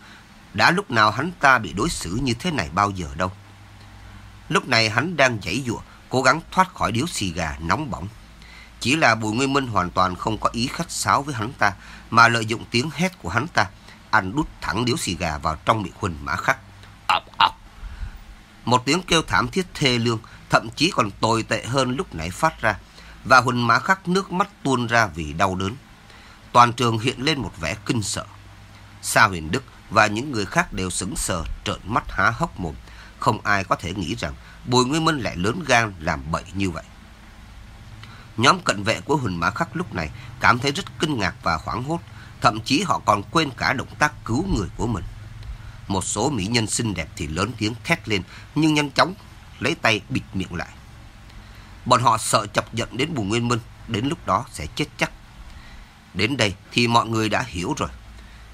Đã lúc nào hắn ta bị đối xử như thế này bao giờ đâu. Lúc này hắn đang giãy giụa, cố gắng thoát khỏi điếu xì gà nóng bỏng. Chỉ là Bùi Nguyên Minh hoàn toàn không có ý khách sáo với hắn ta, mà lợi dụng tiếng hét của hắn ta, ăn đút thẳng điếu xì gà vào trong miệng Huỳnh Mã Khắc. Ọc ọc. Một tiếng kêu thảm thiết thê lương, thậm chí còn tồi tệ hơn lúc nãy phát ra, và Huỳnh Mã Khắc nước mắt tuôn ra vì đau đớn. Toàn trường hiện lên một vẻ kinh sợ. Sa huyền Đức và những người khác đều sững sờ trợn mắt há hốc mồm. Không ai có thể nghĩ rằng Bùi Nguyên Minh lại lớn gan làm bậy như vậy. Nhóm cận vệ của Huỳnh Mã Khắc lúc này cảm thấy rất kinh ngạc và hoảng hốt. Thậm chí họ còn quên cả động tác cứu người của mình. Một số mỹ nhân xinh đẹp thì lớn tiếng thét lên nhưng nhanh chóng lấy tay bịt miệng lại. Bọn họ sợ chọc giận đến Bùi Nguyên Minh, đến lúc đó sẽ chết chắc. Đến đây thì mọi người đã hiểu rồi.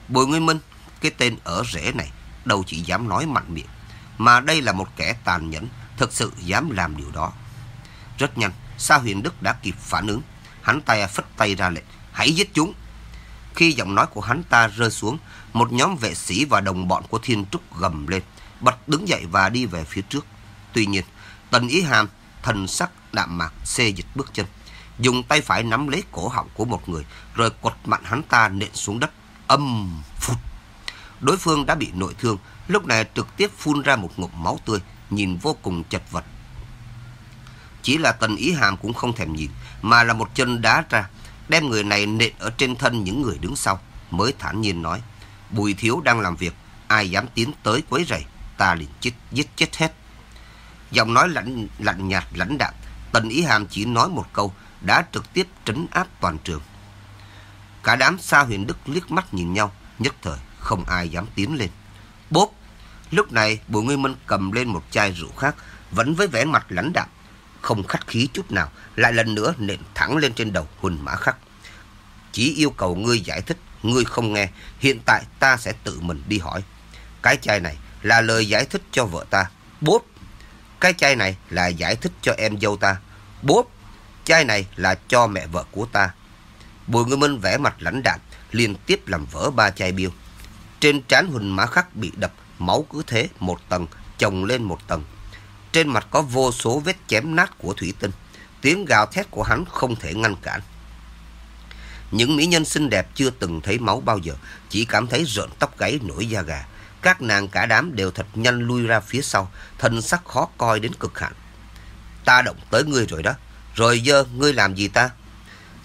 Bùi Nguyên Minh, cái tên ở rễ này, đâu chỉ dám nói mạnh miệng, mà đây là một kẻ tàn nhẫn, thực sự dám làm điều đó. Rất nhanh, Sa Huyền Đức đã kịp phản ứng, hắn tay phất tay ra lệnh, hãy giết chúng. Khi giọng nói của hắn ta rơi xuống, một nhóm vệ sĩ và đồng bọn của Thiên Trúc gầm lên, bật đứng dậy và đi về phía trước. Tuy nhiên, Tần Ý Hàm, thần sắc đạm mạc, xê dịch bước chân, dùng tay phải nắm lấy cổ họng của một người, rồi quật mạnh hắn ta nện xuống đất, âm phụt. Đối phương đã bị nội thương, lúc này trực tiếp phun ra một ngụm máu tươi, nhìn vô cùng chật vật. Chỉ là Tần Ý Hàm cũng không thèm nhìn, mà là một chân đá ra, đem người này nện ở trên thân những người đứng sau, mới thản nhiên nói, Bùi Thiếu đang làm việc, ai dám tiến tới quấy rầy, ta liền chết, giết chết hết. Giọng nói lạnh, lạnh nhạt lãnh đạm, Tần Ý Hàm chỉ nói một câu, đã trực tiếp trấn áp toàn trường. Cả đám xa huyền Đức liếc mắt nhìn nhau, nhất thời không ai dám tiến lên. Bốp! Lúc này Bùi Nguyên Minh cầm lên một chai rượu khác, vẫn với vẻ mặt lãnh đạm, không khách khí chút nào, lại lần nữa nện thẳng lên trên đầu Huỳnh Mã Khắc. Chỉ yêu cầu ngươi giải thích, ngươi không nghe, hiện tại ta sẽ tự mình đi hỏi. Cái chai này là lời giải thích cho vợ ta. Bốp! Cái chai này là giải thích cho em dâu ta. Bốp! Chai này là cho mẹ vợ của ta. Bùi Ngư Minh vẽ mặt lãnh đạm, liên tiếp làm vỡ ba chai bia. Trên trán Huỳnh Mã Khắc bị đập, máu cứ thế một tầng, chồng lên một tầng. Trên mặt có vô số vết chém nát của thủy tinh. Tiếng gào thét của hắn không thể ngăn cản. Những mỹ nhân xinh đẹp chưa từng thấy máu bao giờ, chỉ cảm thấy rợn tóc gáy nổi da gà. Các nàng cả đám đều thật nhanh lui ra phía sau, thân sắc khó coi đến cực hạn. Ta động tới ngươi rồi đó, rồi giờ ngươi làm gì ta?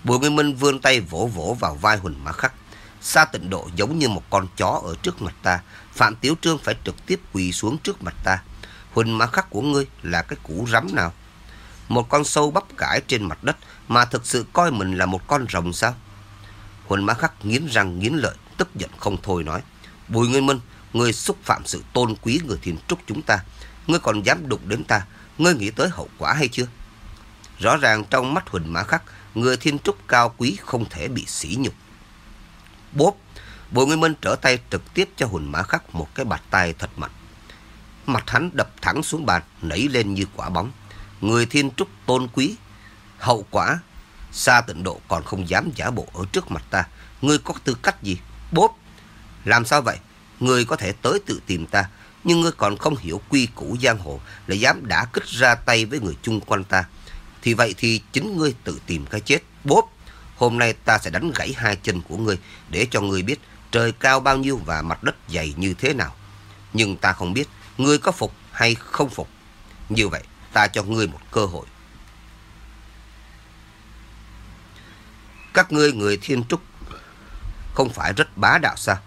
Bùi Nguyên Minh vươn tay vỗ vỗ vào vai Huỳnh Mã Khắc. Sa tịnh độ giống như một con chó ở trước mặt ta. Phạm Tiếu Trương phải trực tiếp quỳ xuống trước mặt ta. Huỳnh Mã Khắc của ngươi là cái củ rắm nào? Một con sâu bắp cải trên mặt đất mà thực sự coi mình là một con rồng sao? Huỳnh Mã Khắc nghiến răng nghiến lợi, tức giận không thôi nói. Bùi Nguyên Minh, ngươi xúc phạm sự tôn quý người thiên trúc chúng ta. Ngươi còn dám đụng đến ta. Ngươi nghĩ tới hậu quả hay chưa? Rõ ràng trong mắt Huỳnh Mã Khắc, người thiên trúc cao quý không thể bị sỉ nhục. Bốp, Bùi Nguyên Minh trở tay trực tiếp cho Huỳnh Mã Khắc một cái bạt tay thật mạnh. Mặt hắn đập thẳng xuống bàn, nảy lên như quả bóng. Người thiên trúc tôn quý. Hậu quả, xa tịnh độ còn không dám giả bộ ở trước mặt ta. Ngươi có tư cách gì? Bốp, làm sao vậy? Ngươi có thể tới tự tìm ta, nhưng ngươi còn không hiểu quy củ giang hồ, là dám đã kích ra tay với người chung quanh ta. Thì vậy thì chính ngươi tự tìm cái chết. Bốp, hôm nay ta sẽ đánh gãy hai chân của ngươi để cho ngươi biết trời cao bao nhiêu và mặt đất dày như thế nào. Nhưng ta không biết ngươi có phục hay không phục. Như vậy, ta cho ngươi một cơ hội. Các ngươi người thiên trúc không phải rất bá đạo sao?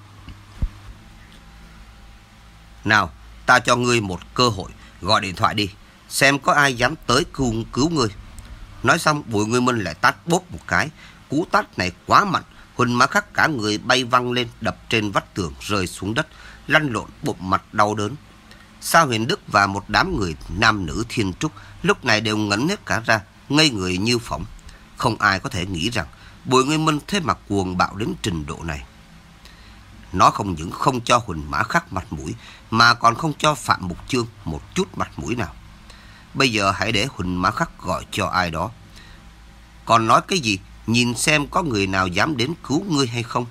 Nào, ta cho ngươi một cơ hội, gọi điện thoại đi, xem có ai dám tới cứu, cứu ngươi. Nói xong, Bùi Nguyên Minh lại tát bốp một cái. Cú tát này quá mạnh, Huỳnh Mã Khắc cả người bay văng lên, đập trên vách tường, rơi xuống đất, lăn lộn bụng mặt đau đớn. Sao huyền Đức và một đám người nam nữ thiên trúc lúc này đều ngẩn hết cả ra, ngây người như phỏng. Không ai có thể nghĩ rằng Bùi Nguyên Minh thế mà cuồng bạo đến trình độ này. Nó không những không cho Huỳnh Mã Khắc mặt mũi, mà còn không cho Phạm Mục Chương một chút mặt mũi nào. Bây giờ hãy để Huỳnh Mã Khắc gọi cho ai đó. Còn nói cái gì, nhìn xem có người nào dám đến cứu ngươi hay không.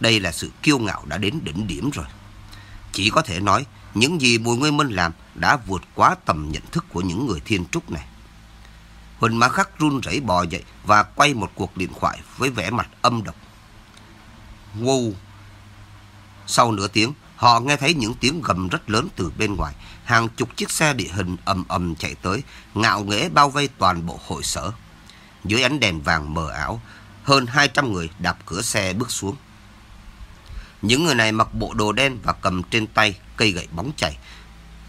Đây là sự kiêu ngạo đã đến đỉnh điểm rồi. Chỉ có thể nói, những gì Bùi Nguyên Minh làm đã vượt quá tầm nhận thức của những người thiên trúc này. Huỳnh Mã Khắc run rẩy bò dậy và quay một cuộc điện thoại với vẻ mặt âm độc. Wow! Sau nửa tiếng, họ nghe thấy những tiếng gầm rất lớn từ bên ngoài. Hàng chục chiếc xe địa hình ầm ầm chạy tới, ngạo nghễ bao vây toàn bộ hội sở. Dưới ánh đèn vàng mờ ảo, hơn 200 người đạp cửa xe bước xuống. Những người này mặc bộ đồ đen và cầm trên tay cây gậy bóng chảy.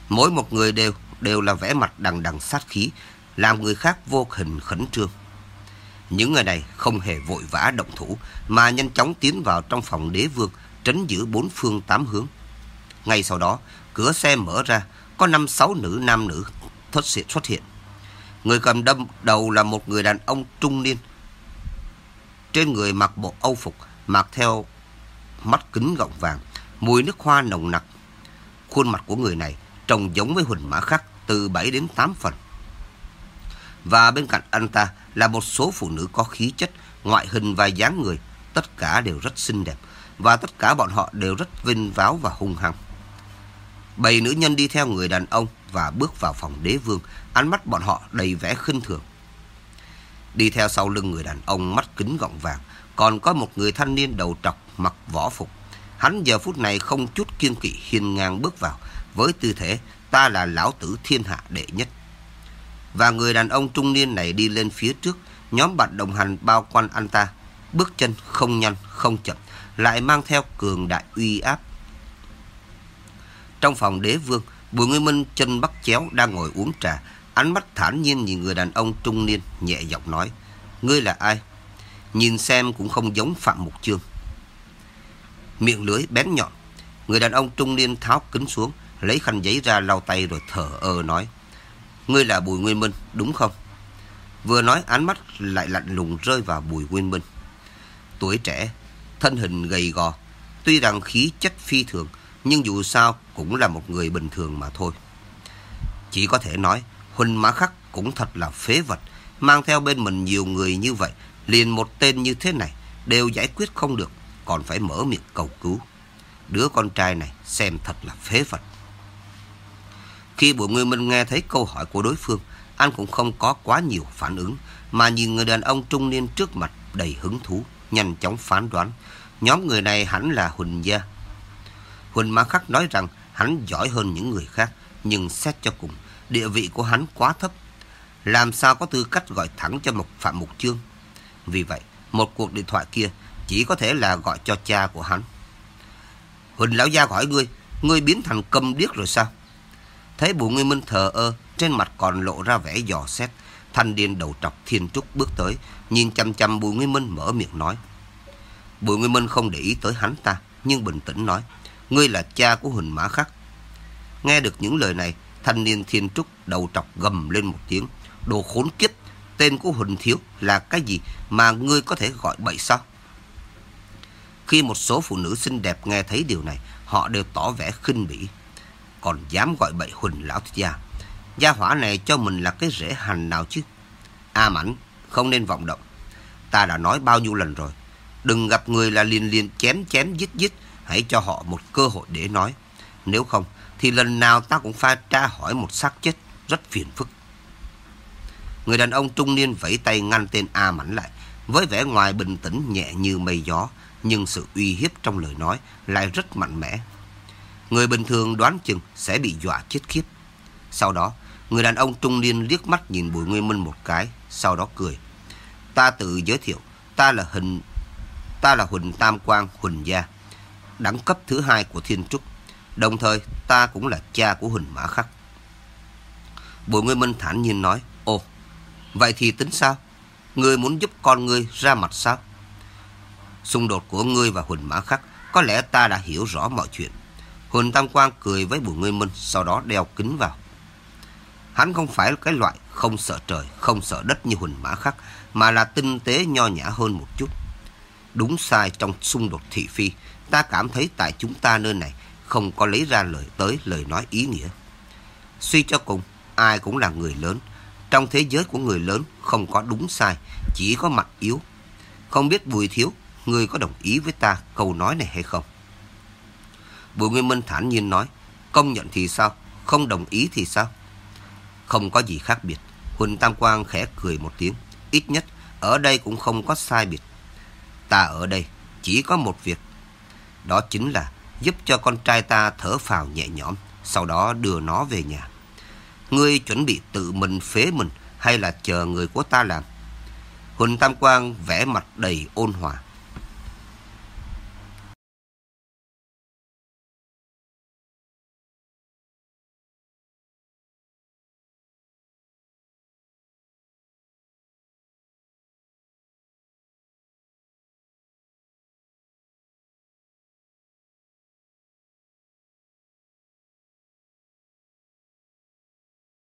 Mỗi một người đều đều là vẻ mặt đằng đằng sát khí, làm người khác vô hình khẩn trương. Những người này không hề vội vã động thủ, mà nhanh chóng tiến vào trong phòng đế vương, trấn giữ bốn phương tám hướng. Ngay sau đó, cửa xe mở ra, có năm sáu nữ nam nữ thất hiện xuất hiện. Người cầm đâm đầu là một người đàn ông trung niên. Trên người mặc bộ âu phục, mặc theo mắt kính gọng vàng, mùi nước hoa nồng nặc. Khuôn mặt của người này trông giống với Huỳnh Mã Khắc từ 7 đến 8 phần. Và bên cạnh anh ta là một số phụ nữ có khí chất, ngoại hình và dáng người, tất cả đều rất xinh đẹp và tất cả bọn họ đều rất vinh váo và hung hăng. Bảy nữ nhân đi theo người đàn ông và bước vào phòng đế vương, ánh mắt bọn họ đầy vẻ khinh thường. Đi theo sau lưng người đàn ông mắt kính gọng vàng, còn có một người thanh niên đầu trọc mặc võ phục. Hắn giờ phút này không chút kiên kỵ hiên ngang bước vào, với tư thế ta là lão tử thiên hạ đệ nhất. Và người đàn ông trung niên này đi lên phía trước, nhóm bạn đồng hành bao quanh anh ta, bước chân không nhanh không chậm, lại mang theo cường đại uy áp. Trong phòng đế vương, Bùi Nguyên Minh chân bắt chéo đang ngồi uống trà, ánh mắt thản nhiên nhìn người đàn ông trung niên, nhẹ giọng nói, Ngươi là ai? Nhìn xem cũng không giống Phạm Mục Chương. Miệng lưới bén nhọn, người đàn ông trung niên tháo kính xuống, lấy khăn giấy ra lau tay rồi thở ơ nói, Ngươi là Bùi Nguyên Minh, đúng không? Vừa nói ánh mắt lại lạnh lùng rơi vào Bùi Nguyên Minh. Tuổi trẻ, thân hình gầy gò, tuy rằng khí chất phi thường, nhưng dù sao cũng là một người bình thường mà thôi. Chỉ có thể nói, Huỳnh Mã Khắc cũng thật là phế vật, mang theo bên mình nhiều người như vậy, liền một tên như thế này, đều giải quyết không được, còn phải mở miệng cầu cứu. Đứa con trai này xem thật là phế vật. Khi Bùi Nguyên Minh nghe thấy câu hỏi của đối phương, anh cũng không có quá nhiều phản ứng, mà nhìn người đàn ông trung niên trước mặt đầy hứng thú, nhanh chóng phán đoán. Nhóm người này hẳn là Huỳnh Gia. Huỳnh Mã Khắc nói rằng hắn giỏi hơn những người khác, nhưng xét cho cùng, địa vị của hắn quá thấp. Làm sao có tư cách gọi thẳng cho một Phạm Mục Chương? Vì vậy, một cuộc điện thoại kia chỉ có thể là gọi cho cha của hắn. Huỳnh Lão Gia hỏi ngươi, ngươi biến thành câm điếc rồi sao? Thấy Bùi Nguyên Minh thờ ơ, trên mặt còn lộ ra vẻ dò xét. Thanh niên đầu trọc thiên trúc bước tới, nhìn chăm chăm Bùi Nguyên Minh mở miệng nói. Bùi Nguyên Minh không để ý tới hắn ta, nhưng bình tĩnh nói. Ngươi là cha của Huỳnh Mã Khắc. Nghe được những lời này, thanh niên thiên trúc đầu trọc gầm lên một tiếng. Đồ khốn kiếp, tên của Huỳnh Thiếu là cái gì mà ngươi có thể gọi bậy sao? Khi một số phụ nữ xinh đẹp nghe thấy điều này, họ đều tỏ vẻ khinh bỉ còn dám gọi bậy Huỳnh lão Thích gia. Gia hỏa này cho mình là cái rễ hành nào chứ? A Mảnh, không nên vọng động. Ta đã nói bao nhiêu lần rồi. Đừng gặp người là liền liền chém chém giết giết. Hãy cho họ một cơ hội để nói. Nếu không, thì lần nào ta cũng phải tra hỏi một xác chết rất phiền phức. Người đàn ông trung niên vẫy tay ngăn tên A Mảnh lại, với vẻ ngoài bình tĩnh nhẹ như mây gió, nhưng sự uy hiếp trong lời nói lại rất mạnh mẽ. Người bình thường đoán chừng sẽ bị dọa chết khiếp. Sau đó, người đàn ông trung niên liếc mắt nhìn Bùi Nguyên Minh một cái, sau đó cười. Ta tự giới thiệu, ta là hình ta là Huỳnh Tam Quang Huỳnh Gia, đẳng cấp thứ hai của Thiên Trúc. Đồng thời, ta cũng là cha của Huỳnh Mã Khắc. Bùi Nguyên Minh thản nhiên nói, Ồ, vậy thì tính sao? Ngươi muốn giúp con ngươi ra mặt sao? Xung đột của ngươi và Huỳnh Mã Khắc, có lẽ ta đã hiểu rõ mọi chuyện. Huỳnh Tam Quang cười với Bùi Nguyên Minh, sau đó đeo kính vào. Hắn không phải cái loại không sợ trời, không sợ đất như Huỳnh Mã Khắc, mà là tinh tế nho nhã hơn một chút. Đúng sai trong xung đột thị phi, ta cảm thấy tại chúng ta nơi này không có lấy ra lời tới lời nói ý nghĩa. Suy cho cùng, ai cũng là người lớn. Trong thế giới của người lớn không có đúng sai, chỉ có mặt yếu. Không biết Bùi Thiếu, người có đồng ý với ta câu nói này hay không? Bùi Nguyên Minh thản nhiên nói, công nhận thì sao, không đồng ý thì sao? Không có gì khác biệt. Huỳnh Tam Quang khẽ cười một tiếng. Ít nhất, ở đây cũng không có sai biệt. Ta ở đây chỉ có một việc. Đó chính là giúp cho con trai ta thở phào nhẹ nhõm, sau đó đưa nó về nhà. Ngươi chuẩn bị tự mình phế mình hay là chờ người của ta làm? Huỳnh Tam Quang vẽ mặt đầy ôn hòa.